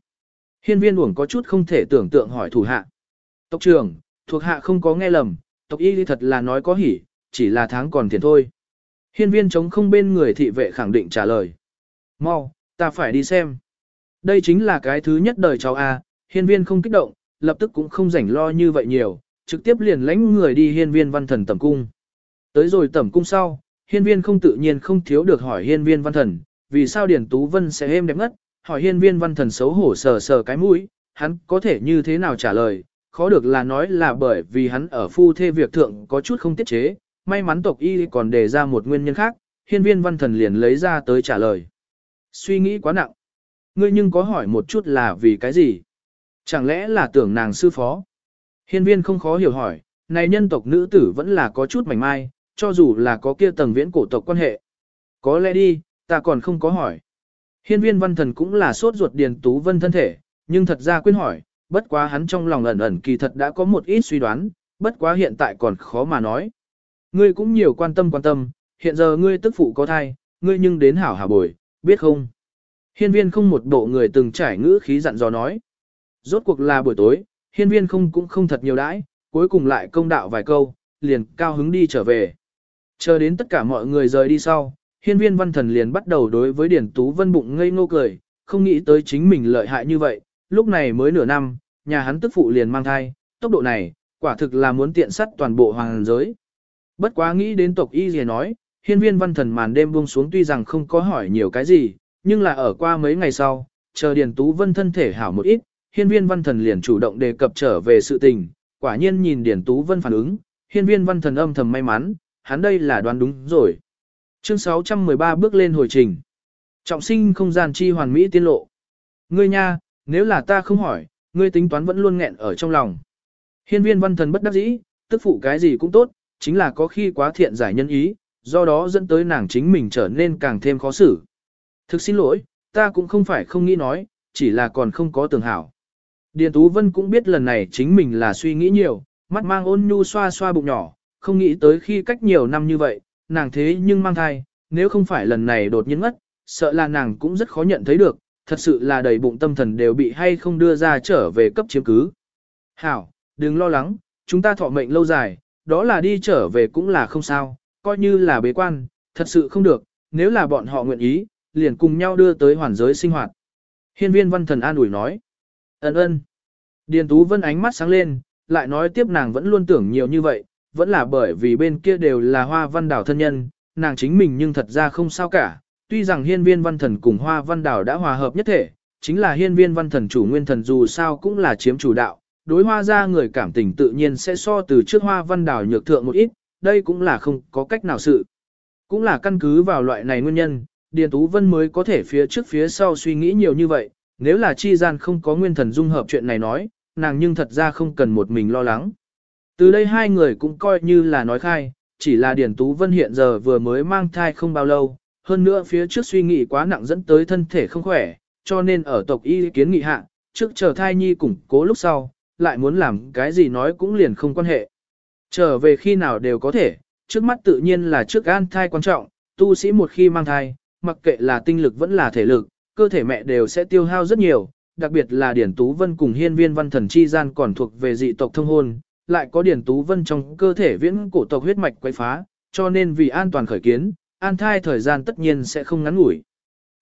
A: Hiên viên uổng có chút không thể tưởng tượng hỏi thủ hạ. Tộc trưởng, thuộc hạ không có nghe lầm, tộc y thật là nói có hỉ, chỉ là tháng còn tiền thôi. Hiên viên chống không bên người thị vệ khẳng định trả lời. Mau, ta phải đi xem. Đây chính là cái thứ nhất đời cháu A, hiên viên không kích động, lập tức cũng không rảnh lo như vậy nhiều, trực tiếp liền lãnh người đi hiên viên văn thần tẩm cung. Tới rồi tẩm cung sau, hiên viên không tự nhiên không thiếu được hỏi hiên viên văn thần, vì sao Điển Tú Vân sẽ êm đẹp ngất, hỏi hiên viên văn thần xấu hổ sờ sờ cái mũi, hắn có thể như thế nào trả lời, khó được là nói là bởi vì hắn ở phu thê việc thượng có chút không tiết chế, may mắn tộc y còn đề ra một nguyên nhân khác, hiên viên văn thần liền lấy ra tới trả lời. Suy nghĩ quá nặng. Ngươi nhưng có hỏi một chút là vì cái gì? Chẳng lẽ là tưởng nàng sư phó? Hiên viên không khó hiểu hỏi, này nhân tộc nữ tử vẫn là có chút mảnh mai, cho dù là có kia tầng viễn cổ tộc quan hệ. Có lẽ đi, ta còn không có hỏi. Hiên viên văn thần cũng là sốt ruột Điền Tú Vân thân thể, nhưng thật ra quên hỏi, bất quá hắn trong lòng ẩn ẩn kỳ thật đã có một ít suy đoán, bất quá hiện tại còn khó mà nói. Ngươi cũng nhiều quan tâm quan tâm, hiện giờ ngươi tức phụ có thai, ngươi nhưng đến hảo hà bồi, biết không? Hiên viên không một bộ người từng trải ngữ khí dặn dò nói. Rốt cuộc là buổi tối, hiên viên không cũng không thật nhiều đãi, cuối cùng lại công đạo vài câu, liền cao hứng đi trở về. Chờ đến tất cả mọi người rời đi sau, hiên viên văn thần liền bắt đầu đối với Điển Tú Vân bụng ngây ngô cười, không nghĩ tới chính mình lợi hại như vậy, lúc này mới nửa năm, nhà hắn tức phụ liền mang thai, tốc độ này, quả thực là muốn tiện sắt toàn bộ hoàng giới. Bất quá nghĩ đến tộc y gì nói, hiên viên văn thần màn đêm buông xuống tuy rằng không có hỏi nhiều cái gì, nhưng là ở qua mấy ngày sau, chờ Điền Tú Vân thân thể hảo một ít, hiên viên văn thần liền chủ động đề cập trở về sự tình, quả nhiên nhìn Điền Tú Vân phản ứng, hiên viên văn thần âm thầm may mắn, hắn đây là đoán đúng rồi. Chương 613 bước lên hồi trình. Trọng sinh không gian chi hoàn mỹ tiên lộ. Ngươi nha, nếu là ta không hỏi, ngươi tính toán vẫn luôn nghẹn ở trong lòng. Hiên viên văn thần bất đắc dĩ, tức phụ cái gì cũng tốt, chính là có khi quá thiện giải nhân ý, do đó dẫn tới nàng chính mình trở nên càng thêm khó xử. Thực xin lỗi, ta cũng không phải không nghĩ nói, chỉ là còn không có tưởng hảo. Điền Tú Vân cũng biết lần này chính mình là suy nghĩ nhiều, mắt mang ôn nhu xoa xoa bụng nhỏ, không nghĩ tới khi cách nhiều năm như vậy, nàng thế nhưng mang thai, nếu không phải lần này đột nhiên ngất, sợ là nàng cũng rất khó nhận thấy được, thật sự là đầy bụng tâm thần đều bị hay không đưa ra trở về cấp chiếm cứ. Hảo, đừng lo lắng, chúng ta thọ mệnh lâu dài, đó là đi trở về cũng là không sao, coi như là bế quan, thật sự không được, nếu là bọn họ nguyện ý, liền cùng nhau đưa tới hoàn giới sinh hoạt. Hiên viên văn thần an ủi nói. Ấn ơn. Điền Tú Vân ánh mắt sáng lên, lại nói tiếp nàng vẫn luôn tưởng nhiều như vậy, vẫn là bởi vì bên kia đều là hoa văn đảo thân nhân, nàng chính mình nhưng thật ra không sao cả. Tuy rằng hiên viên văn thần cùng hoa văn đảo đã hòa hợp nhất thể, chính là hiên viên văn thần chủ nguyên thần dù sao cũng là chiếm chủ đạo, đối hoa ra người cảm tình tự nhiên sẽ so từ trước hoa văn đảo nhược thượng một ít, đây cũng là không có cách nào sự. Cũng là căn cứ vào loại này nguyên nhân, Điền Tú Vân mới có thể phía trước phía sau suy nghĩ nhiều như vậy, nếu là chi gian không có nguyên thần dung hợp chuyện này nói, nàng nhưng thật ra không cần một mình lo lắng. Từ đây hai người cũng coi như là nói khai, chỉ là Điền Tú Vân hiện giờ vừa mới mang thai không bao lâu, hơn nữa phía trước suy nghĩ quá nặng dẫn tới thân thể không khỏe, cho nên ở tộc y kiến nghị hạ, trước chờ thai nhi củng cố lúc sau, lại muốn làm cái gì nói cũng liền không quan hệ. Trở về khi nào đều có thể, trước mắt tự nhiên là trước an thai quan trọng, tu sĩ một khi mang thai, mặc kệ là tinh lực vẫn là thể lực, cơ thể mẹ đều sẽ tiêu hao rất nhiều, đặc biệt là Điển Tú Vân cùng hiên viên văn thần chi gian còn thuộc về dị tộc thông hôn, lại có Điển Tú Vân trong cơ thể viễn cổ tộc huyết mạch quấy phá, cho nên vì an toàn khởi kiến, an thai thời gian tất nhiên sẽ không ngắn ngủi.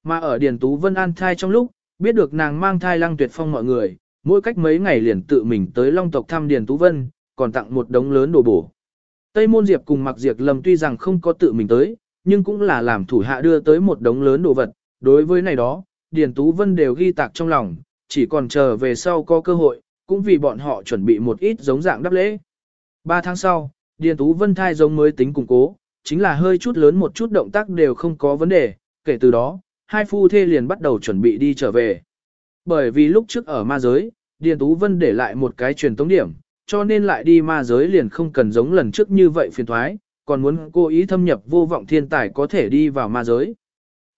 A: Mà ở Điền Tú Vân an thai trong lúc, biết được nàng mang thai lăng tuyệt phong mọi người, mỗi cách mấy ngày liền tự mình tới Long tộc thăm Điền Tú Vân, còn tặng một đống lớn đồ bổ. Tây Môn Diệp cùng Mặc Diệp Lâm tuy rằng không có tự mình tới, nhưng cũng là làm thủ hạ đưa tới một đống lớn đồ vật, đối với này đó, Điền Tú Vân đều ghi tạc trong lòng, chỉ còn chờ về sau có cơ hội, cũng vì bọn họ chuẩn bị một ít giống dạng đáp lễ. Ba tháng sau, Điền Tú Vân thai giống mới tính củng cố, chính là hơi chút lớn một chút động tác đều không có vấn đề, kể từ đó, hai phu thê liền bắt đầu chuẩn bị đi trở về. Bởi vì lúc trước ở ma giới, Điền Tú Vân để lại một cái truyền tống điểm, cho nên lại đi ma giới liền không cần giống lần trước như vậy phiền thoái, còn muốn cố ý thâm nhập vô vọng thiên tài có thể đi vào ma giới.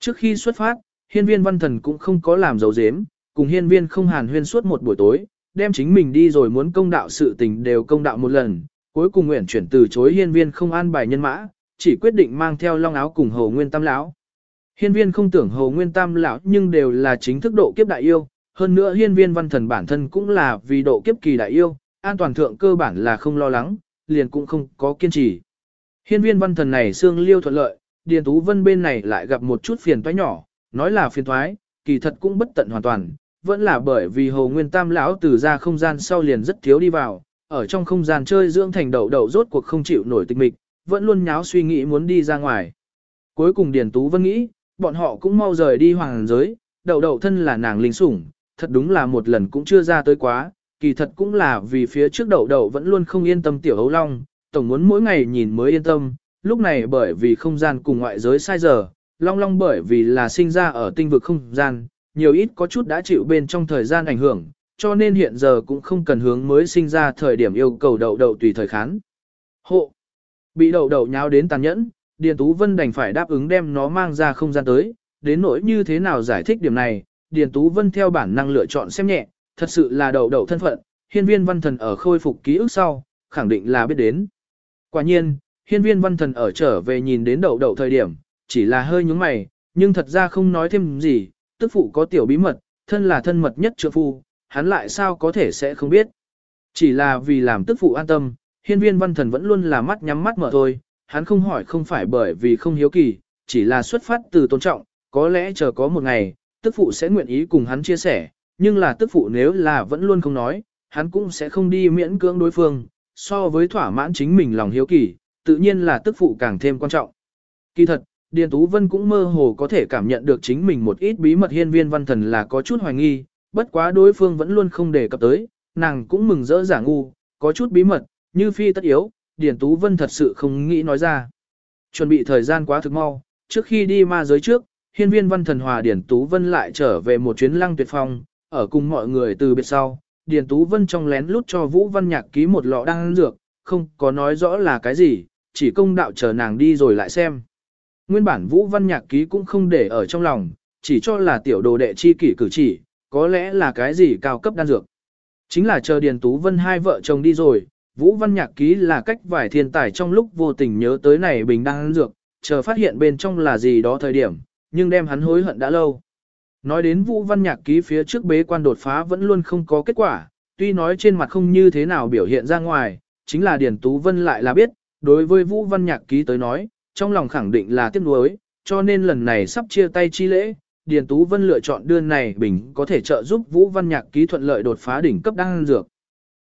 A: Trước khi xuất phát, hiên viên văn thần cũng không có làm dấu dếm, cùng hiên viên không hàn huyên suốt một buổi tối, đem chính mình đi rồi muốn công đạo sự tình đều công đạo một lần, cuối cùng nguyện chuyển từ chối hiên viên không an bài nhân mã, chỉ quyết định mang theo long áo cùng hồ nguyên tam lão. Hiên viên không tưởng hồ nguyên tam lão nhưng đều là chính thức độ kiếp đại yêu, hơn nữa hiên viên văn thần bản thân cũng là vì độ kiếp kỳ đại yêu, an toàn thượng cơ bản là không lo lắng, liền cũng không có kiên trì. Hiên viên văn thần này xương liêu thuận lợi, Điền Tú Vân bên này lại gặp một chút phiền toái nhỏ, nói là phiền toái, kỳ thật cũng bất tận hoàn toàn, vẫn là bởi vì Hồ Nguyên Tam lão từ ra không gian sau liền rất thiếu đi vào, ở trong không gian chơi dưỡng thành đậu đậu rốt cuộc không chịu nổi tịch mịch, vẫn luôn nháo suy nghĩ muốn đi ra ngoài. Cuối cùng Điền Tú Vân nghĩ, bọn họ cũng mau rời đi hoàng giới, đầu đầu thân là nàng linh sủng, thật đúng là một lần cũng chưa ra tới quá, kỳ thật cũng là vì phía trước đầu đầu vẫn luôn không yên tâm tiểu hấu long, tổng muốn mỗi ngày nhìn mới yên tâm, lúc này bởi vì không gian cùng ngoại giới sai giờ, long long bởi vì là sinh ra ở tinh vực không gian, nhiều ít có chút đã chịu bên trong thời gian ảnh hưởng, cho nên hiện giờ cũng không cần hướng mới sinh ra thời điểm yêu cầu đậu đậu tùy thời khán. Hộ! Bị đậu đậu nháo đến tàn nhẫn, Điền Tú Vân đành phải đáp ứng đem nó mang ra không gian tới, đến nỗi như thế nào giải thích điểm này, Điền Tú Vân theo bản năng lựa chọn xem nhẹ, thật sự là đậu đậu thân phận, hiên viên văn thần ở khôi phục ký ức sau, khẳng định là biết đến. Quả nhiên, hiên viên văn thần ở trở về nhìn đến đậu đậu thời điểm, chỉ là hơi nhúng mày, nhưng thật ra không nói thêm gì, tức phụ có tiểu bí mật, thân là thân mật nhất trượng phu, hắn lại sao có thể sẽ không biết. Chỉ là vì làm tức phụ an tâm, hiên viên văn thần vẫn luôn là mắt nhắm mắt mở thôi, hắn không hỏi không phải bởi vì không hiếu kỳ, chỉ là xuất phát từ tôn trọng, có lẽ chờ có một ngày, tức phụ sẽ nguyện ý cùng hắn chia sẻ, nhưng là tức phụ nếu là vẫn luôn không nói, hắn cũng sẽ không đi miễn cưỡng đối phương, so với thỏa mãn chính mình lòng hiếu kỳ, tự nhiên là tức phụ càng thêm quan trọng. Kỳ thật, Điền Tú Vân cũng mơ hồ có thể cảm nhận được chính mình một ít bí mật hiên viên văn thần là có chút hoài nghi, bất quá đối phương vẫn luôn không đề cập tới, nàng cũng mừng rỡ giả ngu, có chút bí mật, như phi tất yếu, Điền Tú Vân thật sự không nghĩ nói ra. Chuẩn bị thời gian quá thực mau, trước khi đi ma giới trước, hiên viên văn thần hòa Điền Tú Vân lại trở về một chuyến lăng tuyệt phong, ở cùng mọi người từ biệt sau, Điền Tú Vân trong lén lút cho Vũ Văn Nhạc ký một lọ đan dược, không có nói rõ là cái gì, chỉ công đạo chờ nàng đi rồi lại xem. Nguyên bản Vũ Văn Nhạc ký cũng không để ở trong lòng, chỉ cho là tiểu đồ đệ chi kỷ cử chỉ, có lẽ là cái gì cao cấp đan dược. Chính là chờ Điền Tú Vân hai vợ chồng đi rồi, Vũ Văn Nhạc ký là cách vài thiên tài trong lúc vô tình nhớ tới này bình đan dược, chờ phát hiện bên trong là gì đó thời điểm, nhưng đem hắn hối hận đã lâu. Nói đến Vũ Văn Nhạc ký phía trước bế quan đột phá vẫn luôn không có kết quả, tuy nói trên mặt không như thế nào biểu hiện ra ngoài, chính là Điền Tú Vân lại là biết, đối với Vũ Văn Nhạc Ký tới nói, trong lòng khẳng định là tiếc nuối, cho nên lần này sắp chia tay chi lễ, Điền Tú Vân lựa chọn đưa này bình có thể trợ giúp Vũ Văn Nhạc Ký thuận lợi đột phá đỉnh cấp đang dược.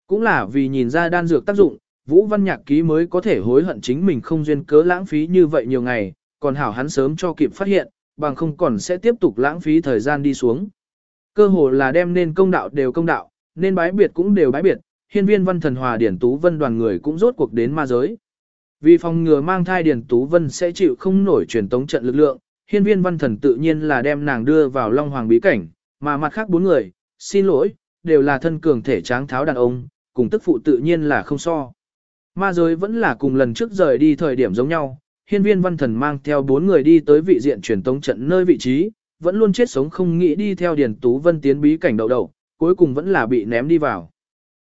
A: Cũng là vì nhìn ra đan dược tác dụng, Vũ Văn Nhạc Ký mới có thể hối hận chính mình không duyên cớ lãng phí như vậy nhiều ngày, còn hảo hắn sớm cho kịp phát hiện, bằng không còn sẽ tiếp tục lãng phí thời gian đi xuống. Cơ hồ là đem nên công đạo đều công đạo, nên bái biệt cũng đều bái biệt, hiên viên văn thần hòa điển tú vân đoàn người cũng rốt cuộc đến ma giới. Vì phòng ngừa mang thai điển tú vân sẽ chịu không nổi truyền tống trận lực lượng, hiên viên văn thần tự nhiên là đem nàng đưa vào long hoàng bí cảnh, mà mặt khác bốn người, xin lỗi, đều là thân cường thể tráng tháo đàn ông, cùng tức phụ tự nhiên là không so. Ma giới vẫn là cùng lần trước rời đi thời điểm giống nhau, hiên viên văn thần mang theo bốn người đi tới vị diện truyền tống trận nơi vị trí, vẫn luôn chết sống không nghĩ đi theo Điền Tú Vân tiến bí cảnh đầu đầu, cuối cùng vẫn là bị ném đi vào.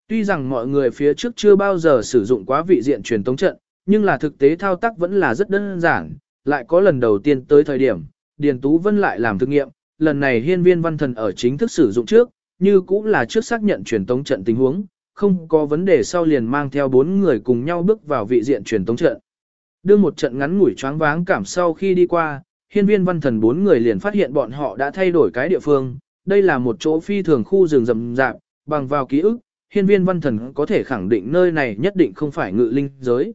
A: Tuy rằng mọi người phía trước chưa bao giờ sử dụng quá vị diện truyền tống trận, nhưng là thực tế thao tác vẫn là rất đơn giản, lại có lần đầu tiên tới thời điểm, Điền Tú Vân lại làm thực nghiệm, lần này hiên viên văn thần ở chính thức sử dụng trước, như cũng là trước xác nhận truyền tống trận tình huống, không có vấn đề sau liền mang theo bốn người cùng nhau bước vào vị diện truyền tống trận. Đưa một trận ngắn ngủi choáng váng cảm sau khi đi qua, hiên viên văn thần bốn người liền phát hiện bọn họ đã thay đổi cái địa phương, đây là một chỗ phi thường khu rừng rậm rạp, bằng vào ký ức, hiên viên văn thần có thể khẳng định nơi này nhất định không phải ngự linh giới.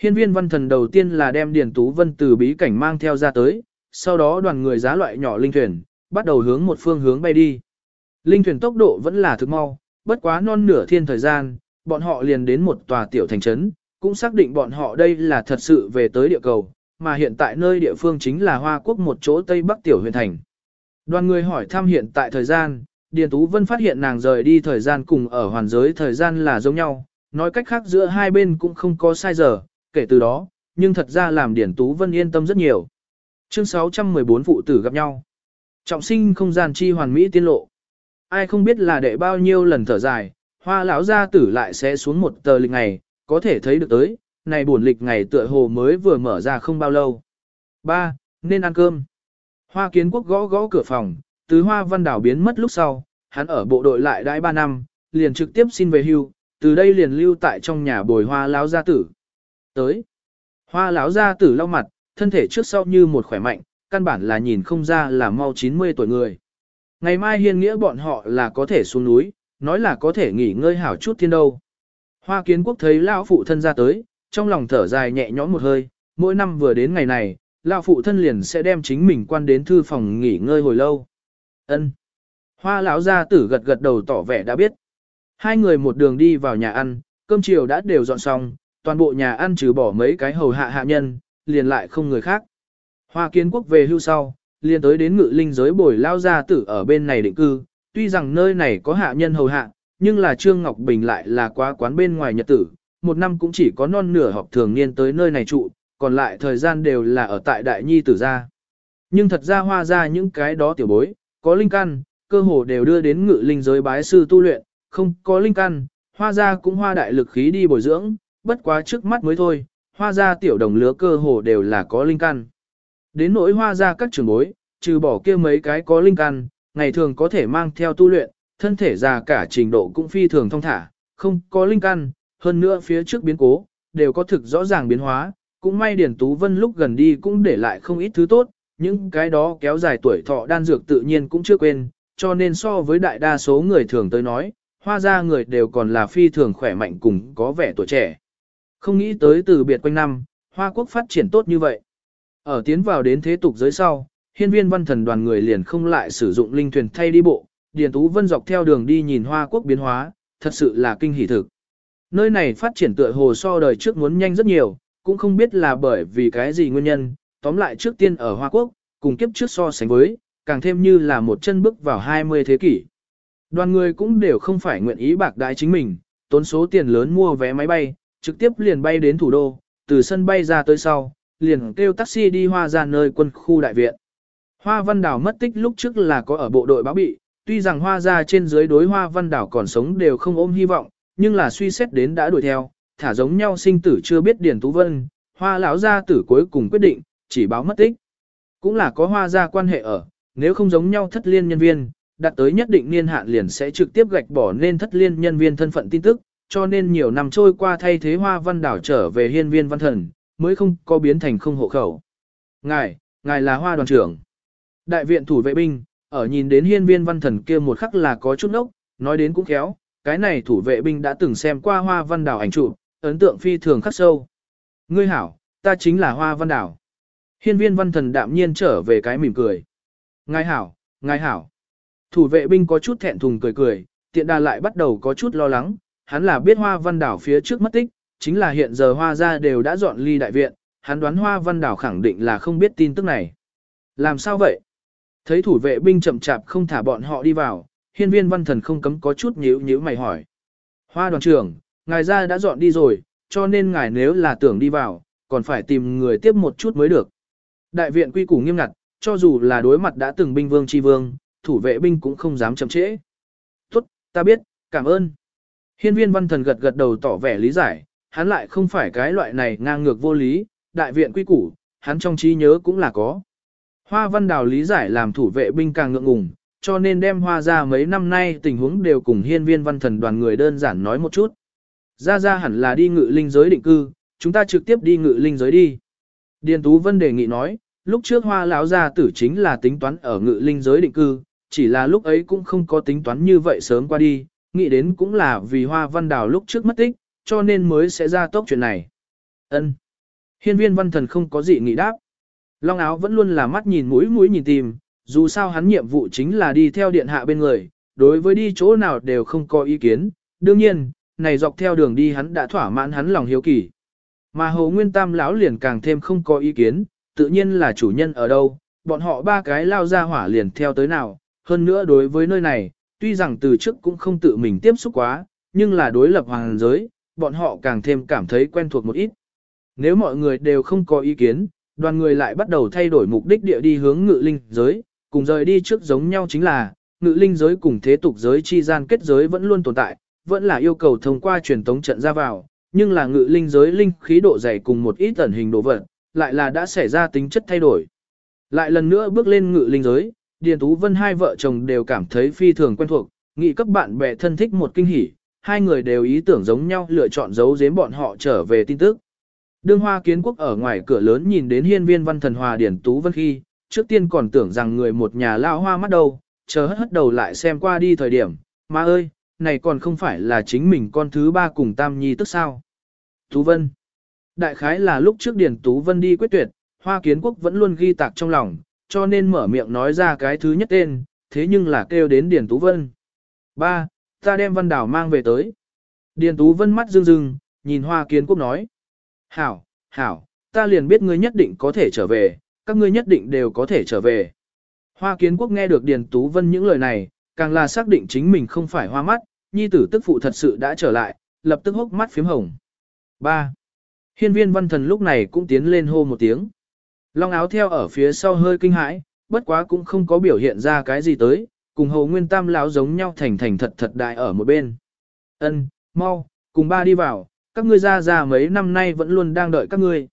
A: Hiên viên văn thần đầu tiên là đem Điền Tú Vân từ bí cảnh mang theo ra tới, sau đó đoàn người giá loại nhỏ linh thuyền, bắt đầu hướng một phương hướng bay đi. Linh thuyền tốc độ vẫn là thực mau, bất quá non nửa thiên thời gian, bọn họ liền đến một tòa tiểu thành trấn, cũng xác định bọn họ đây là thật sự về tới địa cầu, mà hiện tại nơi địa phương chính là Hoa Quốc một chỗ Tây Bắc tiểu huyện thành. Đoàn người hỏi thăm hiện tại thời gian, Điền Tú Vân phát hiện nàng rời đi thời gian cùng ở hoàn giới thời gian là giống nhau, nói cách khác giữa hai bên cũng không có sai giờ, kể từ đó, nhưng thật ra làm Điền Tú Vân yên tâm rất nhiều. Chương 614 phụ tử gặp nhau. Trọng sinh không gian chi hoàn mỹ tiên lộ. Ai không biết là đệ bao nhiêu lần thở dài, hoa lão gia tử lại sẽ xuống một tờ lịch ngày, có thể thấy được tới, này buồn lịch ngày tựa hồ mới vừa mở ra không bao lâu. 3. Nên ăn cơm. Hoa kiến quốc gõ gõ cửa phòng, từ hoa văn đảo biến mất lúc sau, hắn ở bộ đội lại đãi 3 năm, liền trực tiếp xin về hưu, từ đây liền lưu tại trong nhà bồi hoa lão gia tử. Tới. Hoa lão gia tử lau mặt, thân thể trước sau như một khỏe mạnh, căn bản là nhìn không ra là mau 90 tuổi người. Ngày mai hiên nghĩa bọn họ là có thể xuống núi, nói là có thể nghỉ ngơi hảo chút thiên đâu. Hoa kiến quốc thấy lão phụ thân ra tới, trong lòng thở dài nhẹ nhõm một hơi, mỗi năm vừa đến ngày này, lão phụ thân liền sẽ đem chính mình quan đến thư phòng nghỉ ngơi hồi lâu. Ân. Hoa lão gia tử gật gật đầu tỏ vẻ đã biết. Hai người một đường đi vào nhà ăn, cơm chiều đã đều dọn xong, toàn bộ nhà ăn trừ bỏ mấy cái hầu hạ hạ nhân, liền lại không người khác. Hoa kiến quốc về hưu sau, liền tới đến ngự linh giới bồi lao gia tử ở bên này định cư, tuy rằng nơi này có hạ nhân hầu hạ, nhưng là Trương Ngọc Bình lại là quá quán bên ngoài nhật tử, một năm cũng chỉ có non nửa học thường niên tới nơi này trụ, còn lại thời gian đều là ở tại Đại Nhi tử gia. Nhưng thật ra hoa ra những cái đó tiểu bối, có linh căn, cơ hồ đều đưa đến ngự linh giới bái sư tu luyện, không có linh căn, hoa ra cũng hoa đại lực khí đi bồi dưỡng, bất quá trước mắt mới thôi, hoa ra tiểu đồng lứa cơ hồ đều là có linh căn. Đến nỗi hoa ra các trường bối, trừ bỏ kia mấy cái có linh căn, ngày thường có thể mang theo tu luyện, thân thể già cả trình độ cũng phi thường thông thả, không có linh căn, hơn nữa phía trước biến cố, đều có thực rõ ràng biến hóa, cũng may Điển Tú Vân lúc gần đi cũng để lại không ít thứ tốt, những cái đó kéo dài tuổi thọ đan dược tự nhiên cũng chưa quên, cho nên so với đại đa số người thường tới nói, hoa ra người đều còn là phi thường khỏe mạnh cùng có vẻ tuổi trẻ. Không nghĩ tới từ biệt quanh năm, hoa quốc phát triển tốt như vậy. Ở tiến vào đến thế tục giới sau, hiên viên văn thần đoàn người liền không lại sử dụng linh thuyền thay đi bộ, Điền Tú Vân dọc theo đường đi nhìn hoa quốc biến hóa, thật sự là kinh hỉ thực. Nơi này phát triển tựa hồ so đời trước muốn nhanh rất nhiều, cũng không biết là bởi vì cái gì nguyên nhân, tóm lại trước tiên ở Hoa Quốc, cùng kiếp trước so sánh với, càng thêm như là một chân bước vào 20 thế kỷ. Đoàn người cũng đều không phải nguyện ý bạc đại chính mình, tốn số tiền lớn mua vé máy bay, trực tiếp liền bay đến thủ đô, từ sân bay ra tới sau, liền kêu taxi đi hoa ra nơi quân khu đại viện. Hoa Văn Đảo mất tích lúc trước là có ở bộ đội báo bị, tuy rằng hoa ra trên dưới đối hoa Văn Đảo còn sống đều không ôm hy vọng, nhưng là suy xét đến đã đuổi theo, thả giống nhau sinh tử chưa biết Điền Tú Vân, hoa lão gia tử cuối cùng quyết định, chỉ báo mất tích. Cũng là có hoa ra quan hệ ở, nếu không giống nhau thất liên nhân viên, Đạt tới nhất định niên hạn liền sẽ trực tiếp gạch bỏ nên thất liên nhân viên thân phận tin tức, cho nên nhiều năm trôi qua thay thế hoa văn đảo trở về hiên viên văn thần, mới không có biến thành không hộ khẩu. Ngài, ngài là hoa đoàn trưởng. Đại viện thủ vệ binh, ở nhìn đến hiên viên văn thần kia một khắc là có chút nốc, nói đến cũng khéo, cái này thủ vệ binh đã từng xem qua hoa văn đảo ảnh chụp, ấn tượng phi thường khắc sâu. Ngươi hảo, ta chính là hoa văn đảo. Hiên viên văn thần đạm nhiên trở về cái mỉm cười. Ngài hảo, ngài hảo. Thủ vệ binh có chút thẹn thùng cười cười, tiện đà lại bắt đầu có chút lo lắng, hắn là biết hoa văn đảo phía trước mất tích, chính là hiện giờ hoa gia đều đã dọn ly đại viện, hắn đoán hoa văn đảo khẳng định là không biết tin tức này. Làm sao vậy? Thấy thủ vệ binh chậm chạp không thả bọn họ đi vào, hiên viên văn thần không cấm có chút nhíu nhíu mày hỏi. Hoa đoàn trưởng, ngài ra đã dọn đi rồi, cho nên ngài nếu là tưởng đi vào, còn phải tìm người tiếp một chút mới được. Đại viện quy củ nghiêm ngặt, cho dù là đối mặt đã từng binh vương chi vương, thủ vệ binh cũng không dám chậm trễ. Tốt, ta biết, cảm ơn. Hiên viên văn thần gật gật đầu tỏ vẻ lý giải, hắn lại không phải cái loại này ngang ngược vô lý, đại viện quy củ, hắn trong trí nhớ cũng là có. Hoa văn đào lý giải làm thủ vệ binh càng ngượng ngùng, cho nên đem hoa ra mấy năm nay tình huống đều cùng hiên viên văn thần đoàn người đơn giản nói một chút. Ra ra hẳn là đi ngự linh giới định cư, chúng ta trực tiếp đi ngự linh giới đi. Điền Tú Vân đề nghị nói, lúc trước hoa lão gia tử chính là tính toán ở ngự linh giới định cư, chỉ là lúc ấy cũng không có tính toán như vậy sớm qua đi, nghĩ đến cũng là vì hoa văn đào lúc trước mất tích, cho nên mới sẽ ra tốc chuyện này. Ân. Hiên viên văn thần không có gì nghĩ đáp. Long áo vẫn luôn là mắt nhìn mũi mũi nhìn tìm, dù sao hắn nhiệm vụ chính là đi theo điện hạ bên người, đối với đi chỗ nào đều không có ý kiến. Đương nhiên, này dọc theo đường đi hắn đã thỏa mãn hắn lòng hiếu kỳ. Mà Hồ Nguyên Tam lão liền càng thêm không có ý kiến, tự nhiên là chủ nhân ở đâu, bọn họ ba cái lao ra hỏa liền theo tới nào, hơn nữa đối với nơi này, tuy rằng từ trước cũng không tự mình tiếp xúc quá, nhưng là đối lập hoàng giới, bọn họ càng thêm cảm thấy quen thuộc một ít. Nếu mọi người đều không có ý kiến, đoàn người lại bắt đầu thay đổi mục đích địa đi hướng ngự linh giới, cùng rời đi trước giống nhau chính là, ngự linh giới cùng thế tục giới chi gian kết giới vẫn luôn tồn tại, vẫn là yêu cầu thông qua truyền tống trận ra vào, nhưng là ngự linh giới linh khí độ dày cùng một ít ẩn hình đồ vật, lại là đã xảy ra tính chất thay đổi. Lại lần nữa bước lên ngự linh giới, Điền Tú Vân hai vợ chồng đều cảm thấy phi thường quen thuộc, nghĩ các bạn bè thân thích một kinh hỉ, hai người đều ý tưởng giống nhau lựa chọn giấu giếm bọn họ trở về tin tức. Đương Hoa Kiến Quốc ở ngoài cửa lớn nhìn đến hiên viên văn thần hòa Điền Tú Vân khi, trước tiên còn tưởng rằng người một nhà lao hoa mắt đầu, chờ hất hất đầu lại xem qua đi thời điểm, mà ơi, này còn không phải là chính mình con thứ ba cùng Tam Nhi tức sao. Tú Vân Đại khái là lúc trước Điền Tú Vân đi quyết tuyệt, Hoa Kiến Quốc vẫn luôn ghi tạc trong lòng, cho nên mở miệng nói ra cái thứ nhất tên, thế nhưng là kêu đến Điền Tú Vân. Ba, ta đem Văn Đảo mang về tới. Điền Tú Vân mắt rưng rưng, nhìn Hoa Kiến Quốc nói. Hảo, hảo, ta liền biết ngươi nhất định có thể trở về, các ngươi nhất định đều có thể trở về. Hoa Kiến Quốc nghe được Điền Tú Vân những lời này, càng là xác định chính mình không phải hoa mắt, nhi tử tức phụ thật sự đã trở lại, lập tức hốc mắt phím hồng. 3. Hiên viên văn thần lúc này cũng tiến lên hô một tiếng. Long áo theo ở phía sau hơi kinh hãi, bất quá cũng không có biểu hiện ra cái gì tới, cùng hầu nguyên tam lão giống nhau thành thành thật thật đại ở một bên. Ân, mau, cùng ba đi vào, các ngươi ra ra mấy năm nay vẫn luôn đang đợi các ngươi.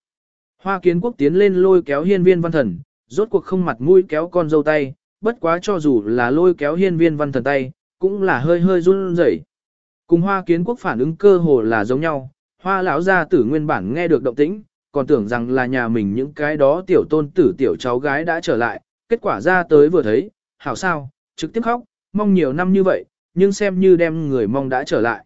A: Hoa kiến quốc tiến lên lôi kéo hiên viên văn thần, rốt cuộc không mặt mũi kéo con dâu tay, bất quá cho dù là lôi kéo hiên viên văn thần tay, cũng là hơi hơi run rẩy. Cùng hoa kiến quốc phản ứng cơ hồ là giống nhau, hoa lão gia tử nguyên bản nghe được động tĩnh, còn tưởng rằng là nhà mình những cái đó tiểu tôn tử tiểu cháu gái đã trở lại, kết quả ra tới vừa thấy, hảo sao, trực tiếp khóc, mong nhiều năm như vậy, nhưng xem như đem người mong đã trở lại.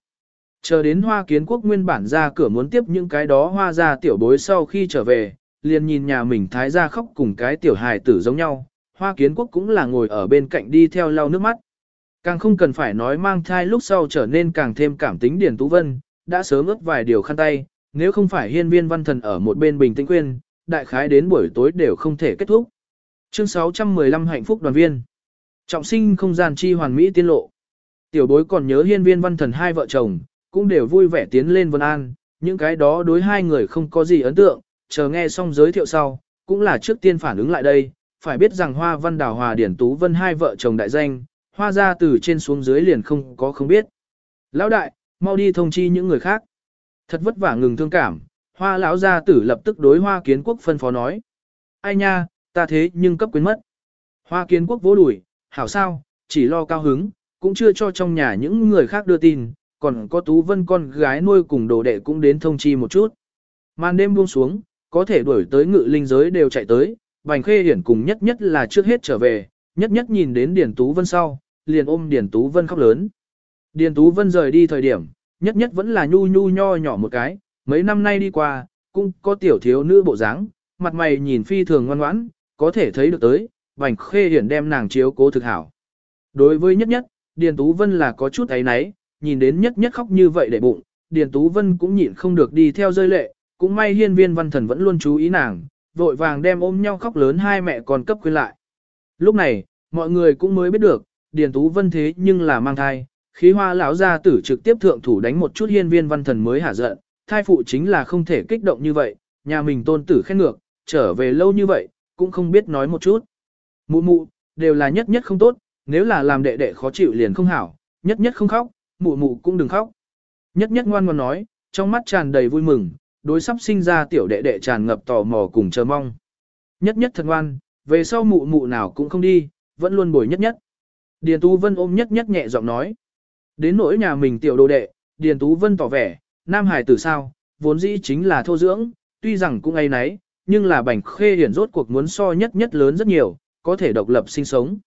A: Chờ đến hoa kiến quốc nguyên bản ra cửa muốn tiếp những cái đó hoa ra tiểu bối sau khi trở về, liền nhìn nhà mình thái ra khóc cùng cái tiểu hài tử giống nhau, hoa kiến quốc cũng là ngồi ở bên cạnh đi theo lau nước mắt. Càng không cần phải nói mang thai lúc sau trở nên càng thêm cảm tính Điền Tú Vân, đã sớm ướt vài điều khăn tay, nếu không phải hiên viên văn thần ở một bên bình tĩnh khuyên, đại khái đến buổi tối đều không thể kết thúc. Chương 615 hạnh phúc đoàn viên. Trọng sinh không gian chi hoàn mỹ tiên lộ. Tiểu bối còn nhớ hiên viên văn thần hai vợ chồng, cũng đều vui vẻ tiến lên vân an, những cái đó đối hai người không có gì ấn tượng, chờ nghe xong giới thiệu sau, cũng là trước tiên phản ứng lại đây, phải biết rằng hoa văn đào hòa điển tú vân hai vợ chồng đại danh, hoa ra từ trên xuống dưới liền không có không biết. Lão đại, mau đi thông chi những người khác. Thật vất vả ngừng thương cảm, hoa lão gia tử lập tức đối hoa kiến quốc phân phó nói. Ai nha, ta thế nhưng cấp quyến mất. Hoa kiến quốc vỗ đùi, hảo sao, chỉ lo cao hứng, cũng chưa cho trong nhà những người khác đưa tin, còn có Tú Vân con gái nuôi cùng đồ đệ cũng đến thông chi một chút. Màn đêm buông xuống, có thể đuổi tới ngự linh giới đều chạy tới, Bành Khê Hiển cùng nhất nhất là trước hết trở về, nhất nhất nhìn đến Điền Tú Vân sau, liền ôm Điền Tú Vân khóc lớn. Điền Tú Vân rời đi thời điểm, nhất nhất vẫn là nhu nhu nho nhỏ một cái, mấy năm nay đi qua, cũng có tiểu thiếu nữ bộ dáng, mặt mày nhìn phi thường ngoan ngoãn, có thể thấy được tới, Bành Khê Hiển đem nàng chiếu cố thực hảo. Đối với nhất nhất, Điền Tú Vân là có chút ấy náy, nhìn đến nhất nhất khóc như vậy để bụng, Điền Tú Vân cũng nhịn không được đi theo rơi lệ, cũng may hiên viên văn thần vẫn luôn chú ý nàng, vội vàng đem ôm nhau khóc lớn hai mẹ con cấp khuyên lại. Lúc này, mọi người cũng mới biết được, Điền Tú Vân thế nhưng là mang thai, khí hoa lão gia tử trực tiếp thượng thủ đánh một chút hiên viên văn thần mới hả giận, thai phụ chính là không thể kích động như vậy, nhà mình tôn tử khen ngược, trở về lâu như vậy, cũng không biết nói một chút. Mụ mụ, đều là nhất nhất không tốt, nếu là làm đệ đệ khó chịu liền không hảo, nhất nhất không khóc, mụ mụ cũng đừng khóc. Nhất nhất ngoan ngoãn nói, trong mắt tràn đầy vui mừng, đối sắp sinh ra tiểu đệ đệ tràn ngập tò mò cùng chờ mong. Nhất nhất thật ngoan, về sau mụ mụ nào cũng không đi, vẫn luôn bồi nhất nhất. Điền Tú Vân ôm nhất nhất nhẹ giọng nói. Đến nỗi nhà mình tiểu đồ đệ, Điền Tú Vân tỏ vẻ, nam hải tử sao, vốn dĩ chính là thô dưỡng, tuy rằng cũng ấy nấy, nhưng là bảnh khê hiển rốt cuộc muốn so nhất nhất lớn rất nhiều, có thể độc lập sinh sống.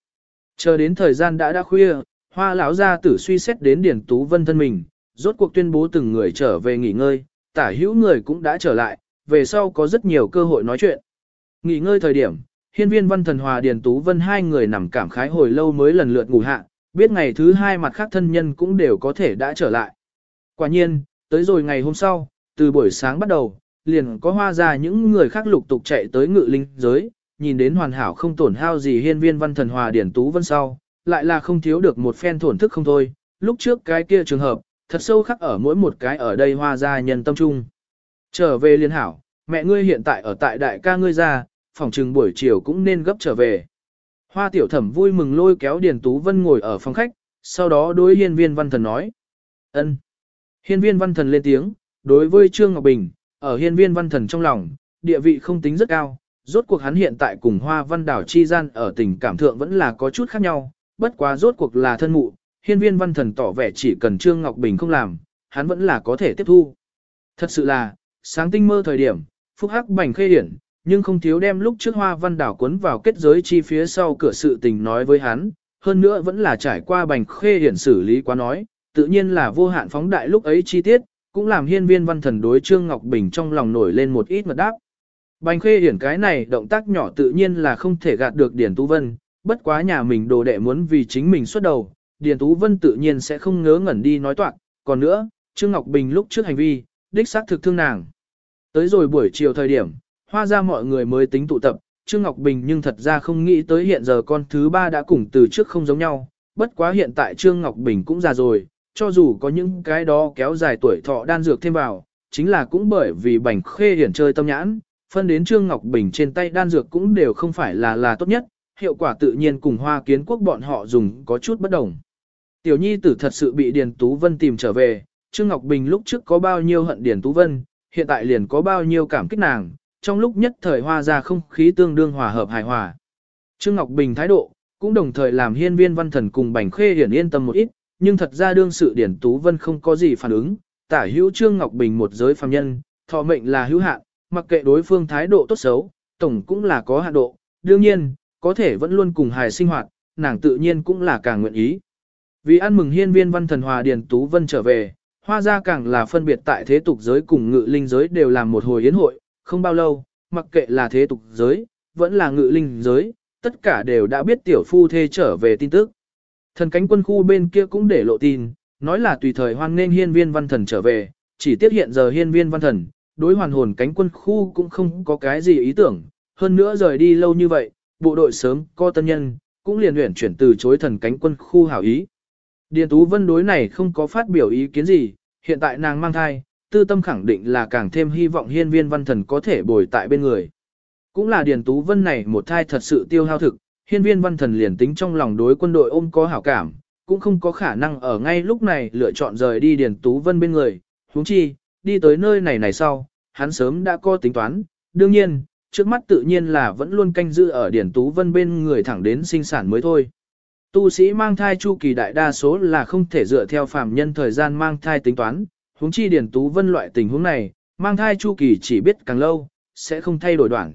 A: Chờ đến thời gian đã đã khuya, hoa lão gia tử suy xét đến Điền Tú Vân thân mình, rốt cuộc tuyên bố từng người trở về nghỉ ngơi, tả hữu người cũng đã trở lại, về sau có rất nhiều cơ hội nói chuyện. Nghỉ ngơi thời điểm, hiên viên văn thần hòa Điền Tú Vân hai người nằm cảm khái hồi lâu mới lần lượt ngủ hạ, biết ngày thứ hai mặt khác thân nhân cũng đều có thể đã trở lại. Quả nhiên, tới rồi ngày hôm sau, từ buổi sáng bắt đầu, liền có hoa ra những người khác lục tục chạy tới ngự linh giới, nhìn đến hoàn hảo không tổn hao gì hiên viên văn thần hòa Điền Tú Vân sau, lại là không thiếu được một phen thổn thức không thôi, lúc trước cái kia trường hợp, thật sâu khắc ở mỗi một cái ở đây hoa gia nhân tâm trung. Trở về liên hảo, mẹ ngươi hiện tại ở tại đại ca ngươi ra, phòng trừng buổi chiều cũng nên gấp trở về. Hoa tiểu thẩm vui mừng lôi kéo Điền Tú Vân ngồi ở phòng khách, sau đó đối hiên viên văn thần nói. ân. Hiên viên văn thần lên tiếng, đối với Trương Ngọc Bình, ở hiên viên văn thần trong lòng, địa vị không tính rất cao, rốt cuộc hắn hiện tại cùng hoa văn đảo chi gian ở tình cảm thượng vẫn là có chút khác nhau, bất quá rốt cuộc là thân mụ, hiên viên văn thần tỏ vẻ chỉ cần Trương Ngọc Bình không làm, hắn vẫn là có thể tiếp thu. Thật sự là, sáng tinh mơ thời điểm, phúc hắc bành khê hiển, nhưng không thiếu đem lúc trước hoa văn đảo cuốn vào kết giới chi phía sau cửa sự tình nói với hắn, hơn nữa vẫn là trải qua bành khê hiển xử lý quá nói, tự nhiên là vô hạn phóng đại lúc ấy chi tiết, cũng làm hiên viên văn thần đối Trương Ngọc Bình trong lòng nổi lên một ít mật đáp. Bành khê hiển cái này động tác nhỏ tự nhiên là không thể gạt được Điển tú Vân, bất quá nhà mình đồ đệ muốn vì chính mình xuất đầu, Điền Tú Vân tự nhiên sẽ không ngớ ngẩn đi nói toạc, còn nữa, Trương Ngọc Bình lúc trước hành vi, đích xác thực thương nàng. Tới rồi buổi chiều thời điểm, hoa ra mọi người mới tính tụ tập, Trương Ngọc Bình nhưng thật ra không nghĩ tới hiện giờ con thứ ba đã cùng từ trước không giống nhau, bất quá hiện tại Trương Ngọc Bình cũng già rồi, cho dù có những cái đó kéo dài tuổi thọ đan dược thêm vào, chính là cũng bởi vì bành khê hiển chơi tâm nhãn, phân đến Trương Ngọc Bình trên tay đan dược cũng đều không phải là là tốt nhất, hiệu quả tự nhiên cùng hoa kiến quốc bọn họ dùng có chút bất đồng. Tiểu nhi tử thật sự bị Điền Tú Vân tìm trở về, Trương Ngọc Bình lúc trước có bao nhiêu hận Điền Tú Vân, hiện tại liền có bao nhiêu cảm kích nàng, trong lúc nhất thời hoa ra không khí tương đương hòa hợp hài hòa. Trương Ngọc Bình thái độ, cũng đồng thời làm hiên viên văn thần cùng Bành Khê hiển yên tâm một ít, nhưng thật ra đương sự Điền Tú Vân không có gì phản ứng, tả hữu Trương Ngọc Bình một giới phàm nhân, thọ mệnh là hữu hạn, mặc kệ đối phương thái độ tốt xấu, tổng cũng là có hạn độ, đương nhiên, có thể vẫn luôn cùng hài sinh hoạt, nàng tự nhiên cũng là càng nguyện ý. Vì ăn mừng hiên viên văn thần hòa Điền Tú Vân trở về, hoa gia càng là phân biệt tại thế tục giới cùng ngự linh giới đều làm một hồi yến hội, không bao lâu, mặc kệ là thế tục giới, vẫn là ngự linh giới, tất cả đều đã biết tiểu phu thê trở về tin tức. Thần cánh quân khu bên kia cũng để lộ tin, nói là tùy thời hoan nên hiên viên văn thần trở về, chỉ tiếc hiện giờ hiên viên văn thần, đối hoàn hồn cánh quân khu cũng không có cái gì ý tưởng, hơn nữa rời đi lâu như vậy, bộ đội sớm có tân nhân, cũng liền luyện chuyển từ chối thần cánh quân khu hảo ý. Điền Tú Vân đối này không có phát biểu ý kiến gì, hiện tại nàng mang thai, tư tâm khẳng định là càng thêm hy vọng hiên viên văn thần có thể bồi tại bên người. Cũng là Điền Tú Vân này một thai thật sự tiêu hao thực, hiên viên văn thần liền tính trong lòng đối quân đội ôm có hảo cảm, cũng không có khả năng ở ngay lúc này lựa chọn rời đi Điền Tú Vân bên người, huống chi, đi tới nơi này này sau, hắn sớm đã có tính toán, đương nhiên, trước mắt tự nhiên là vẫn luôn canh giữ ở Điền Tú Vân bên người thẳng đến sinh sản mới thôi. Tu sĩ mang thai chu kỳ đại đa số là không thể dựa theo phàm nhân thời gian mang thai tính toán, huống chi Điền Tú Vân loại tình huống này, mang thai chu kỳ chỉ biết càng lâu, sẽ không thay đổi đoạn.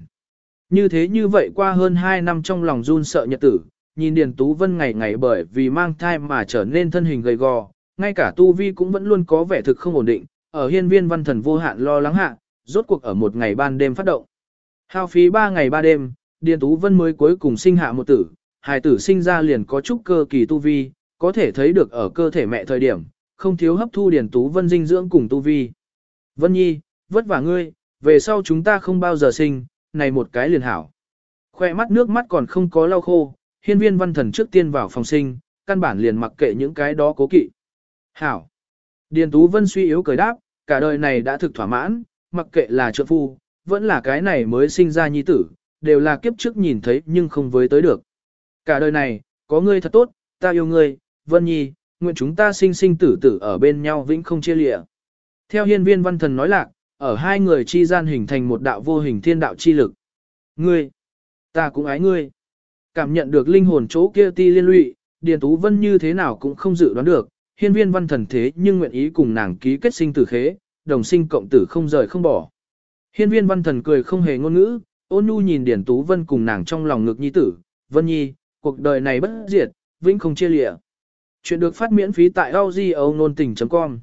A: Như thế như vậy qua hơn 2 năm trong lòng run sợ nhật tử, nhìn Điền Tú Vân ngày ngày bởi vì mang thai mà trở nên thân hình gầy gò, ngay cả Tu Vi cũng vẫn luôn có vẻ thực không ổn định, ở hiên viên văn thần vô hạn lo lắng hạ, rốt cuộc ở một ngày ban đêm phát động. Hao phí 3 ngày 3 đêm, Điền Tú Vân mới cuối cùng sinh hạ một tử, hài tử sinh ra liền có chút cơ kỳ Tu Vi, có thể thấy được ở cơ thể mẹ thời điểm, không thiếu hấp thu Điền Tú Vân dinh dưỡng cùng Tu Vi. Vân Nhi, vất vả ngươi, về sau chúng ta không bao giờ sinh, này một cái liền hảo. Khoe mắt nước mắt còn không có lau khô, hiên viên văn thần trước tiên vào phòng sinh, căn bản liền mặc kệ những cái đó cố kỵ. Hảo. Điền Tú Vân suy yếu cười đáp, cả đời này đã thực thỏa mãn, mặc kệ là trợ phu, vẫn là cái này mới sinh ra nhi tử, đều là kiếp trước nhìn thấy nhưng không với tới được. Cả đời này, có ngươi thật tốt, ta yêu ngươi, Vân Nhi, nguyện chúng ta sinh sinh tử tử ở bên nhau vĩnh không chia lìa. Theo hiên viên văn thần nói lạc, ở hai người chi gian hình thành một đạo vô hình thiên đạo chi lực. Ngươi, ta cũng ái ngươi. Cảm nhận được linh hồn chỗ kia ti liên lụy, Điền Tú Vân như thế nào cũng không dự đoán được, hiên viên văn thần thế nhưng nguyện ý cùng nàng ký kết sinh tử khế, đồng sinh cộng tử không rời không bỏ. Hiên viên văn thần cười không hề ngôn ngữ, ôn nhu nhìn Điền Tú Vân cùng nàng trong lòng ngực nhi tử, Vân Nhi, cuộc đời này bất diệt, vĩnh không chia lìa. Chuyện được phát miễn phí tại audio nôn tình.com